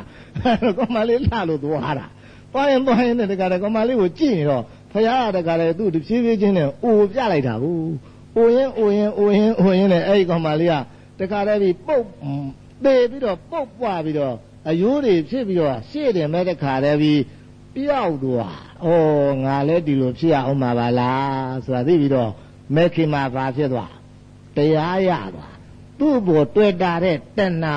ကောင်မလေးလှလို့သွားတာသွားရင်သွားရင်တကားလည်းကောင်မလေးကိုကြည့်နေတော့ဖရာတကားလည်းသူ့တဖြည်းဖြည်းချင်းနဲ့အိုပြလိုက်တာဘူးအိုရင်အိုရင်အိုရင်အိုရင်နဲ့အဲ့ကောင်မလေးကတကားလည်းပြီးပုတ် သေပြီးတော့ပုတ်ပွားပြီးတော့အယိုးတွေဖြစ်ပြီးတော့ရှေ့တယ်မဲ့တခါတည်းပြီးပျောက်သွား။အော်ငါလည်းဒီလိုဖြစ်ရအောင်မှာပါလားဆိုတာသိပြီးတော့မဲခင်မှာဘာဖြစ်သွား။တရားရသွား။သူ့ဘောတွေ့တာတဲ့တဏှာ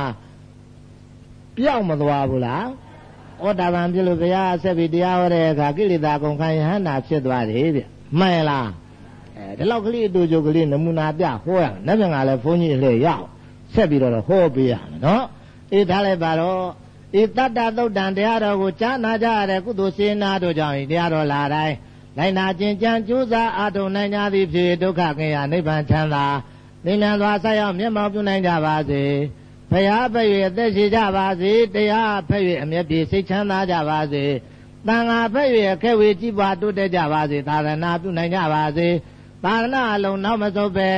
ပျောက်မသွားဘူးလား။ဩတာပန်ဖြစ်လို့ဘုရားဆက်ပြီးတရားဟောတဲ့အခါကိလေသာကုန်ခံယဟန္တာဖြစ်သွားတယ်ဗျ။မှန်လား။အဲဒီလောက်ကလေးအတူတူကလေးနမူနာပြဟောရမယ်။နောက်ပြန်ကလည်းဘုန်းကြီးလှည့်ရောက် ဆက်ပြီးတော့ဟောပေးရမယ်နော်အေးဒါလည်းပါတော့ဤတတ္တသုတ်တံတရားတော်ကိုကြားနာကြရတဲ့ကုသိုလ်စေနာတို့ကြောင့်ဤတရားတော်လာတိုင်းနိုင်နာခြင်းကြံကြိုးစားအားထုတ်နိုင်ကြသည်ဖြစ်ဒုက္ခကင်ရနိဗ္ဗာန်ချမ်းသာသင်္ကန်းစွာဆက်ရောက်မျက်မှောက်ပြုနိုင်ကြပါစေဖရာဖက်၍အသက်ရှိကြပါစေတရားဖက်၍အမျက်ပြေစိတ်ချမ်းသာကြပါစေတန်ခါဖက်၍အခက်ဝေကြည်ပွားတိုးတက်ကြပါစေသာသနာပြုနိုင်ကြပါစေသာသနာအလုံးနောက်မဆုံးပဲ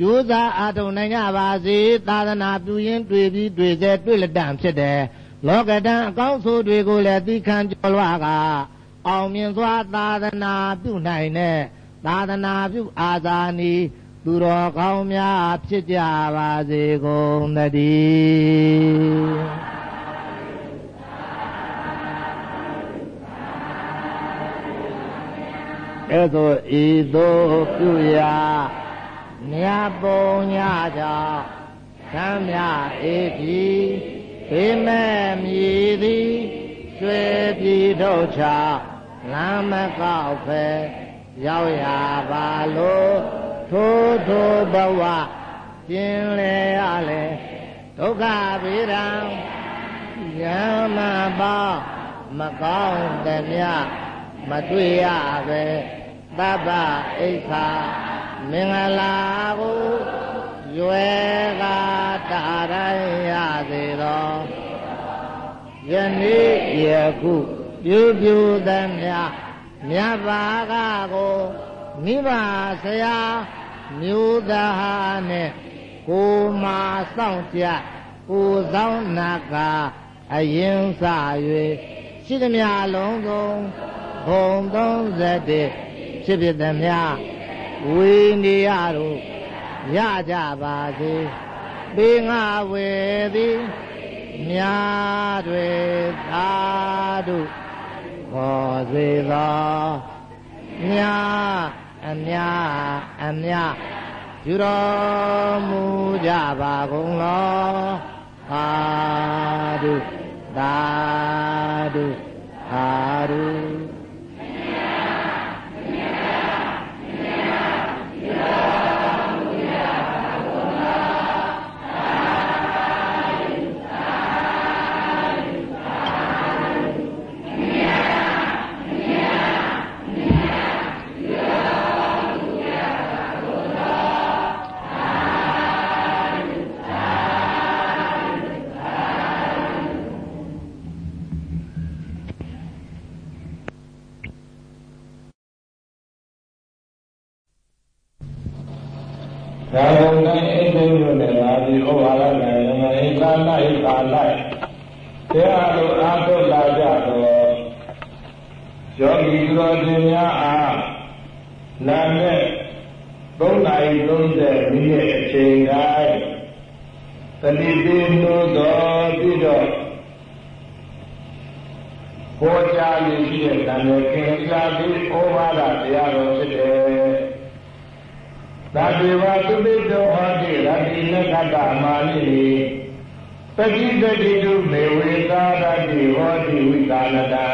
ကြိုးစားအားထုတ်နိုင်ကြပါစေသာသနာပြုရင်းတွေ့ပြီးတွေ့စေတွေ့လက်တံဖြစ်တယ်လောကတံအကောင်းဆိုတွေကိုလည်းသိခံကြော်လွားကအောင်မြင်စွာသာသနာပြုနိုင်တဲ့သာသနာပြုအာဇာနည်သူတော်ကောင်းများဖြစ်ကြပါစေကုန်သတည်းအဲသို့ဤသို့ပြုရာ မြတ်ပုံညကြောင့်သံမြဧပြီဘေးမဲ့မြည်သည်ရွှေပြည်ထုတ်ချလမ်းမကောက်ဖဲရောက်ရပါလို့ထိုးထိုးဘဝကျင်လေရလေဒုက္ခဗေဒံယမပါမကောင်းတဲ့မြမတွေ့ရပဲသဗ္ဗအိဋ္ဌာ မင်္ဂလာကိုရွယ်ကတာတိုင်းရစေသောယနေ့ယခုပြုပြုသမျှမြတ်ဘာကကိုမိဘဆရာမျိုးသားနဲ့ကိုမာဆောင်ကြကိုဆောင်နာကအရင်စ၍ရှိသမျှလုံးစုံဘုံ31ဖြစ်ဖြစ်သမျှ ဝေနေရတို့ရကြပါစေပေငါဝေသည်မြာတွေသာတို့ခေါ်စေသောမြာအမြအမြယူတော်မူကြပါကုန်လောသာဓုသာဓုသာဓု ဒါရုံနဲ့အိတ်သိမျိုးနဲ့လာပြီးဩဝါဒနဲ့ငိဋ္ဌာလိုက်ပါလိုက်တရားလိုအားထုတ်လာကြတော့ယောဂီသူတော်ရှင်များအားနာနဲ့3နာရီ30မိနစ်အချိန်တိုင်းတတိပိလို့တော်ပြီးတော့ပေါ်ကြရရှိတဲ့တန်ရခင်သီလာပြီးဩဘာဒတရားတော်ဖြစ်တယ်။ သာတိဝသုပိတောဟောတိရတိနကတမာနိပတိတတိတုမေဝေသာရတိဟောတိဝိကာလတံ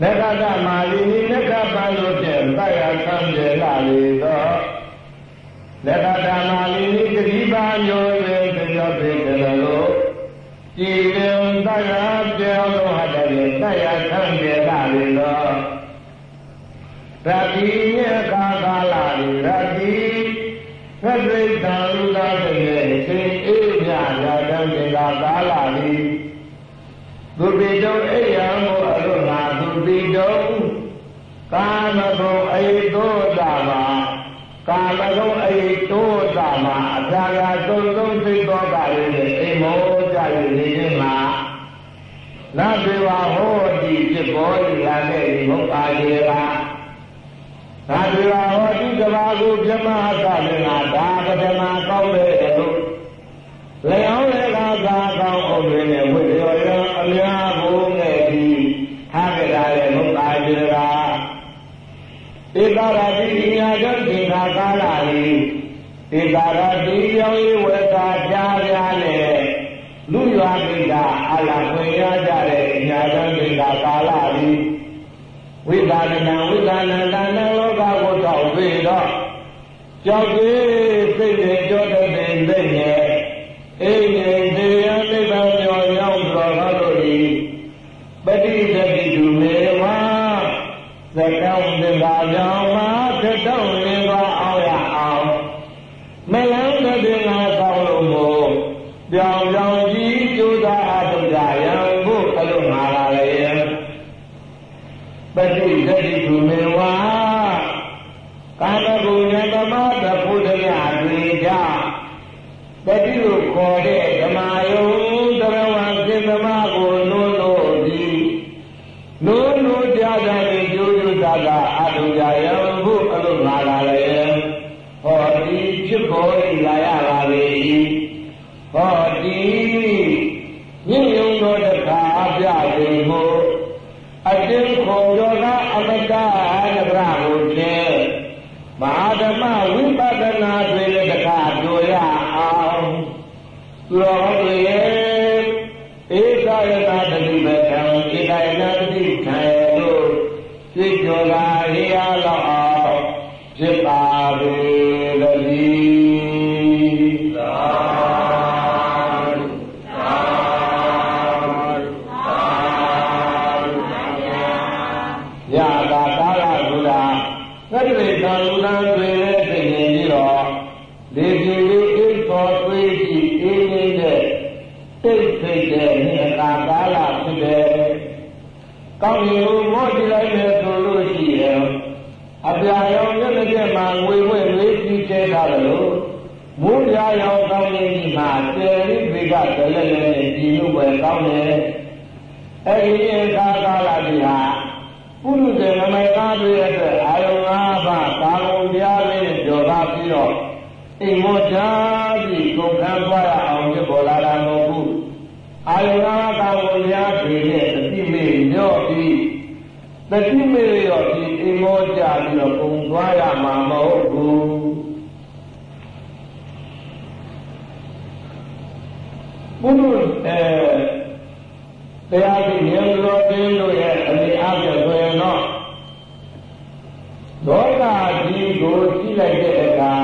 နကတမာလိနိနကပံလို့ဖြင့်တရားဆံပြေလာလေသောနကတမာလိနိတတိပါယောရေတယောပေတလို့ကြည်လင်တရားပြောင်းလို့ဟတဲ့တရားဆံပြေလာလေသော ရတိညခါကာလရတိသတ္တိတံလူသာတဲ့စိတ်အေးမြရာတံတေကာကာလလိသူပိတုံအိယံကိုအရုဏာသူပိတုံကာမဂုံအေတောသမကာမဂုံအေတောသမအထာဂါသုံးသုံးသိသောကလေးနဲ့အိမောကြရနေခြင်းမှာနဘေဝဟောတိဖြစ်ပေါ်ရတဲ့ဒီဘုရားရေက သာဓုရာဟောတိကဘာကိုပြမသလင်္ကာဒါပထမကောင်းတဲ့လို့လျောင်းလေကသာကောင်းအောင်တွင်နဲ့ဝိရောရအများဘုံနဲ့ဒီထားကြတဲ့ဘုရားကျေရာဧကရာတိညာကြောင့်သင်္ခါကာလဤဧကရာတိယောဤဝေသာကြားပြားနဲ့လူရွာကိတာအလားခွင့်ရကြတဲ့ညာကြောင့်သင်္ခါကာလဤ ဝိပါဒနာဝိပါဒနာတန်လောကကိုတောက်ပြီးတော့ကြောက်သေးစိတ်တွေကြောတဲ့ပင်သိရဲ့အိမ်ငယ်တရားနိဗ္ဗာန်ကျော်ရောက်တော်ကားလို့ဒီပฏิသတိတုမေဝါသတောင်းသင်္ကာကြောင့်မှာသတောင်းလင်းသွားအောင်ရအောင်မလန်းတဲ့ပင်ကဆောင်းလို့မို့ပြောင်ပြောင်ကြီးကျိုးသားအထုကြရ ပฏิသတိတုမေဝါ အိမ်မောချာပြီးကုန်ခံသွားရအောင်ဖြစ်ပေါ်လာတာမဟုတ်ဘူးအာယုံ၅ပါးကာလုံတရားတွေနဲ့အတိမေညော့ပြီးတတိမေရောဒီအိမ်မောချပြီးတော့ကုန်သွားရမှာမဟုတ်ဘူးပုရုအဲတရားကြီးဉာဏ်တော်တင်းတို့ရဲ့အနေအချင်းဆိုရင်တော့လောကကြီးကိုကြည့်လိုက်တဲ့အခါ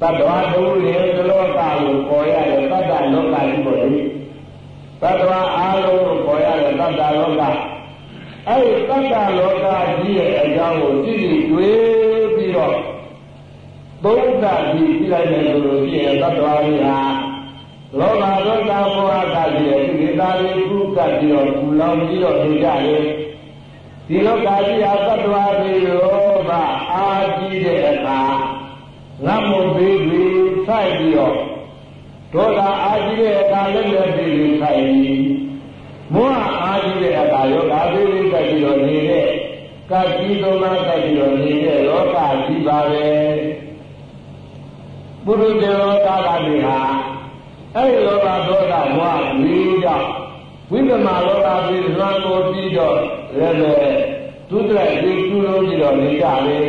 သတ္တဝါတို့ရဲ့လောကကိုပေါ်ရတဲ့သတ္တလောကကြီးပေါ့လေသတ္တဝါအားလုံးကိုပေါ်ရတဲ့သတ္တလောကအဲ့ဒီသတ္တလောကကြီးရဲ့အကြောင်းကိုကြည့်ကြည့်တွေးပြီးတော့သုံးသပ်ပြီးကြည့်လိုက်တယ်ဆိုလို့ရှိရင်သတ္တဝါကြီးဟာလောဘဒေါသမောဟကကြီးရဲ့ဒီသားလေးကုကပြီးတော့ပူလောင်ပြီးတော့နေကြတယ်ဒီလောကကြီးဟာသတ္တဝါတွေရောဗအာကြီးတဲ့အခါငတ်မှုပြီးပြီးဆိုင်ပြီးတော့ဒေါသအာကြီးတဲ့အခါလည်းလည်းပြီးပြီးဆိုင်ပြီးမောဟအာကြီးတဲ့အခါယောဂပြီးပြီးဆိုင်ပြီးတော့နေတဲ့ကတိသုံးပါးဆိုင်ပြီးတော့နေတဲ့လောကကြီးပါပဲပုရုဇေလောကကကြီးဟာအဲ့ဒီလောဘဒေါသမောဟဝိကြောင့် ဝိပမာလောကပြီးလွန်ကိုပြီးတော့လည်းပဲသူတရက်ပြီးသူ့လုံးပြီးတော့နေကြလေ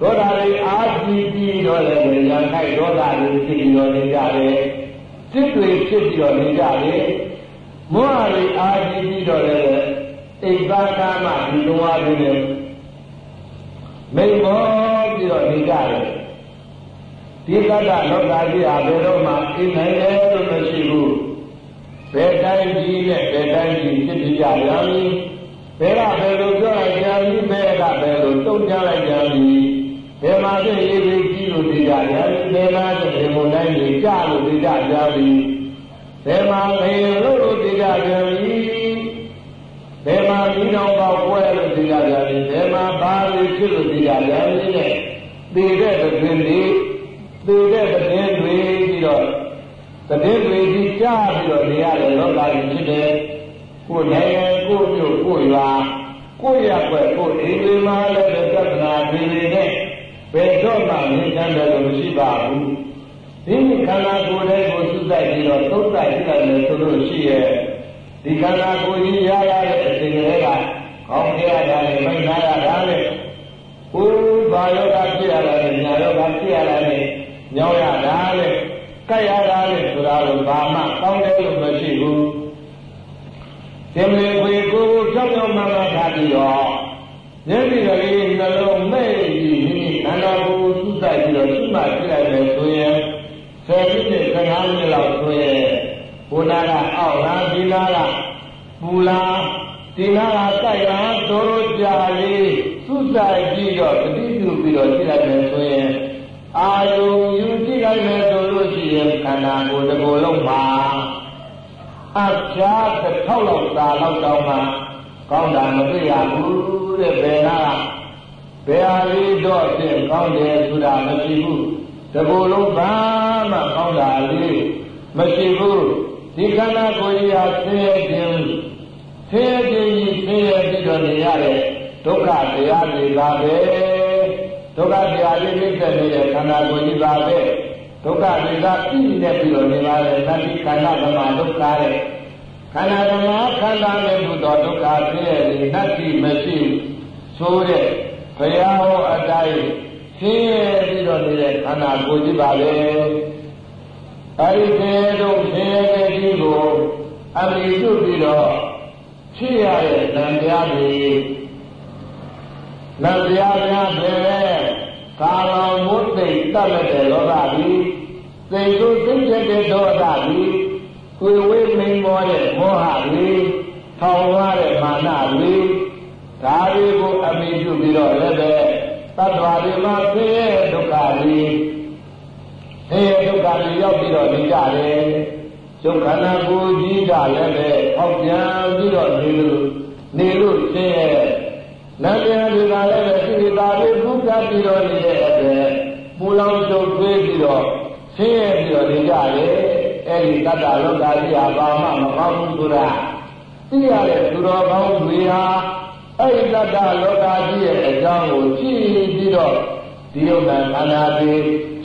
ဒေါသတွေအာကြီးပြီးတော့လည်းဉာဏ်ခိုက်ဒေါသတွေဖြစ်ပြီးတော့နေကြလေစိတ်တွေဖြစ်ပြီးတော့နေကြလေမောဟတွေအာကြီးပြီးတော့လည်းအိမ်သာကာမဒီလိုဝါးတွေနဲ့မိန်မောပြီး တော့နေကြတယ်ဒီကတ္တလောကကြီးဟာဘယ်တော့မှအိမ်နိုင်တယ်လို့မရှိဘူးဘယ်တိုင်းကြီးနဲ့ဘယ်တိုင်းကြီးဖြစ်ဖြစ်ကြရမည်ဘယ်ကဘယ်လိုပြောလိုက်ကြမည်ဘယ်ကဘယ်လိုတုံ့ပြန်လိုက်ကြမည်ဘယ်မှာသိရေးပြီးကြီးလို့သိကြရမည်ဘယ်မှာသိဒီမုန်တိုင်းကြီးကြလို့သိကြကြမည်ဘယ်မှာခေလို့လို့သိကြကြမည်ဘယ်မှာဒီတော်ပေါက်ပွဲလို့သိကြကြမည်ဘယ်မှာဘာလို့ဖြစ်လို့သိကြကြမည်နဲ့ သိတဲ့တွင်ဒီသိတဲ့တွင်တွေပြီးတော့တည်င်းတွေကြီးကြားပြီးတော့နေရတဲ့လောကကြီးဖြစ်တယ်ကိုယ်နိုင်ငံကိုယ်မြို့ကိုယ်ရွာကိုယ်ရကွက်ကိုယ်အိမ်တွေမှာလည်းပြဿနာတွေနဲ့ဘယ်တော့မှမြင်ကြတယ်လို့မရှိပါဘူးဒီခန္ဓာကိုယ်လေးကိုသုတိုက်ပြီးတော့သုတိုက်ကြည့်လိုက်လို့ဆိုလို့ရှိရဲ့ဒီခန္ဓာကိုယ်ကြီးရရတဲ့အချိန်ကလေးကကောင်းကြရတာနဲ့မိတ်နာရတာနဲ့ ကိုယ်ဘာယောဂဖြစ်ရတာနဲ့ညာယောဂဖြစ်ရတာနဲ့ညောင်းရတာနဲ့ကတ်ရတာနဲ့ဆိုတာတော့ဘာမှကောင်းတယ်လို့မရှိဘူးသင်္မေခွေကိုယ်ကြောက်ကြောက်မှမှထားပြီးတော့မျက်စိကလေးနှလုံးမဲ့ပြီးမိမိခန္ဓာကိုယ်သုတိုက်ပြီးတော့ရှိမှပြလိုက်တယ်ဆိုရင်ဆယ်မိနစ်15မိနစ်လောက်ဆိုရင်ဘုနာကအောက်လားဒီနာကပူလား ဒီနာကတိုက်လားတော်တော်ကြာလေးသုတိုက်ပြီးတော့တတိပြုပြီးတော့ရှိလိုက်တယ်ဆိုရင်အာယုယူကြည့်လိုက်မယ်ဆိုလို့ရှိရင်ခန္ဓာကိုယ်တစ်ကိုယ်လုံးမှာအပြားတစ်ထောက်လောက်သာလောက်တောင်းမှကောင်းတာမတွေ့ရဘူးတဲ့ဘယ်နာဘယ်ဟာလေးတော့ဖြင့်ကောင်းတယ်ဆိုတာမရှိဘူးတစ်ကိုယ်လုံးဘာမှကောင်းတာလေးမရှိဘူးဒီခန္ဓာကိုယ်ကြီးဟာဆင်းရဲခြင်း ဆင်းရဲခြင်းကြီးဆင်းရဲပြီးတော့နေရတဲ့ဒုက္ခတရားတွေပါပဲဒုက္ခတရားလေးလေးသက်နေတဲ့ခန္ဓာကိုယ်ကြီးပါပဲဒုက္ခတွေကပြည့်နေပြီးတော့နေပါလေသတိခန္ဓာဓမ္မဒုက္ခတဲ့ခန္ဓာဓမ္မခန္ဓာနဲ့ဘုဒ္ဓဒုက္ခပြည့်နေနတ္တိမရှိဆိုတဲ့ဘုရားဟောအတိုင်းဆင်းရဲပြီးတော့နေတဲ့ခန္ဓာကိုယ်ကြီးပါပဲအဲဒီဆင်းရဲတို့ဆင်းရဲတဲ့ကြီးကိုအမိတုပြီးတော့ ဖြစ်ရတဲ့ဉာဏ်တရားတွေနတ်တရားများပဲကာလောမုတ်သိတတ်လက်တဲ့လောကကြီးသိတို့သိတဲ့ဒေါသကြီးကိုယ်ဝေးမိန်မောတဲ့မောဟကြီးထောင်ရတဲ့မာနကြီးဒါတွေကိုအမိပြုပြီးတော့လည်းပဲသတ္တဝါတွေမှာဆင်းရဲဒုက္ခကြီးဆင်းရဲဒုက္ခကြီးရောက်ပြီးတော့နေကြတယ် ကျုပ်ခန္ဓာကိုယ်ကြီးကလည်းပဲအောက်ပြန်ပြီးတော့နေလို့နေလို့ဆင်းရဲနတ်တရားတွေကလည်းပဲစိတ္တာလေးဘုရားပြီးတော့နေတဲ့အတွက်ပူလောင်ကြုံတွေးပြီးတော့ဆင်းရဲပြီးတော့နေကြတယ်အဲ့ဒီတတ္တလောကကြီးဟာဘာမှမကောင်းဘူးဆိုတာသိရတဲ့သူတော်ကောင်းတွေဟာအဲ့ဒီတတ္တလောကကြီးရဲ့အကြောင်းကိုကြည့်ပြီးတော့ဒီယုတ်တန်ခန္ဓာတွေ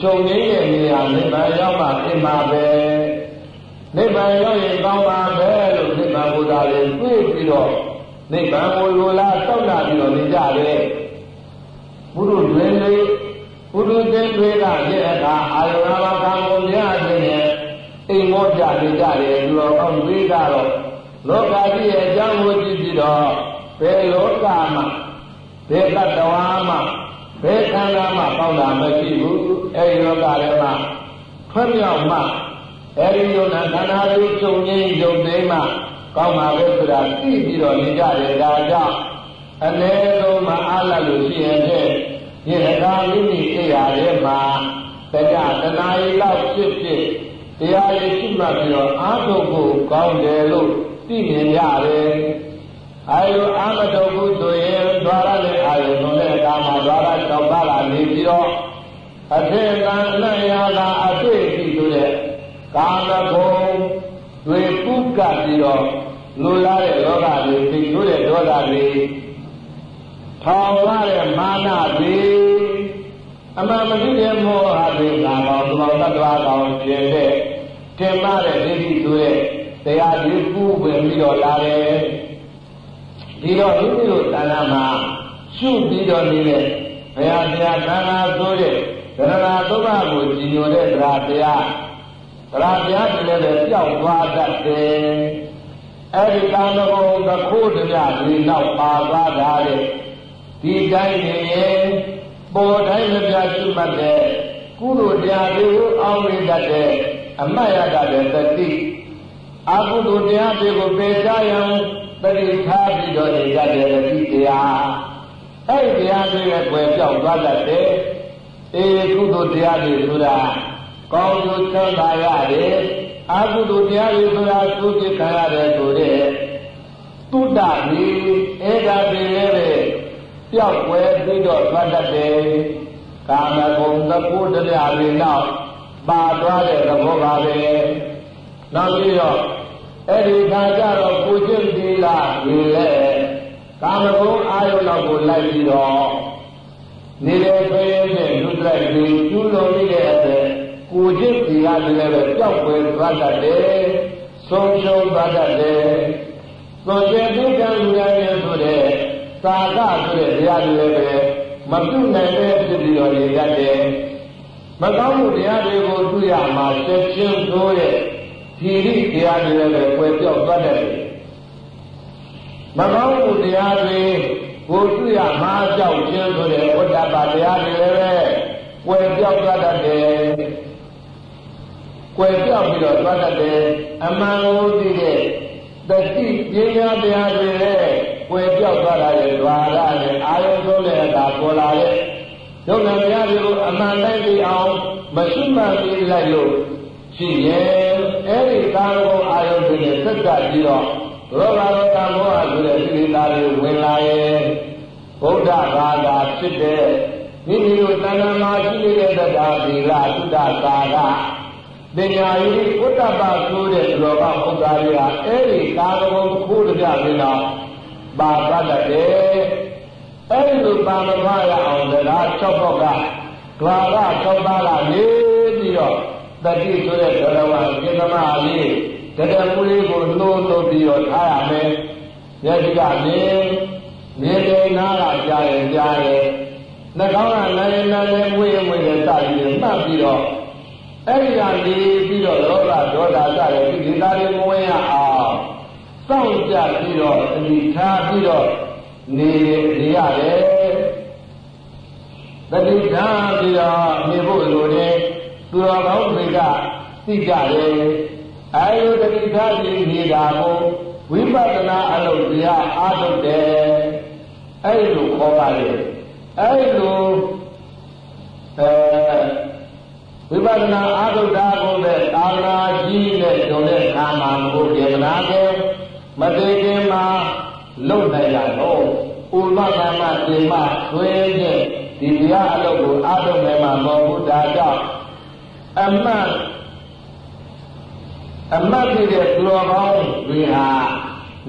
ချုပ်ငင်းရဲ့နေရာနိဗ္ဗာန်ရောက်မှအင်ပါပဲ နိဗ္ဗာန်ရောက်ရင်ကောင်းပါပဲလို့နိဗ္ဗာန်ဘုရားတွေတွေ့ပြီးတော့နိဗ္ဗာန်ကိုလိုလားတောက်လာပြီးတော့နေကြတယ်ဘုရုတွင်တွေဘုရုသင်တွေကရဲ့အခါအာယုနာမကံကိုများခြင်းနဲ့အိမ်မောကြနေကြတယ်သူတော်ကောင်းတွေကတော့လောကကြီးရဲ့အကြောင်းကိုကြည့်ပြီးတော့ဘယ်လောကမှာဘယ်တတဝါမှာဘယ်ခန္ဓာမှာပေါက်တာမရှိဘူးအဲဒီလောကထဲမှာဖွံ့မြောက်မှ အဲဒီယုံနာခန္ဓာလေးချုပ်ငင်းယုံသိမှကောင်းပါပဲဆိုတာသိပြီးတော့နေကြတယ်ဒါကြောင့်အ ਨੇ ဆုံးမှာအားလတ်လို့ရှိရင်ဖြင့်ဒီရကာမိမိအိယာထဲမှာတရားတဏှာရီလောက်ဖြစ်ဖြစ်တရားရည်ရှိမှပြီးတော့အားထုတ်ဖို့ကောင်းတယ်လို့သိမြင်ရတယ်အာယုအာမတုဘူးဆိုရင်ဒွါရနဲ့အာယုဆုံးတဲ့အခါမှာဒွါရ၆ပါးလာနေပြီးတော့အထင်ကံအနရာကအတွေ့အထိဆိုတဲ့ ကာမဂုဏ်တွေပုကပြီးတော့လူလာတဲ့လောကတွေသိကျိုးတဲ့ဒေါသတွေထောင်ရတဲ့မာနတွေအမှန်မသိတဲ့မောဟတွေကကောင်သဘောတ္တဝါကောင်ကျင်တဲ့တင်မတဲ့ဒိဋ္ဌိဆိုတဲ့တရားဒီကူဝင်ပြီးတော့လာတယ်ဒီတော့မိမိတို့တဏ္ဍာမှာရှုပြီးတော့နေတဲ့ဘုရားတရားသံဃာဆိုတဲ့ဒရဏသုဘကိုကြည်ညိုတဲ့တရားတရားတ ရားတရားတွေလည်းပျောက်သွားတတ်တယ်အဲ့ဒီကာမဂုဏ်တစ်ခုတည်းဒီနောက်ပါသွားတာတဲ့ဒီတိုင်းနေရင်ပေါ်တိုင်းမပြရှိမှတ်တဲ့ကုသိုလ်တရားတွေကိုအောင်းနေတတ်တဲ့အမတ်ရတတ်တဲ့တတိအကုသိုလ်တရားတွေကိုပယ်ချရန်တတိထားပြီးတော့နေတတ်တဲ့တတိတရားအဲ့ဒီတရားတွေရဲ့ွယ်ပြောက်သွားတတ်တဲ့အေကုသိုလ်တရားတွေဆိုတာ ကောင်းကျိုးချမ်းသာရတယ်အကုသိုလ်တရားတွေဆိုတာသုတိခံရတယ်ဆိုတဲ့တုဒ္ဒဒီအဲ့ဒါတွေလည်းပဲပျောက်ွယ်ပြီးတော့သွားတတ်တယ်ကာမဂုဏ်သကုတရားတွေနောက်ပါသွားတဲ့သဘောပါပဲနောက်ပြီးတော့အဲ့ဒီခါကျတော့ကိုကျင့်သီလတွေလည်းကာမဂုဏ်အာယုနောက်ကိုလိုက်ပြီးတော့နေတဲ့ခရီးနဲ့လူတိုက်တွေကျူးလွန်နေတဲ့အတွက် ကိုကျင့်သီလတွေလည်းပဲပျောက်ွယ်သွားတတ်တယ်ဆုံးရှုံးသွားတတ်တယ်သွန်ကျင်ဒုက္ခလူရရဲ့ဆိုတဲ့သာကဆိုတဲ့တရားတွေလည်းပဲမပြုနိုင်တဲ့ဖြစ်ပြီးတော့နေတတ်တယ်မကောင်းမှုတရားတွေကိုတွေ့ရမှာဆက်ချင်းသိုးတဲ့ဒီရိတရားတွေလည်းပဲကွယ်ပြောက်သွားတတ်တယ်မကောင်းမှုတရားတွေကိုတွေ့ရမှာကြောက်ခြင်းဆိုတဲ့ဝတ္တပါတရားတွေလည်းပဲကွယ်ပြောက်သွားတတ်တယ် ကွယ်ပြောက်ပြီးတော့သွားတတ်တယ်အမှန်ကိုသိတဲ့တတိပညာတရားတွေလည်းကွယ်ပြောက်သွားတာလေဓာရနဲ့အာယုဆုံးတဲ့အခါပေါ်လာတဲ့ဒုက္ခတရားတွေကိုအမှန်တိုင်းသိအောင်မရှိမှသိလိုက်လို့ရှိရဲ့အဲ့ဒီကာမဂုဏ်အာယုတွေနဲ့သက်ကပ်ပြီးတော့ရောဂါရောကာမောဟဆိုတဲ့စိတ္တာတွေဝင်လာရဲ့ဗုဒ္ဓဘာသာဖြစ်တဲ့မိမိတို့သံဃာမှာရှိနေတဲ့တရားဒီလသုဒ္ဓသာက ပညာရေးဥတ္တပဆိုတဲ့လောကဘုရားတွေဟာအဲ့ဒီကာမဂုဏ်တစ်ခုတည်းပြင်းတော့ပါပတ်တယ်အဲ့ဒီလိုပါမဖရအောင်တရား၆ပေါက်ကဒွါရ၆ပါးကနေပြီးတော့တတိဆိုတဲ့ဒရဝစေတမလေးတရမူလေးကိုနှိုးနှိုးပြီးတော့ထားရမယ်။ယတိကနေနေနေနာကကြားရင်ကြားရင်နှာခေါင်းကလည်းလည်းမွေးမွေးနဲ့စပြီးမှတ်ပြီးတော့ အဲ့ဒီကနေပြီးတော့လောဘဒေါသစတဲ့ဒီသားတွေမဝင်ရအောင်စောင့်ကြပြီးတော့အမိထားပြီးတော့နေနေရတယ်တတိထားပြီးတော့နေဖို့လိုတယ်သူတော်ကောင်းတွေကသိကြတယ်အဲလိုတတိထားပြီးနေတာကိုဝိပဿနာအလုပ်တရားအားထုတ်တယ်အဲလိုခေါ်ပါလေအဲလိုအဲ ဝိပဿနာအာထုတာကိုပဲသာသနာကြီးနဲ့ဂျုံတဲ့ခါမှာဘုရားနာကိုမသိခင်မှာလုံနိုင်ရတော့ဥမကမတိမသွေးတဲ့ဒီတရားအလုပ်ကိုအာထုမယ်မှာမဟုတ်ဘူးဒါကြောင့်အမတ်အမတ်ဖြစ်တဲ့သူတော်ကောင်းတွေဟာ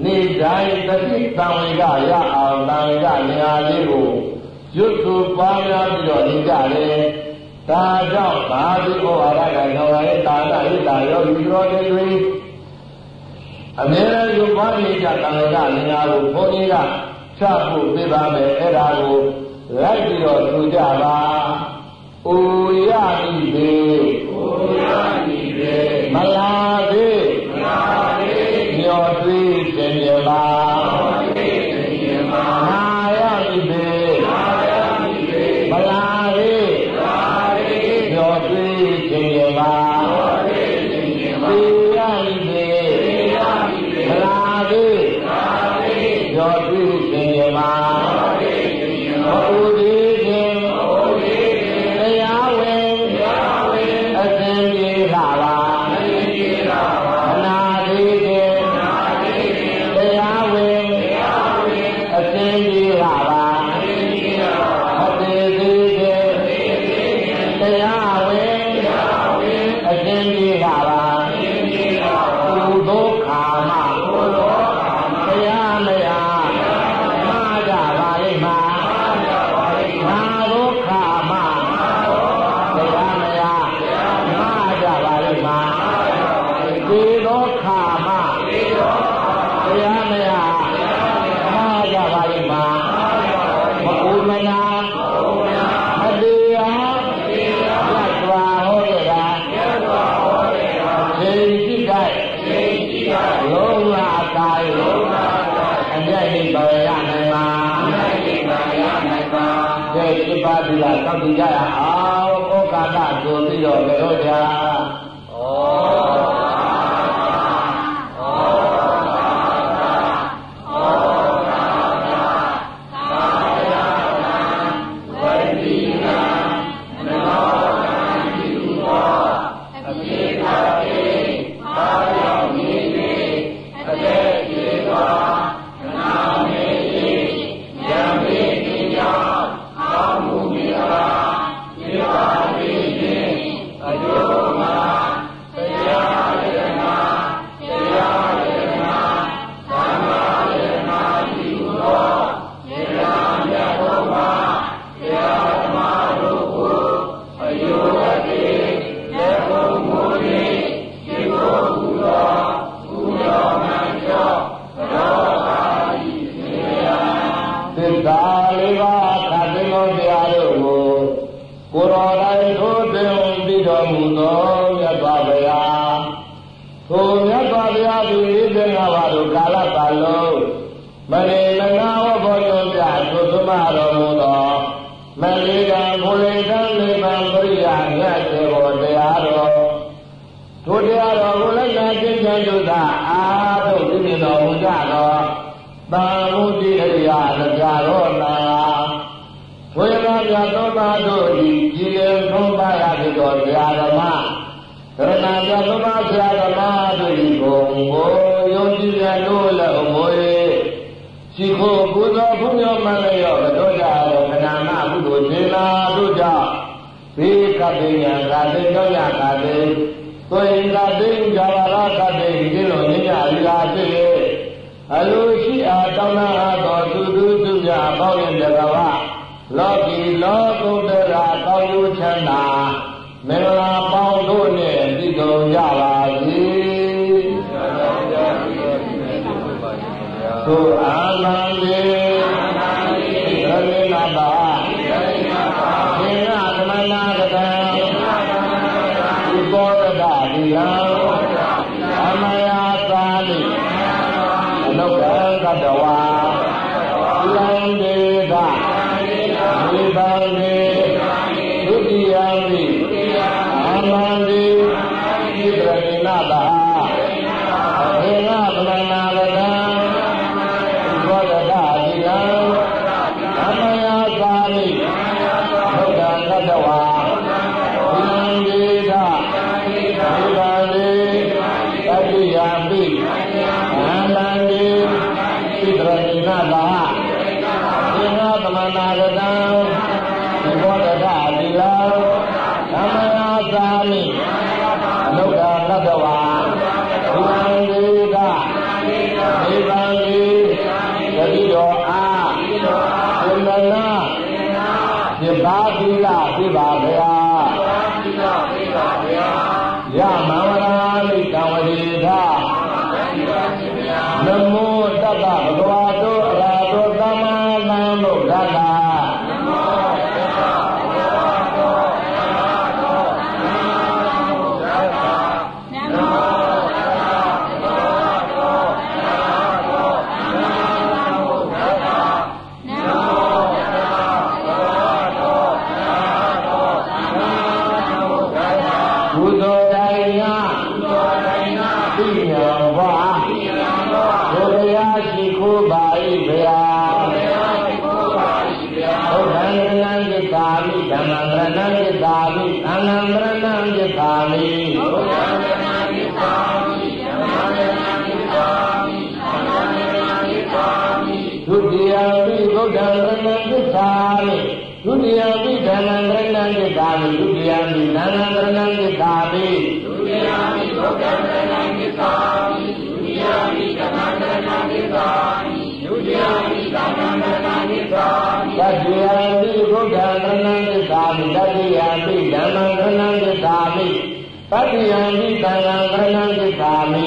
နေတိုင်းတတိတံဝေကရအောင်တံဝေကနေရာလေးကိုရွတ်သူပွားများပြီးတော့နေကြတယ် ဒါကြောင့်ဘာဒီဩဝါဒကတော်ရဲ့တာတဣတာရောဒီရောတွေတွေအမြဲတမ်းယူပွားနေကြတံဝေကနေရာကိုဘုန်းကြီးကချဖို့ပြပါမယ်အဲ့ဒါကိုလိုက်ပြီးတော့သူကြပါ။အိုရပြီပေ။အိုရပြီပေ။မလာသေး။မလာသေး။မျောတွေးခြင်းပြ ङ्गनन्दामि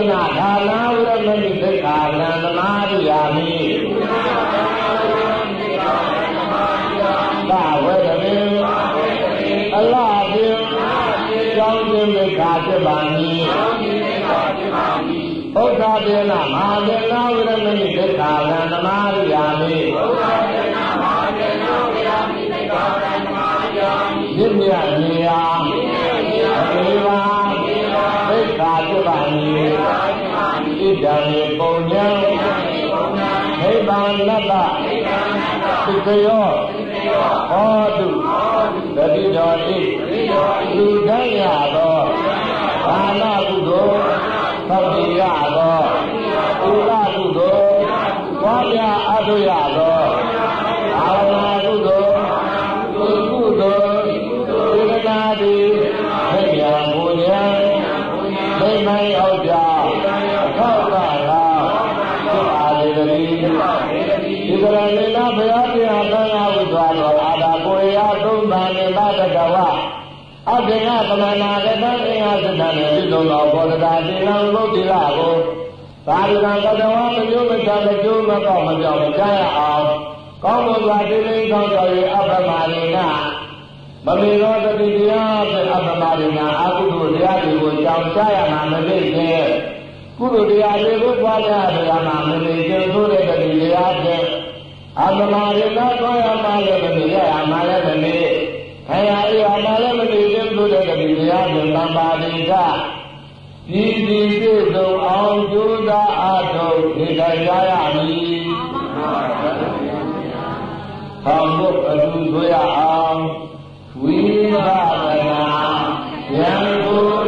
ဝိပုဒနာဌာနာဝရမဏိသိက္ခာလံသမာရိယာမိသာဝေဒမေအလားဖြင့်ကြောင်းခြင်းသိက္ခာဖြစ်ပါမည်ဥဒ္ဓဒေနမဟာဒေနဝိရမဏိသိက္ခာလံသမာရိ ဣဒံေပုံညာနိဗ္ဗာန်တ္တသိကယောဟောတုတတိတော်ဤလူတန်းရသောဘာနာကုသိုလ်သတိရသောဥရကုသိုလ်ဝါပြအထုရသော ရားတရားသံဃာဝိသွားတော်အာသာကိုရသုံးပါးနေပါတတဝအဘိငပမနာကတံအင်္ဂသတ္တနဲ့ပြုလုံးတော်ဘောဓတာတိလံဘုဒ္ဓိလကိုသာရကံကတဝမမျိုးမချမကျိုးမကောက်မပြောင်းမကြားရအောင်ကောင်းမွန်စွာတိလိမ့်ကောင်းတော်၍အပ္ပမရိနာမမေရောတတိတရားဖြင့်အပ္ပမရိနာအာဟုတုတရားတွေကိုကြောင်းကြားရမှာမဖြစ်ခြင်းကုသိုလ်တရားတွေကိုပွားများရမှာမမေခြင်းသို့တဲ့တတိတရားဖြင့် အပ္ပမရိနာကောရမှာလည်းမမေရရမှာလည်းမမေခရာဤအမှာလည်းမမေခြင်းသို့တဲ့တတိတရားဖြင့်သံပါတိကဒီဒီပြည့်စုံအောင်ကျိုးသားအထောက်ဒီတိုင်းရရမည်။သောင်းတို့အတူဆိုရအောင်ဝိပါဒနာယံကို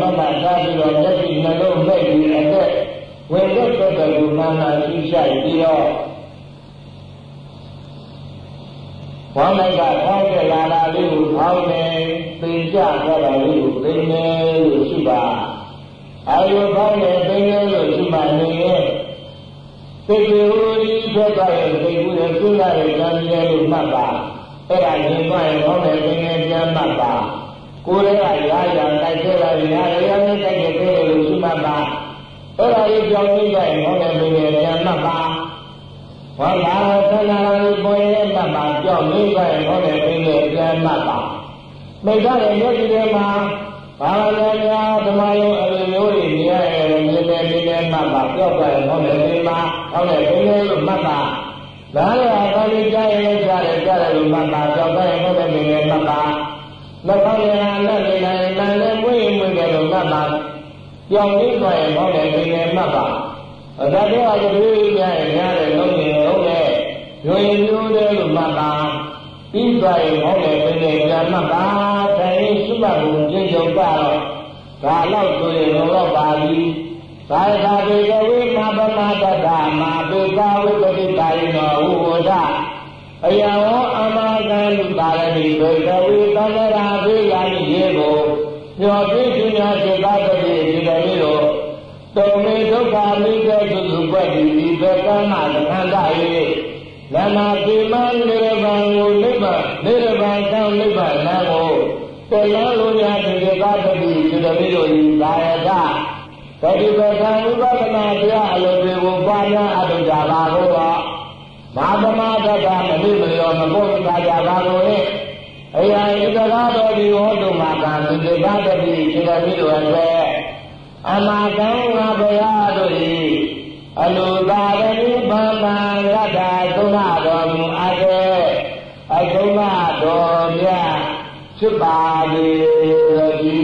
မမသားပြီးတော့လက်ရှိနှလုံးမိတ်ပြီးအသက်ဝင်သက်သက်ကိုနာနာရှိရှိပြီးတော့ဝမ်းလိုက်ကထောင်းတဲ့လာလာလေးကိုထောင်းနေသိကြကြတာလေးကိုသိနေလို့ရှိပါအာယုထောင်းနေသိနေလို့ရှိမှနေရဲ့သိကြဟိုဒီထွက်သွားရဲ့သိကူရဲ့သုလာရဲ့ဉာဏ်ရဲ့လို့မှတ်ပါအဲ့ဒါဉာဏ်သွားရင်ထောင်းနေသိနေပြန်မှတ်ပါ ကိုယ်ရဲ့ရာရာတိုက်ခဲ့လာရာရာနဲ့တိုက်ခဲ့တယ်လို့ရှိမှတ်ပါအဲ့ဒါလေးကြောင့်ပြီးကြရင်ထောင်းနေသိနေပြန်မှတ်ပါဟောလာသနာလေးပေါ်ရဲ့မှတ်ပါကြောက်ပြီးကြရင်ထောင်းနေသိနေပြန်မှတ်ပါမိသားရဲ့မျက်စိထဲမှာဘာလဲများဓမ္မယုံအလိုမျိုးတွေမြင်ရတယ်မြင်တယ်မြင်တယ်မှတ်ပါကြောက်ကြရင်ထောင်းနေသိမှာထောင်းနေသိနေလို့မှတ်ပါနားရတာလေးကြားရင်ကြားတယ်ကြားတယ်လို့မှတ်ပါကြောက်ကြရင်ထောင်းနေသိနေမှတ်ပါ လက်ကောင်းရံလက်လေးနဲ့လမ်းနဲ့မွေးမွေးတယ်လို့မှတ်ပါကြောက်ပြီးကြရင်ထောင်းနေသိနေမှတ်ပါအတတော်ကတည်းကကြားရင်ကြားတယ်လုံးနေဟုတ်တယ်ရွေမျိုးတယ်လို့မှတ်ပါပြီးသွားရင်ဟောတယ်ပြည့်ကြမှတ်ပါတိုင်းစုမဘုံကျင့်ကြုံပါတော့ဒါတော့ဆိုရင်တော့ပါပြီသာယသာဒေကဝိမာပမတ္တမာပေကဝိပတိတာယနောဝုဝဒ အယဝအမကံလူပါရမီဘေကဝိသံဃရာဘေယာနိရေကိုညောပြည့်စုံရာစေတတတိဒီတော်လေးတို့တုံမေဒုက္ခမိတဲ့သူစုပွက်ဒီဒီဘကံမှာသံဃာယေနမပိမနိရဗံကိုနိဗ္ဗာန်နိရဗံကောင်းနိဗ္ဗာန်နာကိုတလန်းလုံးရတဲ့ဒေသတတိဒီတော်လေးတို့ဤသာယကတတိပကံဥပဒနာတရားအလုံးတွေကိုပါရအထုကြပါဘုရား မာသမတတမနိမလျောမဘုရားကြပါလို့လေအယံဣတကားတော်ဒီဟောတုမာကံဒီဒေသတတိဒီတော်လေးတို့အတွက်အမကံငါဘုရားတို့ဤအလိုသာရဏိဗန္တံရတ္တာသုံးတော်မူအပ်တဲ့အသုံးတော်မြတ်ဖြစ်ပါလေသတည်း